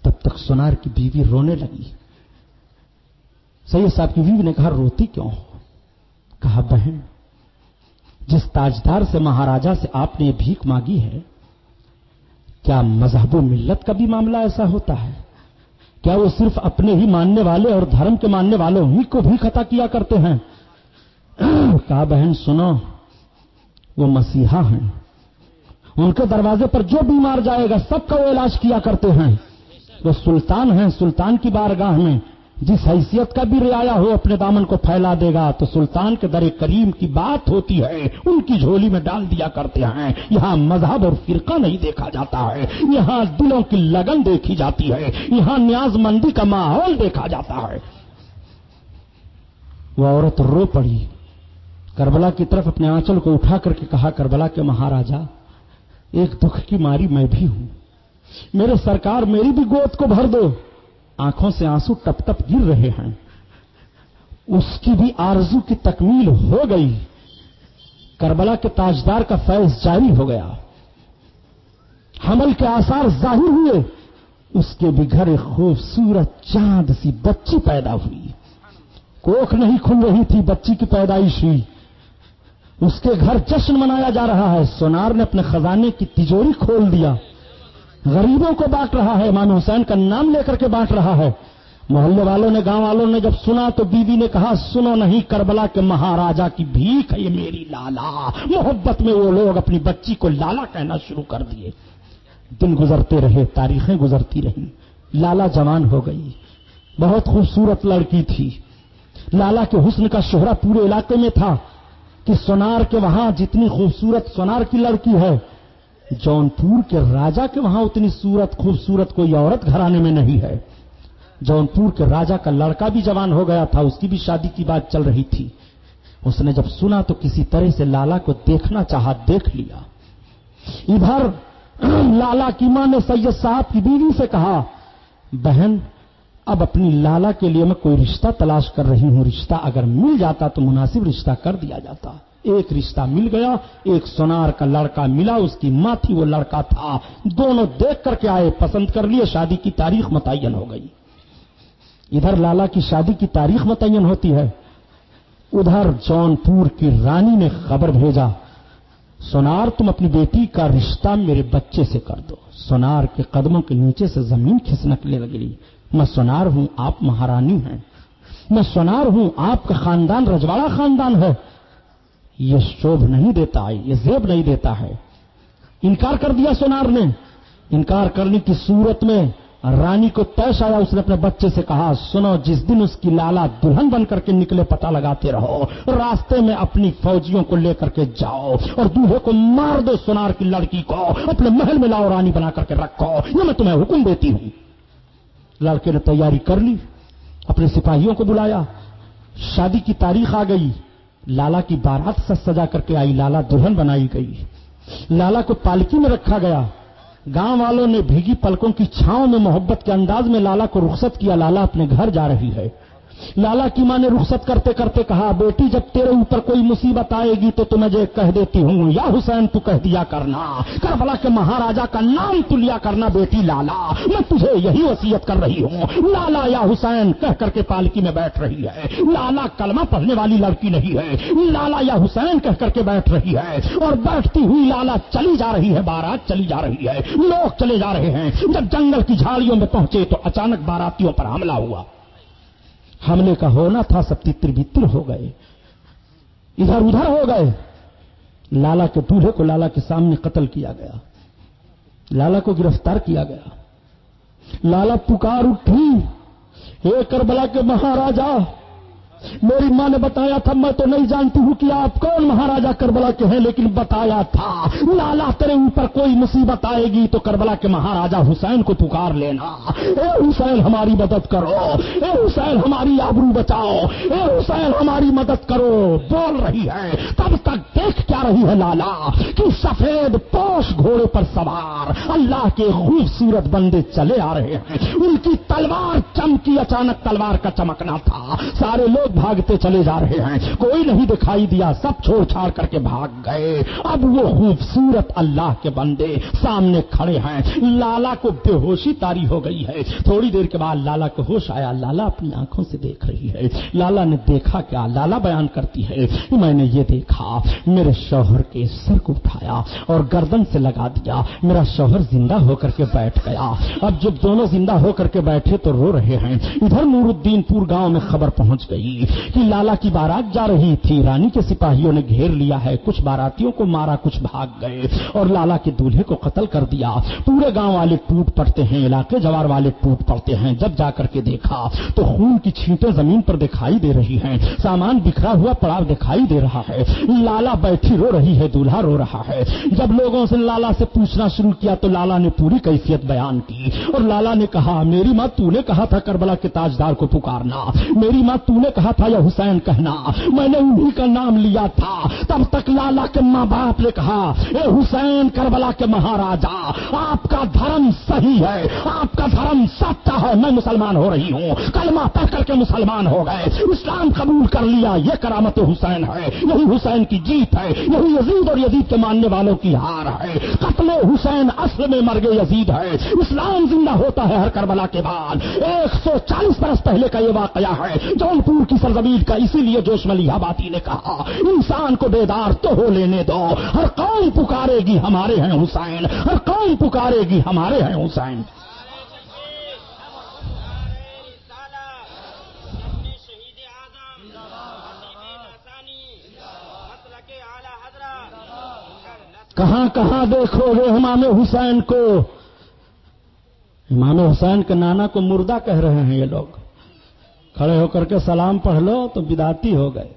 تب تک سونار کی بیوی رونے لگی۔ سید صاحب کی بیوی نے کہا، روتی کیوں؟ کہا، بہن جس تاجدار سے مہاراجا سے آپ نے یہ بھیک مانگی ہے، کیا مذہب و ملت کا بھی معاملہ ایسا ہوتا ہے؟ کیا وہ صرف اپنے ہی ماننے والے اور دھرم کے ماننے والوں ہی کو بھی خطا کیا کرتے ہیں؟ کہا بہن سنو، وہ مسیحا ہیں۔ ان کے دروازے پر جو بیمار جائے گا، سب کا وہ علاج کیا کرتے ہیں۔ وہ سلطان ہیں، سلطان کی بارگاہ میں۔ جس حیثیت کا بھی رعایا ہو، اپنے دامن کو پھیلا دے گا، تو سلطان کے در کریم کی بات ہوتی ہے۔ ان کی جھولی میں ڈال دیا کرتے ہیں۔ یہاں مذہب اور فرقہ نہیں دیکھا جاتا ہے۔ یہاں دلوں کی لگن دیکھی جاتی ہے۔ یہاں نیاز مندی کا ماحول دیکھا جاتا ہے۔ وہ عورت رو پڑی۔ کربلا کی طرف اپنے آنچل کو اٹھا کر کے کہا، کربلا کے مہاراجا ایک دکھ کی ماری میں بھی ہوں۔ میرے سرکار میری بھی گود کو بھر دو۔ آنکھوں سے آنسو ٹپ ٹپ گر رہے ہیں۔ اس کی بھی آرزو کی تکمیل ہو گئی۔ کربلا کے تاجدار کا فیض جاری ہو گیا۔ حمل کے آثار ظاہر ہوئے۔ اس کے بھی گھر خوبصورت چاند سی بچی پیدا ہوئی۔ کوکھ نہیں کھل رہی تھی بچی کی پیدائش ہوئی اس کے گھر جشن منایا جا رہا ہے۔ سونار نے اپنے خزانے کی تجوری کھول دیا۔ غریبوں کو بانٹ رہا ہے، امام حسین کا نام لے کر کے بانٹ رہا ہے۔ محلے والوں نے، گاؤں والوں نے جب سنا تو بیوی نے کہا، سنو نہیں کربلا کے مہاراجا کی بھیک ہے یہ میری لالا۔ محبت میں وہ لوگ اپنی بچی کو لالا کہنا شروع کر دیے۔ دن گزرتے رہے، تاریخیں گزرتی رہی لالا جوان ہو گئی۔ بہت خوبصورت لڑکی تھی۔ لالا کے حسن کا شہرا پورے علاقے میں تھا کہ سونار کے وہاں جتنی خوبصورت سونار کی لڑکی ہے جونپور کے راجا کے وہاں اتنی صورت خوبصورت کوئی عورت گھرانے میں نہیں ہے۔ جونپور کے راجا کا لڑکا بھی جوان ہو گیا تھا، اس کی بھی شادی کی بات چل رہی تھی۔ اس نے جب سنا تو کسی طرح سے لالا کو دیکھنا چاہا، دیکھ لیا۔ ادھر لالا کی ماں نے سید صاحب کی بیوی سے کہا، بہن اب اپنی لالا کے لیے میں کوئی رشتہ تلاش کر رہی ہوں، رشتہ اگر مل جاتا تو مناسب رشتہ کر دیا جاتا۔ ایک رشتہ مل گیا، ایک سونار کا لڑکا ملا، اس کی ماں تھی وہ لڑکا تھا۔ دونوں دیکھ کر کے آئے، پسند کر لیے، شادی کی تاریخ متعین ہو گئی۔ ادھر لالا کی شادی کی تاریخ متعین ہوتی ہے، ادھر جون پور کی رانی نے خبر بھیجا، سونار تم اپنی بیٹی کا رشتہ میرے بچے سے کر دو۔ سونار کے قدموں کے نیچے سے زمین کھسنکنے لگی۔ میں سونار ہوں، آپ مہارانی ہیں۔ میں سونار ہوں، آپ کا خاندان رجواڑا خاندان ہے۔ یہ شوبھ نہیں دیتا ہے یہ زیب نہیں دیتا ہے۔ انکار کر دیا سونار نے۔ انکار کرنے کی صورت میں رانی کو پیش آیا، اس نے اپنے بچے سے کہا، سنو، جس دن اس کی لالا دلہن بن کر کے نکلے پتا لگاتے رہو، راستے میں اپنی فوجیوں کو لے کر کے جاؤ اور دوہے کو مار دو سونار کی لڑکی کو، اپنے محل میں لاؤ، رانی بنا کر کے رکھو۔ یہ میں تمہیں حکم دیتی ہوں۔ لڑکے نے تیاری کر لی، اپنے سپاہیوں کو بلایا۔ شادی کی تاریخ آ گئی۔ لالا کی بارات سے سجا کر کے آئی، لالا دلہن بنائی گئی۔ لالا کو پالکی میں رکھا گیا۔ گاؤں والوں نے بھیگی پلکوں کی چھاؤں میں محبت کے انداز میں لالا کو رخصت کیا۔ لالا اپنے گھر جا رہی ہے۔ لالا کی ماں نے رخصت کرتے کرتے کہا، بیٹی، جب تیرے اوپر کوئی مصیبت آئے گی تو تمہیں جو کہہ دیتی ہوں، یا حسین، تو کہہ دیا کرنا، کربلا کے مہاراجا کا نام تو لیا کرنا بیٹی لالا، میں تجھے یہی وصیت کر رہی ہوں، لالا یا حسین، کہہ کر کے پالکی میں بیٹھ رہی ہے، لالا کلمہ پڑھنے والی لڑکی نہیں ہے، لالا یا حسین، کہہ کر کے بیٹھ رہی ہے، اور بیٹھتی ہوئی لالا چلی جا رہی ہے، بارات چلی جا رہی ہے، لوگ چلے جا رہے ہیں، جب جنگل کی جھاڑیوں میں پہنچے تو اچانک باراتیوں پر حملہ ہوا۔ حملے کا ہونا تھا، سب تتر بتر ہو گئے۔ ادھر ادھر ہو گئے۔ لالا کے دولہے کو لالا کے سامنے قتل کیا گیا۔ لالا کو گرفتار کیا گیا۔ لالا پکار اٹھی۔ اے کربلا کے مہاراجا میری ماں نے بتایا تھا، میں تو نہیں جانتی ہوں کہ آپ کون مہاراجا کربلا کے ہیں، لیکن بتایا تھا، لالا تیرے اوپر کوئی مصیبت آئے گی تو کربلا کے مہاراجا حسین کو پکار لینا۔ اے حسین، ہماری مدد کرو۔ اے حسین، ہماری آبرو بچاؤ۔ اے حسین، ہماری مدد کرو۔ بول رہی ہے۔ تب تک دیکھ کیا رہی ہے لالا، کہ سفید پوش گھوڑے پر سوار اللہ کے خوبصورت بندے چلے آ رہے ہیں۔ ان کی تلوار چمکی، اچانک تلوار کا چمکنا تھا۔ سارے لوگ بھاگتے چلے جا رہے ہیں۔ کوئی نہیں دکھائی دیا، سب چھوڑ چھاڑ کر کے بھاگ گئے۔ اب وہ خوبصورت اللہ کے بندے سامنے کھڑے ہیں۔ لالا کو بے ہوشی تاری ہو گئی ہے۔ تھوڑی دیر کے بعد لالا کو ہوش آیا۔ لالا اپنی آنکھوں سے دیکھ رہی ہے۔ لالا نے دیکھا کیا؟ لالا بیان کرتی ہے، میں نے یہ دیکھا، میرے شوہر کے سر کو اٹھایا اور گردن سے لگا دیا۔ میرا شوہر زندہ ہو کر کے بیٹھ گیا۔ اب جب دونوں زندہ ہو کر کے بیٹھے تو رو رہے ہیں۔ ادھر نور الدین پور گاؤں میں خبر پہنچ گئی۔ کہ لالا کی بارات جا رہی تھی۔ رانی کے سپاہیوں نے گھیر لیا ہے۔ کچھ باراتیوں کو مارا، کچھ بھاگ گئے اور لالا کے دولہے کو قتل کر دیا۔ پورے گاؤں والے ٹوٹ پڑتے ہیں، علاقے جوار والے ٹوٹ پڑتے ہیں۔ جب جا کر کے دیکھا تو خون کی چھینٹیں زمین پر دکھائی دے رہی ہیں۔ سامان بکھرا ہوا پڑاؤ دکھائی دے رہا ہے۔ لالا بیٹھی رو رہی ہے، دولہا رو رہا ہے۔ جب لوگوں سے لالا سے پوچھنا شروع کیا تو لالا نے پوری کیفیت بیان کی اور لالا نے کہا، میری ماں تو نے کہا تھا کربلا کے تاجدار کو پکارنا۔ میری ماں تو نے کہا تھا یا حسین کہنا، میں نے انہی کا نام لیا تھا. تب تک لالا کے ماں باپ نے کہا، اے حسین کربلا کے مہاراجا، آپ کا دھرم صحیح ہے، آپ کا دھرم سچا ہے، میں مسلمان ہو رہی ہوں، کلمہ پڑھ کر کے مسلمان ہو گئے، اسلام قبول کر لیا، یہ کرامت حسین ہے، یہی حسین کی جیت ہے، یہی یزید اور یزید کے ماننے والوں کی ہار ہے، قتل حسین اصل میں مرگ یزید ہے، اسلام زندہ ہوتا ہے ہر کربلا کے بعد. ایک سو چالیس برس پہلے کا یہ واقعہ ہے جون پور کی سرزمین کا اسی لیے جوش ملی آبادی نے کہا، انسان کو بیدار تو ہو لینے دو۔ ہر قوم پکارے گی ہمارے ہیں حسین۔ ہر قوم پکارے گی ہمارے ہیں حسین۔ کہاں کہاں دیکھو گے امام حسین کو؟ امام حسین کے نانا کو مردہ کہہ رہے ہیں یہ لوگ۔ کھڑے ہو کر کے سلام پڑھ لو تو بداتی ہو گئے۔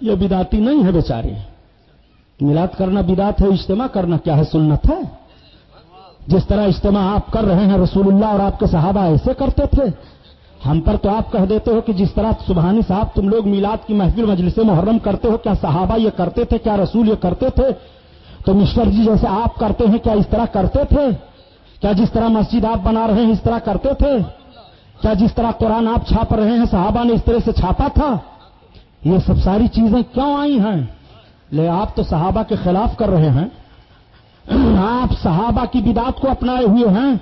یہ بداتی نہیں ہے بیچاری میلاد کرنا بدات ہے، اجتماع کرنا کیا ہے؟ سنت ہے۔ جس طرح اجتماع آپ کر رہے ہیں، رسول اللہ اور آپ کے صحابہ ایسے کرتے تھے۔ ہم پر تو آپ کہہ دیتے ہو کہ جس طرح سبحانی صاحب تم لوگ میلاد کی محفل مجلس محرم کرتے ہو، کیا صحابہ یہ کرتے تھے، کیا رسول یہ کرتے تھے؟ تو مسٹر جی جیسے آپ کرتے ہیں، کیا اس طرح کرتے تھے؟ کیا جس طرح مسجد آپ بنا رہے ہیں، اس طرح کرتے تھے؟ کیا جس طرح قرآن آپ چھاپ رہے ہیں، صحابہ نے اس طرح سے چھاپا تھا؟ یہ سب ساری چیزیں کیوں آئی ہیں؟ لے، آپ تو صحابہ کے خلاف کر رہے ہیں۔ آپ صحابہ کی بدات کو اپنائے ہوئے ہیں۔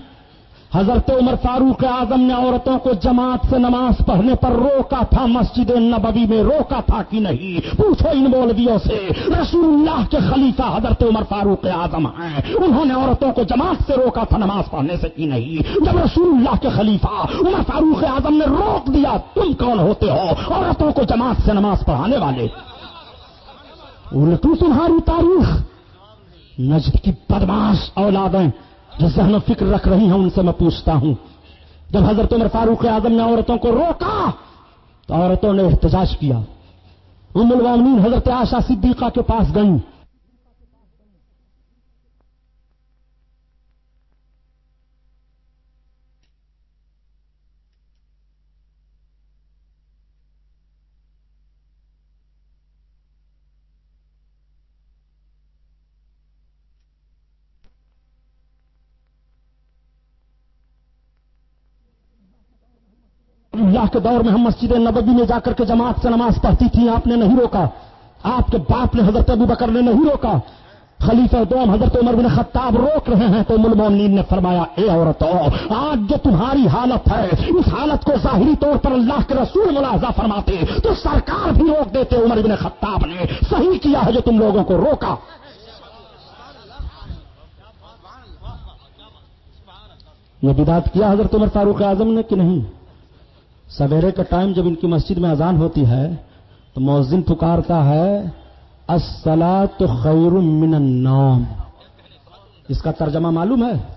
حضرت عمر فاروق اعظم نے عورتوں کو جماعت سے نماز پڑھنے پر روکا تھا، مسجد نبوی میں روکا تھا کہ نہیں؟ پوچھو ان مولویوں سے، رسول اللہ کے خلیفہ حضرت عمر فاروق اعظم ہیں۔ انہوں نے عورتوں کو جماعت سے روکا تھا نماز پڑھنے سے کی نہیں؟ جب رسول اللہ کے خلیفہ عمر فاروق اعظم نے روک دیا، تم کون ہوتے ہو؟ عورتوں کو جماعت سے نماز پڑھانے والے۔ الٹو تمہاری تاریخ۔ نجد کی بدماش اولادیں جو ذہن و فکر رکھ رہی ہیں، ان سے میں پوچھتا ہوں۔ جب حضرت عمر فاروق اعظم نے عورتوں کو روکا، تو عورتوں نے احتجاج کیا۔ ام المومنین حضرت آشا صدیقہ کے پاس گئیں۔ اللہ کے دور میں ہم مسجد نبوی میں جا کر کے جماعت سے نماز پڑھتی تھی آپ نے نہیں روکا۔ آپ کے باپ نے حضرت ابو بکر نے نہیں روکا۔ خلیفہ دوم حضرت عمر بن خطاب روک رہے ہیں تو ملمومنین نے فرمایا، اے عورتوں آج جو تمہاری حالت ہے، اس حالت کو ظاہری طور پر اللہ کے رسول ملاحظہ فرماتے، تو سرکار بھی روک دیتے۔ عمر بن خطاب نے صحیح کیا ہے جو تم لوگوں کو روکا۔ یہ بدات کیا حضرت عمر فاروق اعظم نے کہ نہیں؟ سویرے کا ٹائم جب ان کی مسجد میں اذان ہوتی ہے، تو مؤذن پکارتا ہے السلا تو خیر من النوم۔ اس کا ترجمہ معلوم ہے؟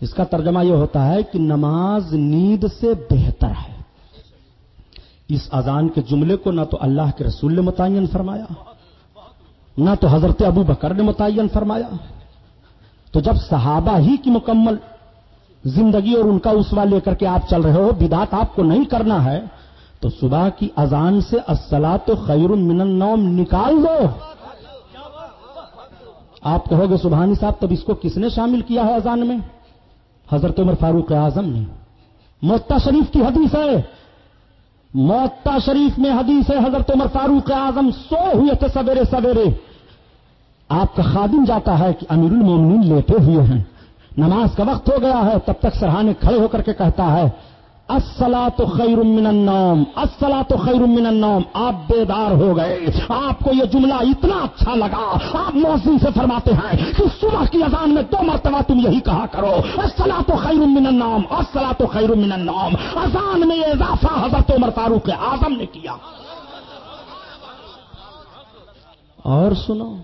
اس کا ترجمہ یہ ہوتا ہے کہ نماز نیند سے بہتر ہے۔ اس اذان کے جملے کو نہ تو اللہ کے رسول نے متعین فرمایا، نہ تو حضرت ابو بکر نے متعین فرمایا۔ تو جب صحابہ ہی کی مکمل زندگی اور ان کا اسوا لے کر کے آپ چل رہے ہو بدات آپ کو نہیں کرنا ہے، تو صبح کی اذان سے اصلا تو خیر من النوم نکال دو۔ آپ کہو گے سبحانی صاحب، تب اس کو کس نے شامل کیا ہے اذان میں؟ حضرت عمر فاروق اعظم نے۔ موتا شریف کی حدیث ہے۔ موتا شریف میں حدیث ہے، حضرت عمر فاروق اعظم سو ہوئے تھے سویرے سویرے۔ آپ کا خادم جاتا ہے کہ امیر المومنین لیٹے ہوئے ہیں۔ نماز کا وقت ہو گیا ہے، تب تک سرحانے کھڑے ہو کر کے کہتا ہے اسلا تو خیر من النوم اسلا تو خیر من النوم، آپ بیدار ہو گئے، آپ کو یہ جملہ اتنا اچھا لگا، آپ موسم سے فرماتے ہیں کہ صبح کی اذان میں دو مرتبہ تم یہی کہا کرو اسلا تو خیر من النوم اسلا تو خیر من النوم۔ اذان میں یہ اضافہ حضرت عمر فاروق اعظم نے کیا۔ اور سنو۔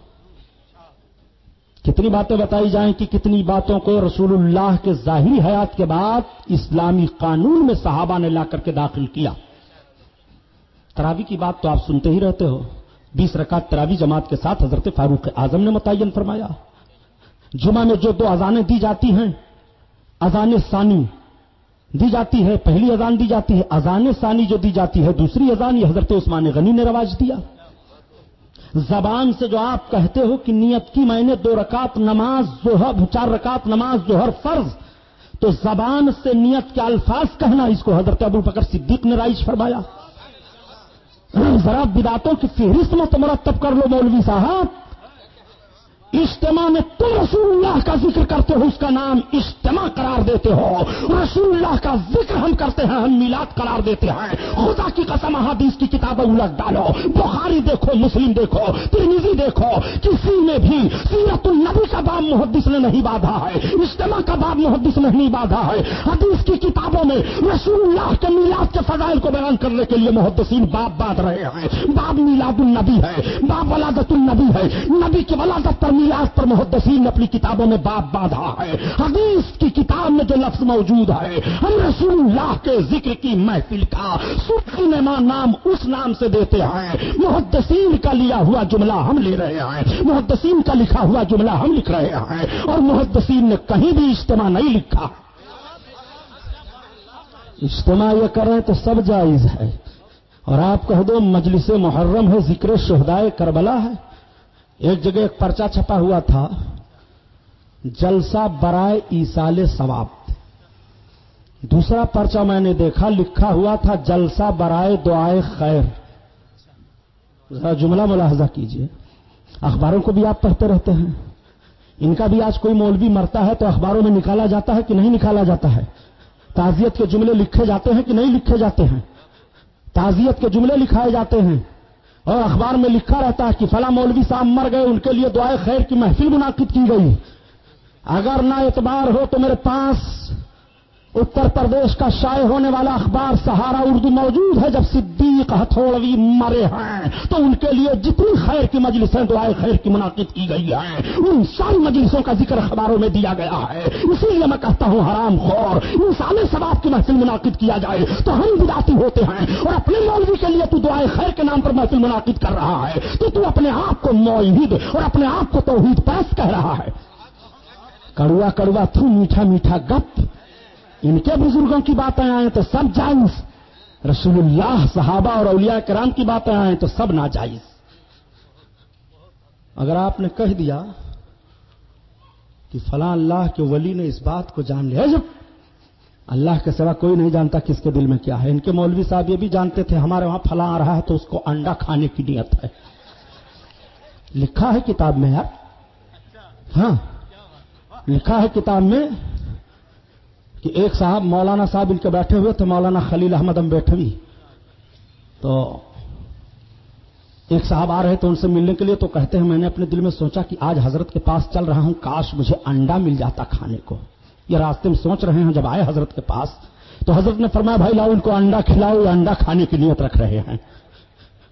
کتنی باتیں بتائی جائیں کہ کتنی باتوں کو رسول اللہ کے ظاہری حیات کے بعد اسلامی قانون میں صحابہ نے لا کر کے داخل کیا۔ تراوی کی بات تو آپ سنتے ہی رہتے ہو۔ بیس رکعت تراوی جماعت کے ساتھ حضرت فاروق اعظم نے متعین فرمایا۔ جمعہ میں جو دو اذانیں دی جاتی ہیں، اذان ثانی دی جاتی ہے، پہلی اذان دی جاتی ہے، اذان ثانی جو دی جاتی ہے، دوسری اذان یہ حضرت عثمان غنی نے رواج دیا۔ زبان سے جو آپ کہتے ہو کہ نیت کی میں نے دو رکعت نماز ظہر چار رکعت نماز ظہر فرض، تو زبان سے نیت کے الفاظ کہنا اس کو حضرت ابو بکر صدیق نے رائج فرمایا۔ ہاں، ذرا بداتوں کی فہرست میں تو مرتب کر لو مولوی صاحب۔ اجتماع میں تم رسول اللہ کا ذکر کرتے ہو، اس کا نام اجتماع قرار دیتے ہو۔ رسول اللہ کا ذکر ہم کرتے ہیں، ہم میلاد قرار دیتے ہیں۔ خدا کی قسم حدیث کی کتابیں الٹ ڈالو۔ بخاری دیکھو، مسلم دیکھو ترمیزی دیکھو۔ کسی میں بھی سیرت النبی کا باب محدث نے نہیں باندھا ہے، اجتماع کا باب محدث نے نہیں باندھا ہے۔ حدیث کی کتابوں میں رسول اللہ کے میلاد کے فضائل کو بیان کرنے کے لیے محدثین باب باندھ رہے ہیں۔ باب میلاد النبی ہے، باب ولادت النبی ہے۔ نبی کی ولادت پر میلاد پر محدثین نے اپنی کتابوں میں باپ باندھا ہے۔ حدیث کی کتاب میں جو لفظ موجود ہے، ہم رسول اللہ کے ذکر کی محفل کا سنما نام اس نام سے دیتے ہیں۔ محدثین کا لیا ہوا جملہ ہم لے رہے ہیں۔ محدثین کا لکھا ہوا جملہ ہم لکھ رہے ہیں۔ اور محدثین نے کہیں بھی اجتماع نہیں لکھا۔ اجتماع یہ کریں تو سب جائز ہے۔ اور آپ کہہ دو مجلس محرم ہے، ذکر شہدائے کربلا ہے۔ ایک جگہ ایک پرچا چھپا ہوا تھا، جلسہ برائے ایسال ثواب۔ دوسرا پرچا میں نے دیکھا، لکھا ہوا تھا، جلسہ برائے دعائے خیر۔ ذرا جملہ ملاحظہ کیجیے۔ اخباروں کو بھی آپ پڑھتے رہتے ہیں۔ ان کا بھی آج کوئی مولوی مرتا ہے تو اخباروں میں نکالا جاتا ہے کہ نہیں نکالا جاتا ہے؟ تعزیت کے جملے لکھے جاتے ہیں کہ نہیں لکھے جاتے ہیں؟ تعزیت کے جملے لکھائے جاتے ہیں۔ اور اخبار میں لکھا رہتا ہے کہ فلاں مولوی صاحب مر گئے، ان کے لیے دعائیں خیر کی محفل منعقد کی گئی۔ اگر نہ اعتبار ہو تو میرے پاس اتر پردیش کا شائع ہونے والا اخبار سہارا اردو موجود ہے جب صدیق ہتھوڑوی مرے ہیں، تو ان کے لیے جتنی خیر کی مجلسیں دعائیں خیر کی منعقد کی گئی ہیں۔ ان ساری مجلسوں کا ذکر اخباروں میں دیا گیا ہے۔ اسی لیے میں کہتا ہوں، حرام خور ان ثواب کی محفل منعقد کیا جائے تو ہم بداتی ہوتے ہیں۔ اور اپنے مولوی کے لیے تو دعائیں خیر کے نام پر محفل منعقد کر رہا ہے۔ تو تو اپنے آپ کو موحد اور اپنے آپ کو توحید پرست کہہ رہا ہے۔ کڑوا کڑوا تھو، میٹھا میٹھا گپ۔ یعنی ان کے بزرگوں کی باتیں آئیں تو سب جائز؟ رسول اللہ صحابہ اور اولیاء کرام کی باتیں آئیں تو سب ناجائز۔ اگر آپ نے کہہ دیا کہ فلاں اللہ کے ولی نے اس بات کو جان لیا جب اللہ کے سوا کوئی نہیں جانتا کس کے دل میں کیا ہے۔ ان کے مولوی صاحب یہ بھی جانتے تھے، ہمارے وہاں فلاں آ رہا ہے تو اس کو انڈا کھانے کی نیت ہے۔ لکھا ہے کتاب میں یار۔ ہاں۔ لکھا ہے کتاب میں کہ ایک صاحب مولانا صاحب ان کے بیٹھے ہوئے تھے مولانا خلیل احمد ہم بیٹھے تو ایک صاحب آ رہے تھے ان سے ملنے کے لیے تو کہتے ہیں، میں نے اپنے دل میں سوچا کہ آج حضرت کے پاس چل رہا ہوں، کاش مجھے انڈا مل جاتا کھانے کو۔ یہ راستے میں سوچ رہے ہیں، جب آئے حضرت کے پاس تو حضرت نے فرمایا، بھائی لاؤ ان کو انڈا کھلاؤ یا انڈا کھانے کی نیت رکھ رہے ہیں۔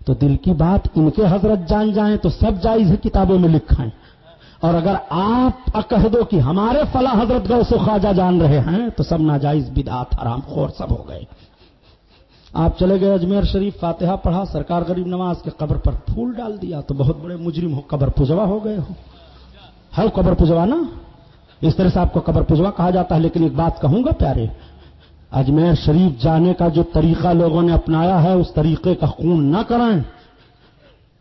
تو دل کی بات، ان کے حضرت جان جائیں تو سب جائز ہے، کتابوں میں لکھا ہے۔ اور اگر آپ کہہ دو کہ ہمارے فلاں حضرت گو سے خواجہ جان رہے ہیں، تو سب ناجائز بدعات، حرام خور سب ہو گئے۔ آپ چلے گئے اجمیر شریف، فاتحہ پڑھا، سرکار غریب نواز کے قبر پر پھول ڈال دیا، تو بہت بڑے مجرم ہو، قبر پجوا ہو گئے ہو۔ ہے قبر پجوا نا؟ اس طرح سے آپ کو قبر پجوا کہا جاتا ہے، لیکن ایک بات کہوں گا پیارے، اجمیر شریف جانے کا جو طریقہ لوگوں نے اپنایا ہے، اس طریقے کا خون نہ کریں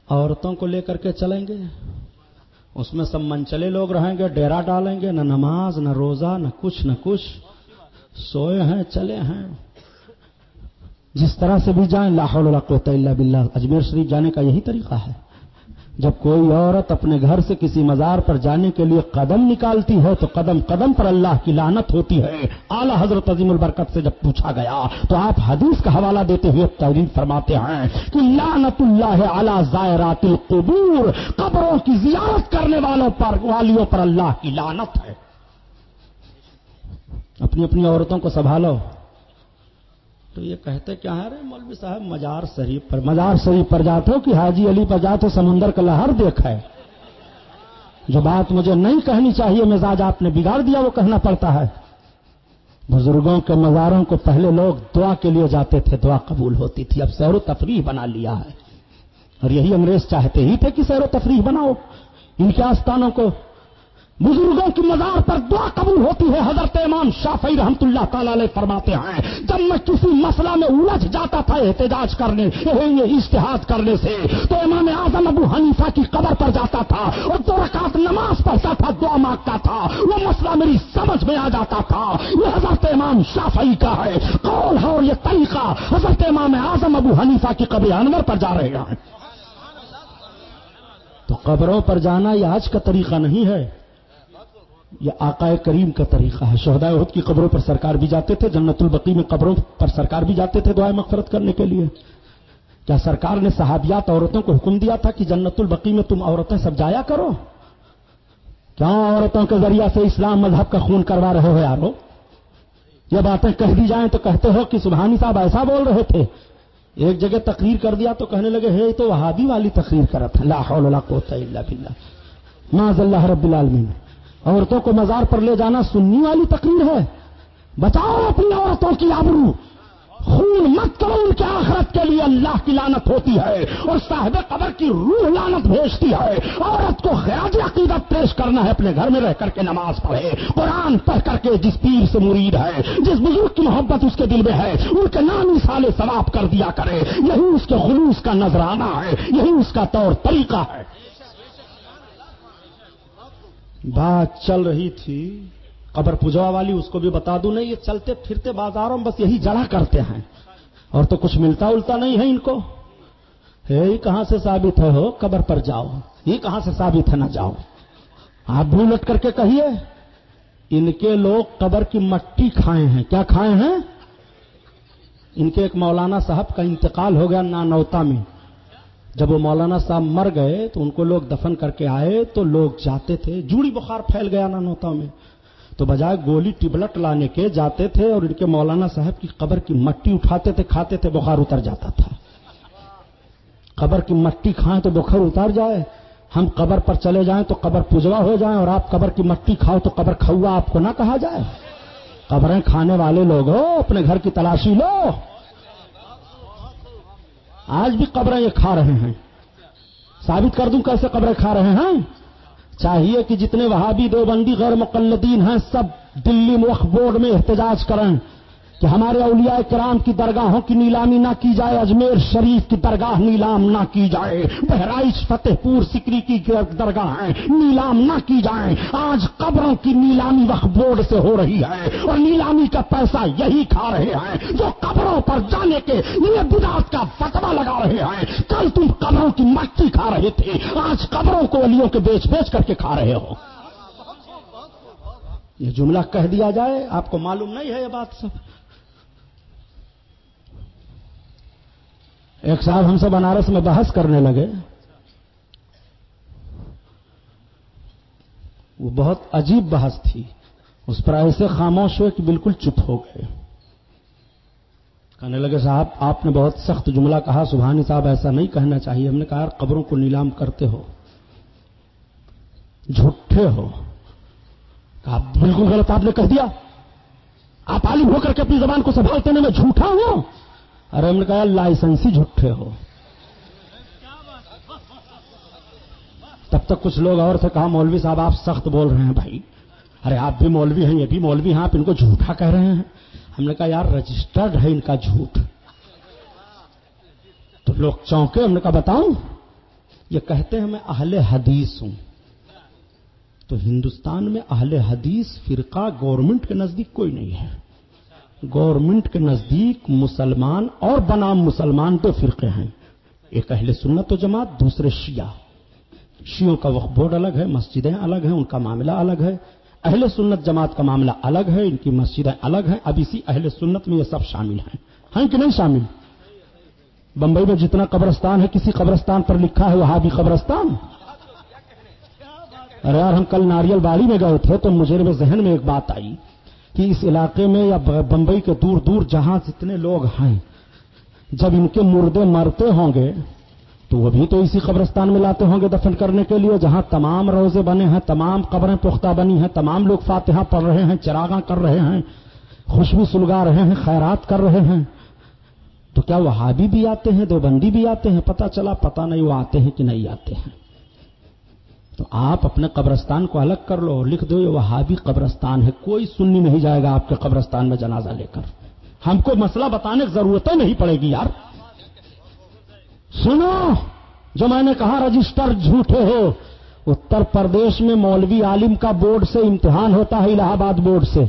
عورتوں کو لے کر کے چلیں گے۔ اس میں سب منچلے لوگ رہیں گے ڈیرا ڈالیں گے، نہ نماز، نہ روزہ، نہ کچھ نہ کچھ۔ سوئے ہیں، چلے ہیں۔ جس طرح سے بھی جائیں لاہور اللہ بلّہ اجمیر شریف جانے کا یہی طریقہ ہے۔ جب کوئی عورت اپنے گھر سے کسی مزار پر جانے کے لیے قدم نکالتی ہے تو قدم قدم پر اللہ کی لانت ہوتی ہے۔ اعلی حضرت عظیم البرکت سے جب پوچھا گیا تو آپ حدیث کا حوالہ دیتے ہوئے تحریر فرماتے ہیں کہ لانت اللہ اعلی زائرات القبور، قبروں کی زیارت کرنے والوں پر والیوں پر اللہ کی لانت ہے۔ اپنی اپنی عورتوں کو سنبھالو۔ تو یہ کہتے کیا ہے رے مولوی صاحب، مزار شریف پر، مزار شریف پر جاتے ہو کہ حاجی علی پر جاتے ہو، سمندر کا لہر دیکھا ہے۔ جو بات مجھے نہیں کہنی چاہیے، مزاج آپ نے بگاڑ دیا، وہ کہنا پڑتا ہے۔ بزرگوں کے مزاروں کو پہلے لوگ دعا کے لیے جاتے تھے، دعا قبول ہوتی تھی، اب سیر و تفریح بنا لیا ہے۔ اور یہی انگریز چاہتے ہی تھے کہ سیر و تفریح بناؤ۔ ان کے آستانوں کو بزرگوں کی مزار پر دعا قبول ہوتی ہے، حضرت امام شافعی رحمت اللہ تعالی علیہ فرماتے ہیں، جب میں کسی مسئلہ میں الجھ جاتا تھا احتجاج کرنے اشتہاد کرنے سے، تو امام اعظم ابو حنیفہ کی قبر پر جاتا تھا اور دو رکعت نماز پڑھتا تھا، دعا مانگتا تھا، وہ مسئلہ میری سمجھ میں آ جاتا تھا۔ یہ حضرت امام شافعی کا ہے، قول ہے اور یہ طریقہ حضرت امام اعظم ابو حنیفہ کی قبر انور پر جا رہے ہیں۔ تو قبروں پر جانا یہ آج کا طریقہ نہیں ہے۔ یہ آقا کریم کا طریقہ ہے۔ شہداء عہد کی قبروں پر سرکار بھی جاتے تھے، جنت البقی میں قبروں پر سرکار بھی جاتے تھے دعائیں مغفرت کرنے کے لیے۔ کیا سرکار نے صحابیات عورتوں کو حکم دیا تھا کہ جنت البقی میں تم عورتیں سب جایا کرو؟ کیا عورتوں کے ذریعہ سے اسلام مذہب کا خون کروا رہے ہو یارو؟ یہ باتیں کہہ دی جائیں تو کہتے ہو کہ سبحانی صاحب ایسا بول رہے تھے۔ ایک جگہ تقریر کر دیا تو کہنے لگے ہے تو وہابی والی تقریر کرا تھا۔ لا حول ولا قوت الا باللہ۔ ماذ اللہ رب العالمین۔ عورتوں کو مزار پر لے جانا سننی والی تقریر ہے۔ بچاؤ اپنی عورتوں کی آبرو۔ خون مت کرو ان کے آخرت کے لیے اللہ کی لانت ہوتی ہے اور صاحب قبر کی روح لانت بھیجتی ہے۔ عورت کو خیاج عقیدت پیش کرنا ہے، اپنے گھر میں رہ کر کے نماز پڑھے۔ قرآن پڑھ کر کے جس پیر سے مرید ہے، جس بزرگ کی محبت اس کے دل میں ہے، ان کے نام سالے ثواب کر دیا کرے۔ یہی اس کے خلوص کا نذرانہ ہے، یہی اس کا طور طریقہ ہے۔ بات چل رہی تھی، قبر پجوا والی اس کو بھی بتا دوں، نہیں، یہ چلتے پھرتے بازاروں میں بس یہی جڑا کرتے ہیں۔ اور تو کچھ ملتا التا نہیں ہے ان کو۔ ہے کہاں سے ثابت ہے؟ ہو، قبر پر جاؤ۔ یہ کہاں سے ثابت ہے؟ نہ جاؤ۔ آپ بھولٹ کر کے کہیے، ان کے لوگ قبر کی مٹی کھائے ہیں۔ کیا کھائے ہیں؟ ان کے ایک مولانا صاحب کا انتقال ہو گیا نانوتا میں جب وہ مولانا صاحب مر گئے تو ان کو لوگ دفن کر کے آئے تو لوگ جاتے تھے۔ جوڑی بخار پھیل گیا نانوتا میں۔ تو بجائے گولی ٹبلٹ لانے کے جاتے تھے اور ان کے مولانا صاحب کی قبر کی مٹی اٹھاتے تھے، کھاتے تھے، بخار اتر جاتا تھا۔ قبر کی مٹی کھائیں تو بخار اتر جائے۔ ہم قبر پر چلے جائیں تو قبر پجوا ہو جائیں اور آپ قبر کی مٹی کھاؤ تو قبر کھوا آپ کو نہ کہا جائے۔ قبریں کھانے والے لوگ ہو اپنے گھر کی تلاشی لو۔ آج بھی قبریں یہ کھا رہے ہیں۔ ثابت کر دوں کیسے قبریں کھا رہے ہیں؟ چاہیے کہ جتنے وہابی دیوبندی غیر مقلدین ہیں، سب دلی وقف بورڈ میں احتجاج کریں۔ کہ ہمارے اولیاء کرام کی درگاہوں کی نیلامی نہ کی جائے اجمیر شریف کی درگاہ نیلام نہ کی جائے بہرائش فتح پور سکری کی درگاہ نیلام نہ کی جائیں۔ آج قبروں کی نیلامی وقت بورڈ سے ہو رہی ہے اور نیلامی کا پیسہ یہی کھا رہے ہیں، جو قبروں پر جانے کے لیے بداس کا فتوا لگا رہے ہیں۔ کل تم قبروں کی مٹی کھا رہے تھے، آج قبروں کو ولیوں کے بیچ بیچ کر کے کھا رہے ہو۔ یہ جملہ کہہ دیا جائے، آپ کو معلوم نہیں ہے یہ بات سب۔ ایک صاحب ہم سے بنارس میں بحث کرنے لگے۔ وہ بہت عجیب بحث تھی۔ اس پر ایسے خاموش ہوئے کہ بالکل چپ ہو گئے۔ کہنے لگے، صاحب، آپ نے بہت سخت جملہ کہا۔ سبحانی صاحب، ایسا نہیں کہنا چاہیے۔ ہم نے کہا، قبروں کو نیلام کرتے ہو، جھوٹے ہو۔ کہا بالکل غلط، آپ نے کہہ دیا۔ آپ عالم ہو کر کے اپنی زبان کو سنبھالتے میں جھوٹا ہوں۔ ارے ہم نے کہا لائسنس ہی جھٹے ہو۔ تب تک کچھ لوگ اور سے کہا مولوی صاحب، آپ سخت بول رہے ہیں بھائی۔ ارے آپ بھی مولوی ہیں، یہ بھی مولوی ہیں، آپ ان کو جھوٹا کہہ رہے ہیں۔ ہم نے کہا یار رجسٹرڈ ہے ان کا جھوٹ۔ تو لوگ چونکے، ہم نے کہا بتاؤں، یہ کہتے ہیں میں اہل حدیث ہوں۔ تو ہندوستان میں اہل حدیث، فرقہ، گورنمنٹ کے نزدیک کوئی نہیں ہے۔ گورنمنٹ کے نزدیک مسلمان اور بنام مسلمان دو فرقے ہیں۔ ایک اہل سنت و جماعت، دوسرے شیعہ۔ شیعوں کا وقت بورڈ الگ ہے، مسجدیں الگ ہیں، ان کا معاملہ الگ ہے۔ اہل سنت جماعت کا معاملہ الگ ہے، ان کی مسجدیں الگ ہیں۔ اب اسی اہل سنت میں یہ سب شامل ہیں۔ ہیں کہ نہیں شامل؟ بمبئی میں جتنا قبرستان ہے، کسی قبرستان پر لکھا ہے وہاں بھی قبرستان؟ ارے یار، ہم کل ناریل باڑی میں گئے تھے تو مجھے ذہن میں ایک بات آئی۔ کہ اس علاقے میں یا بمبئی کے دور دور جہاں جتنے لوگ ہیں، جب ان کے مردے مرتے ہوں گے، تو وہ بھی تو اسی قبرستان میں لاتے ہوں گے دفن کرنے کے لیے، جہاں تمام روزے بنے ہیں، تمام قبریں پختہ بنی ہیں، تمام لوگ فاتحہ پڑھ رہے ہیں، چراغاں کر رہے ہیں، خوشبو سلگا رہے ہیں، خیرات کر رہے ہیں۔ تو کیا وہ ہابی بھی آتے ہیں، دیوبندی بھی آتے ہیں؟ پتا چلا پتا نہیں وہ آتے ہیں کہ نہیں آتے ہیں۔ تو آپ اپنے قبرستان کو الگ کر لو لکھ دو، یہ وہابی قبرستان ہے، کوئی سننی نہیں جائے گا آپ کے قبرستان میں جنازہ لے کر۔ ہم کو مسئلہ بتانے کی ضرورت نہیں پڑے گی یار۔ سنو، جو میں نے کہا، رجسٹر جھوٹے ہو۔ اتر پردیش میں مولوی عالم کا بورڈ سے امتحان ہوتا ہے، الہ آباد بورڈ سے۔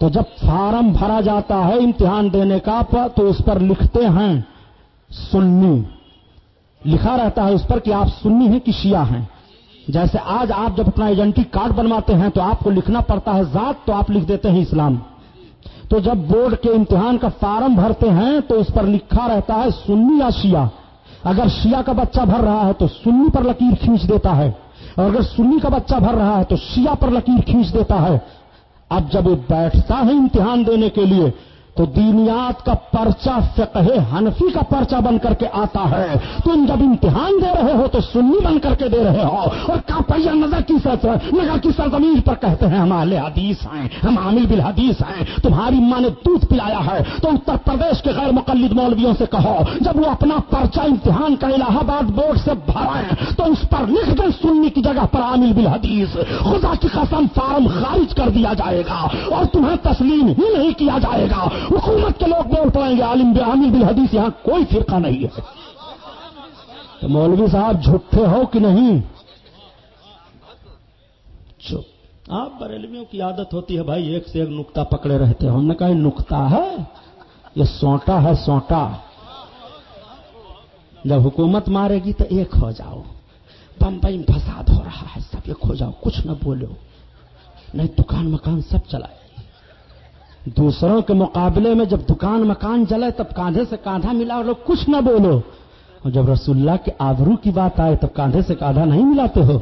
تو جب فارم بھرا جاتا ہے امتحان دینے کا، تو اس پر لکھتے ہیں سنی۔ لکھا رہتا ہے اس پر کہ آپ سنی ہیں کہ شیعہ ہیں۔ جیسے آج آپ جب اپنا ایجنٹی کارڈ بنواتے ہیں تو آپ کو لکھنا پڑتا ہے ذات، تو آپ لکھ دیتے ہیں اسلام۔ تو جب بورڈ کے امتحان کا فارم بھرتے ہیں تو اس پر لکھا رہتا ہے سنی یا شیعہ۔ اگر شیعہ کا بچہ بھر رہا ہے تو سنی پر لکیر کھینچ دیتا ہے۔ اور اگر سنی کا بچہ بھر رہا ہے تو شیعہ پر لکیر کھینچ دیتا ہے۔ اب جب وہ بیٹھتا ہے امتحان دینے کے لیے تو دینیات کا پرچہ فقہ حنفی کا پرچہ بن کر کے آتا ہے۔ تم جب امتحان دے رہے ہو تو سنی بن کر کے دے رہے ہو۔ اور کاپیا نظر کی سر نظر کی سرزمین پر کہتے ہیں، ہم اہل حدیث ہیں، ہم عامل بالحدیث ہیں۔ تمہاری ماں نے دودھ پلایا ہے۔ تو اتر پردیش کے غیر مقلد مولویوں سے کہو، جب وہ اپنا پرچہ امتحان کا الہ آباد بورڈ سے بھرائیں تو اس پر لکھ دیں سنی کی جگہ پر عامل بالحدیث۔ خدا کی قسم فارم خارج کر دیا جائے گا اور تمہیں تسلیم ہی نہیں کیا جائے گا۔ حکومت کے لوگ بول پڑیں گے، عالم عامل بل حدیث یہاں کوئی فرقہ نہیں ہے۔ تو مولوی صاحب جھٹے ہو کہ نہیں؟ چپ۔ آپ بریلویوں کی عادت ہوتی ہے، بھائی، ایک سے ایک نکتا پکڑے رہتے ہم نے کہا، یہ نکتا ہے، یہ سوٹا ہے سوٹا جب حکومت مارے گی تو ایک ہو جاؤ۔ بمبئی میں فساد ہو رہا ہے، سب ایک ہو جاؤ۔ کچھ نہ بولو۔ نہیں، دکان مکان سب چلائے۔ دوسروں کے مقابلے میں جب دکان مکان جلے تب کاندھے سے کاندھا ملا اور لوگ کچھ نہ بولو۔ اور جب رسول اللہ کے آبرو کی بات آئے تب کاندھے سے کاندھا نہیں ملاتے ہو۔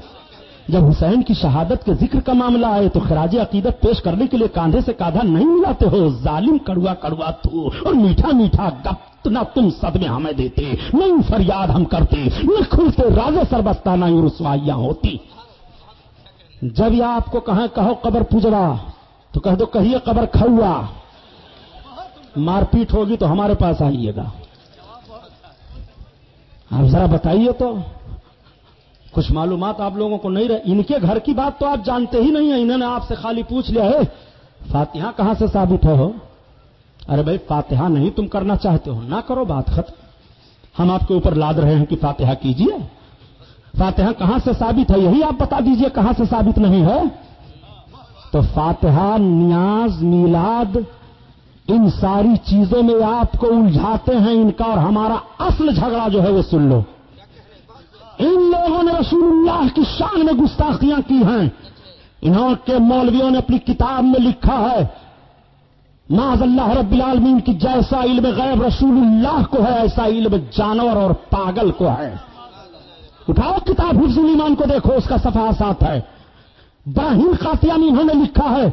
جب حسین کی شہادت کے ذکر کا معاملہ آئے تو خراج عقیدت پیش کرنے کے لیے کاندھے سے کاندھا نہیں ملاتے ہو۔ ظالم کڑوا کڑوا تو اور میٹھا میٹھا گپ نہ تم صدمے ہمیں دیتے۔ نہیں فریاد ہم کرتے، نہ کھلتے، راز سربستہ نہ رسوائیاں ہوتی۔ جب یہ آپ کو کہاں کہو قبر پوجوا تو کہہ دو کہیے قبر کھوا مار پیٹ ہوگی تو ہمارے پاس آئیے گا۔ آپ ذرا بتائیے تو۔ کچھ معلومات آپ لوگوں کو نہیں رہے ان کے گھر کی بات تو آپ جانتے ہی نہیں ہیں۔ انہوں نے آپ سے خالی پوچھ لیا ہے فاتحہ کہاں سے ثابت ہو؟ ارے بھائی، فاتحہ نہیں تم کرنا چاہتے ہو۔ نہ کرو بات ختم۔ ہم آپ کے اوپر لاد رہے ہیں کہ فاتحہ کیجیے۔ فاتحہ کہاں سے ثابت ہے؟ یہی آپ بتا دیجیے کہاں سے ثابت نہیں ہے۔ تو فاتحہ، نیاز، میلاد، ان ساری چیزوں میں آپ کو الجھاتے ہیں ان کا اور ہمارا اصل جھگڑا جو ہے وہ سن لو۔ ان لوگوں نے رسول اللہ کی شان میں گستاخیاں کی ہیں۔ انہوں کے مولویوں نے اپنی کتاب میں لکھا ہے، ناز اللہ رب العالمین کی جیسا علم غیب رسول اللہ کو ہے، ایسا علم جانور اور پاگل کو ہے۔ اٹھاؤ کتاب حفظ ایمان کو دیکھو، اس کا صفحہ ساتھ ہے۔ براہیم قاتیانی انہوں نے لکھا ہے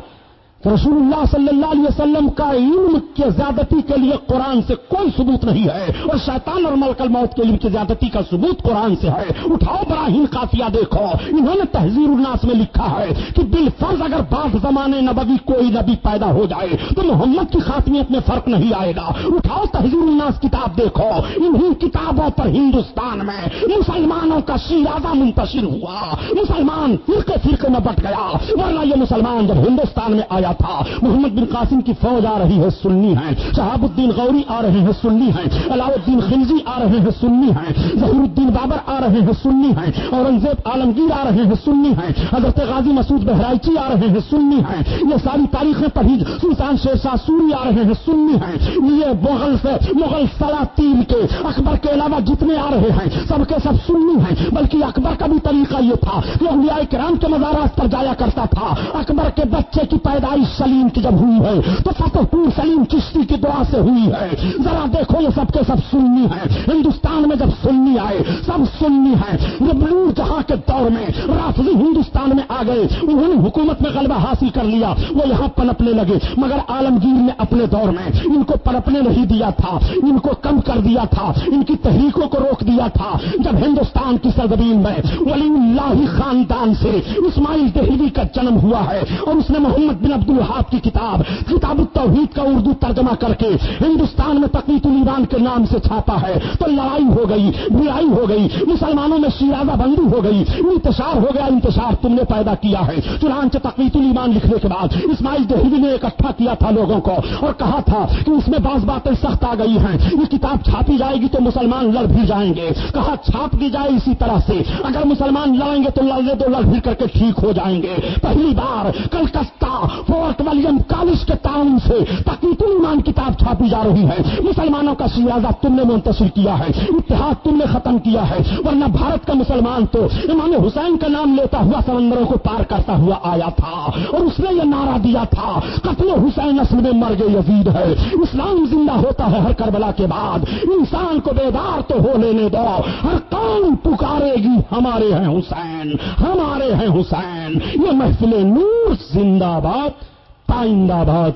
رسول اللہ صلی اللہ علیہ وسلم کا علم کے زیادتی کے لیے قرآن سے کوئی ثبوت نہیں ہے۔ اور شیطان اور ملکل موت کے علم کی زیادتی کا ثبوت قرآن سے ہے۔ اٹھاؤ براہین قافیہ دیکھو۔ انہوں نے تہذیب الناس میں لکھا ہے کہ بال فرض اگر بعض زمانے نبوی کوئی نبی پیدا ہو جائے تو محمد کی خاتمیت میں فرق نہیں آئے گا۔ اٹھاؤ تہذیب الناس کتاب دیکھو۔ انہیں کتابوں پر ہندوستان میں مسلمانوں کا شیرازہ منتشر ہوا۔ مسلمان فرقے فرقے میں بٹ گیا۔ ورنہ یہ مسلمان جب ہندوستان میں آیا تھا۔ محمد بن قاسم کی فوج آ رہی ہے سننی ہے شہاب الدین غوری آ رہے ہیں سننی ہے علاؤ الدین خلجی آ رہے ہیں سننی ہے ظہور الدین بابر آ رہے ہیں سننی ہے اورنگزیب عالمگیر آ رہے ہیں سننی ہے حضرت غازی مسعود بہرائچی آ رہے ہیں سننی ہے یہ ساری تاریخیں پڑھی، سلطان شیر شاہ سوری آ رہے ہیں سننی ہے یہ مغل سے، مغل سلاطین کے اکبر کے علاوہ جتنے آ رہے ہیں، سب کے سب سننی ہیں۔ بلکہ اکبر کا بھی طریقہ یہ تھا کہ انبیاء کرام کے مزارات پر جایا کرتا تھا۔ اکبر کے بچے کی پیدائش سلیم کی جب ہوئی ہے تو فتح پور سلیم چشتی کی دعا سے ہوئی ہے۔ ذرا دیکھو یہ سب کے سب سننی ہے۔ ہندوستان میں جب سننی آئے، سب سننی ہے۔ جب نور جہاں کے دور میں رافضی ہندوستان میں آ گئے، انہوں نے حکومت میں غلبہ حاصل کر لیا، وہ یہاں پنپنے لگے۔ مگر عالمگیر نے اپنے دور میں ان کو پنپنے نہیں دیا تھا، ان کو کم کر دیا تھا، ان کی تحریکوں کو روک دیا تھا۔ جب ہندوستان کی سرزمین میں ولی اللہ خاندان سے اسماعیل دہلی کا جنم ہوا ہے اور اس نے محمد بن عبد الحاب کی کتاب کتاب التوحید کا اردو ترجمہ کر کے ہندوستان میں تقریت الایمان کے نام سے چھاپا ہے۔ تو لڑائی ہو گئی، برائی ہو گئی، مسلمانوں میں شیرازہ بندی ہو گئی، انتشار ہو گیا، انتشار تم نے پیدا کیا ہے۔ چنانچہ تقریت الایمان لکھنے کے بعد اسماعیل دہلی نے اکٹھا کیا تھا لوگوں کو اور کہا تھا کہ اس میں بعض باتیں سخت آ گئی ہیں۔ یہ کتاب چھاپی جائے گی تو مسلمان لڑ بھی جائیں گے۔ کہا چھاپ دی جائے اسی طرح سے۔ اگر مسلمان لڑیں گے تو لڑ تو لڑ بھی کر کے ٹھیک ہو جائیں گے۔ پہلی بار کلکتہ فورٹ ولیم کالج کے تعاون سے تقریت الایمان کتاب چھاپی جا رہی ہے۔ مسلمانوں کا سیازہ تم نے منتشر کیا ہے۔ اتحاد تم نے ختم کیا ہے۔ ورنہ بھارت کا مسلمان تو امام حسین کا نام لیتا ہوا سمندروں کو پار کرتا ہوا آیا تھا اور اس نے یہ نعرہ دیا تھا، قتل حسین اصل میں مر گئے یزید ہے۔ اسلام زندہ ہوتا ہے ہر کربلا کے بعد۔ انسان کو بیدار تو ہو لینے دو۔ ہر کام پکارے گی، ہمارے ہیں حسین، ہمارے ہیں حسین۔ یہ محفل نور زندہ باد۔ پائندہ باد۔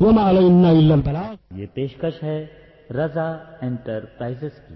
وہ مال یہ پیشکش ہے رضا انٹرپرائزز کی۔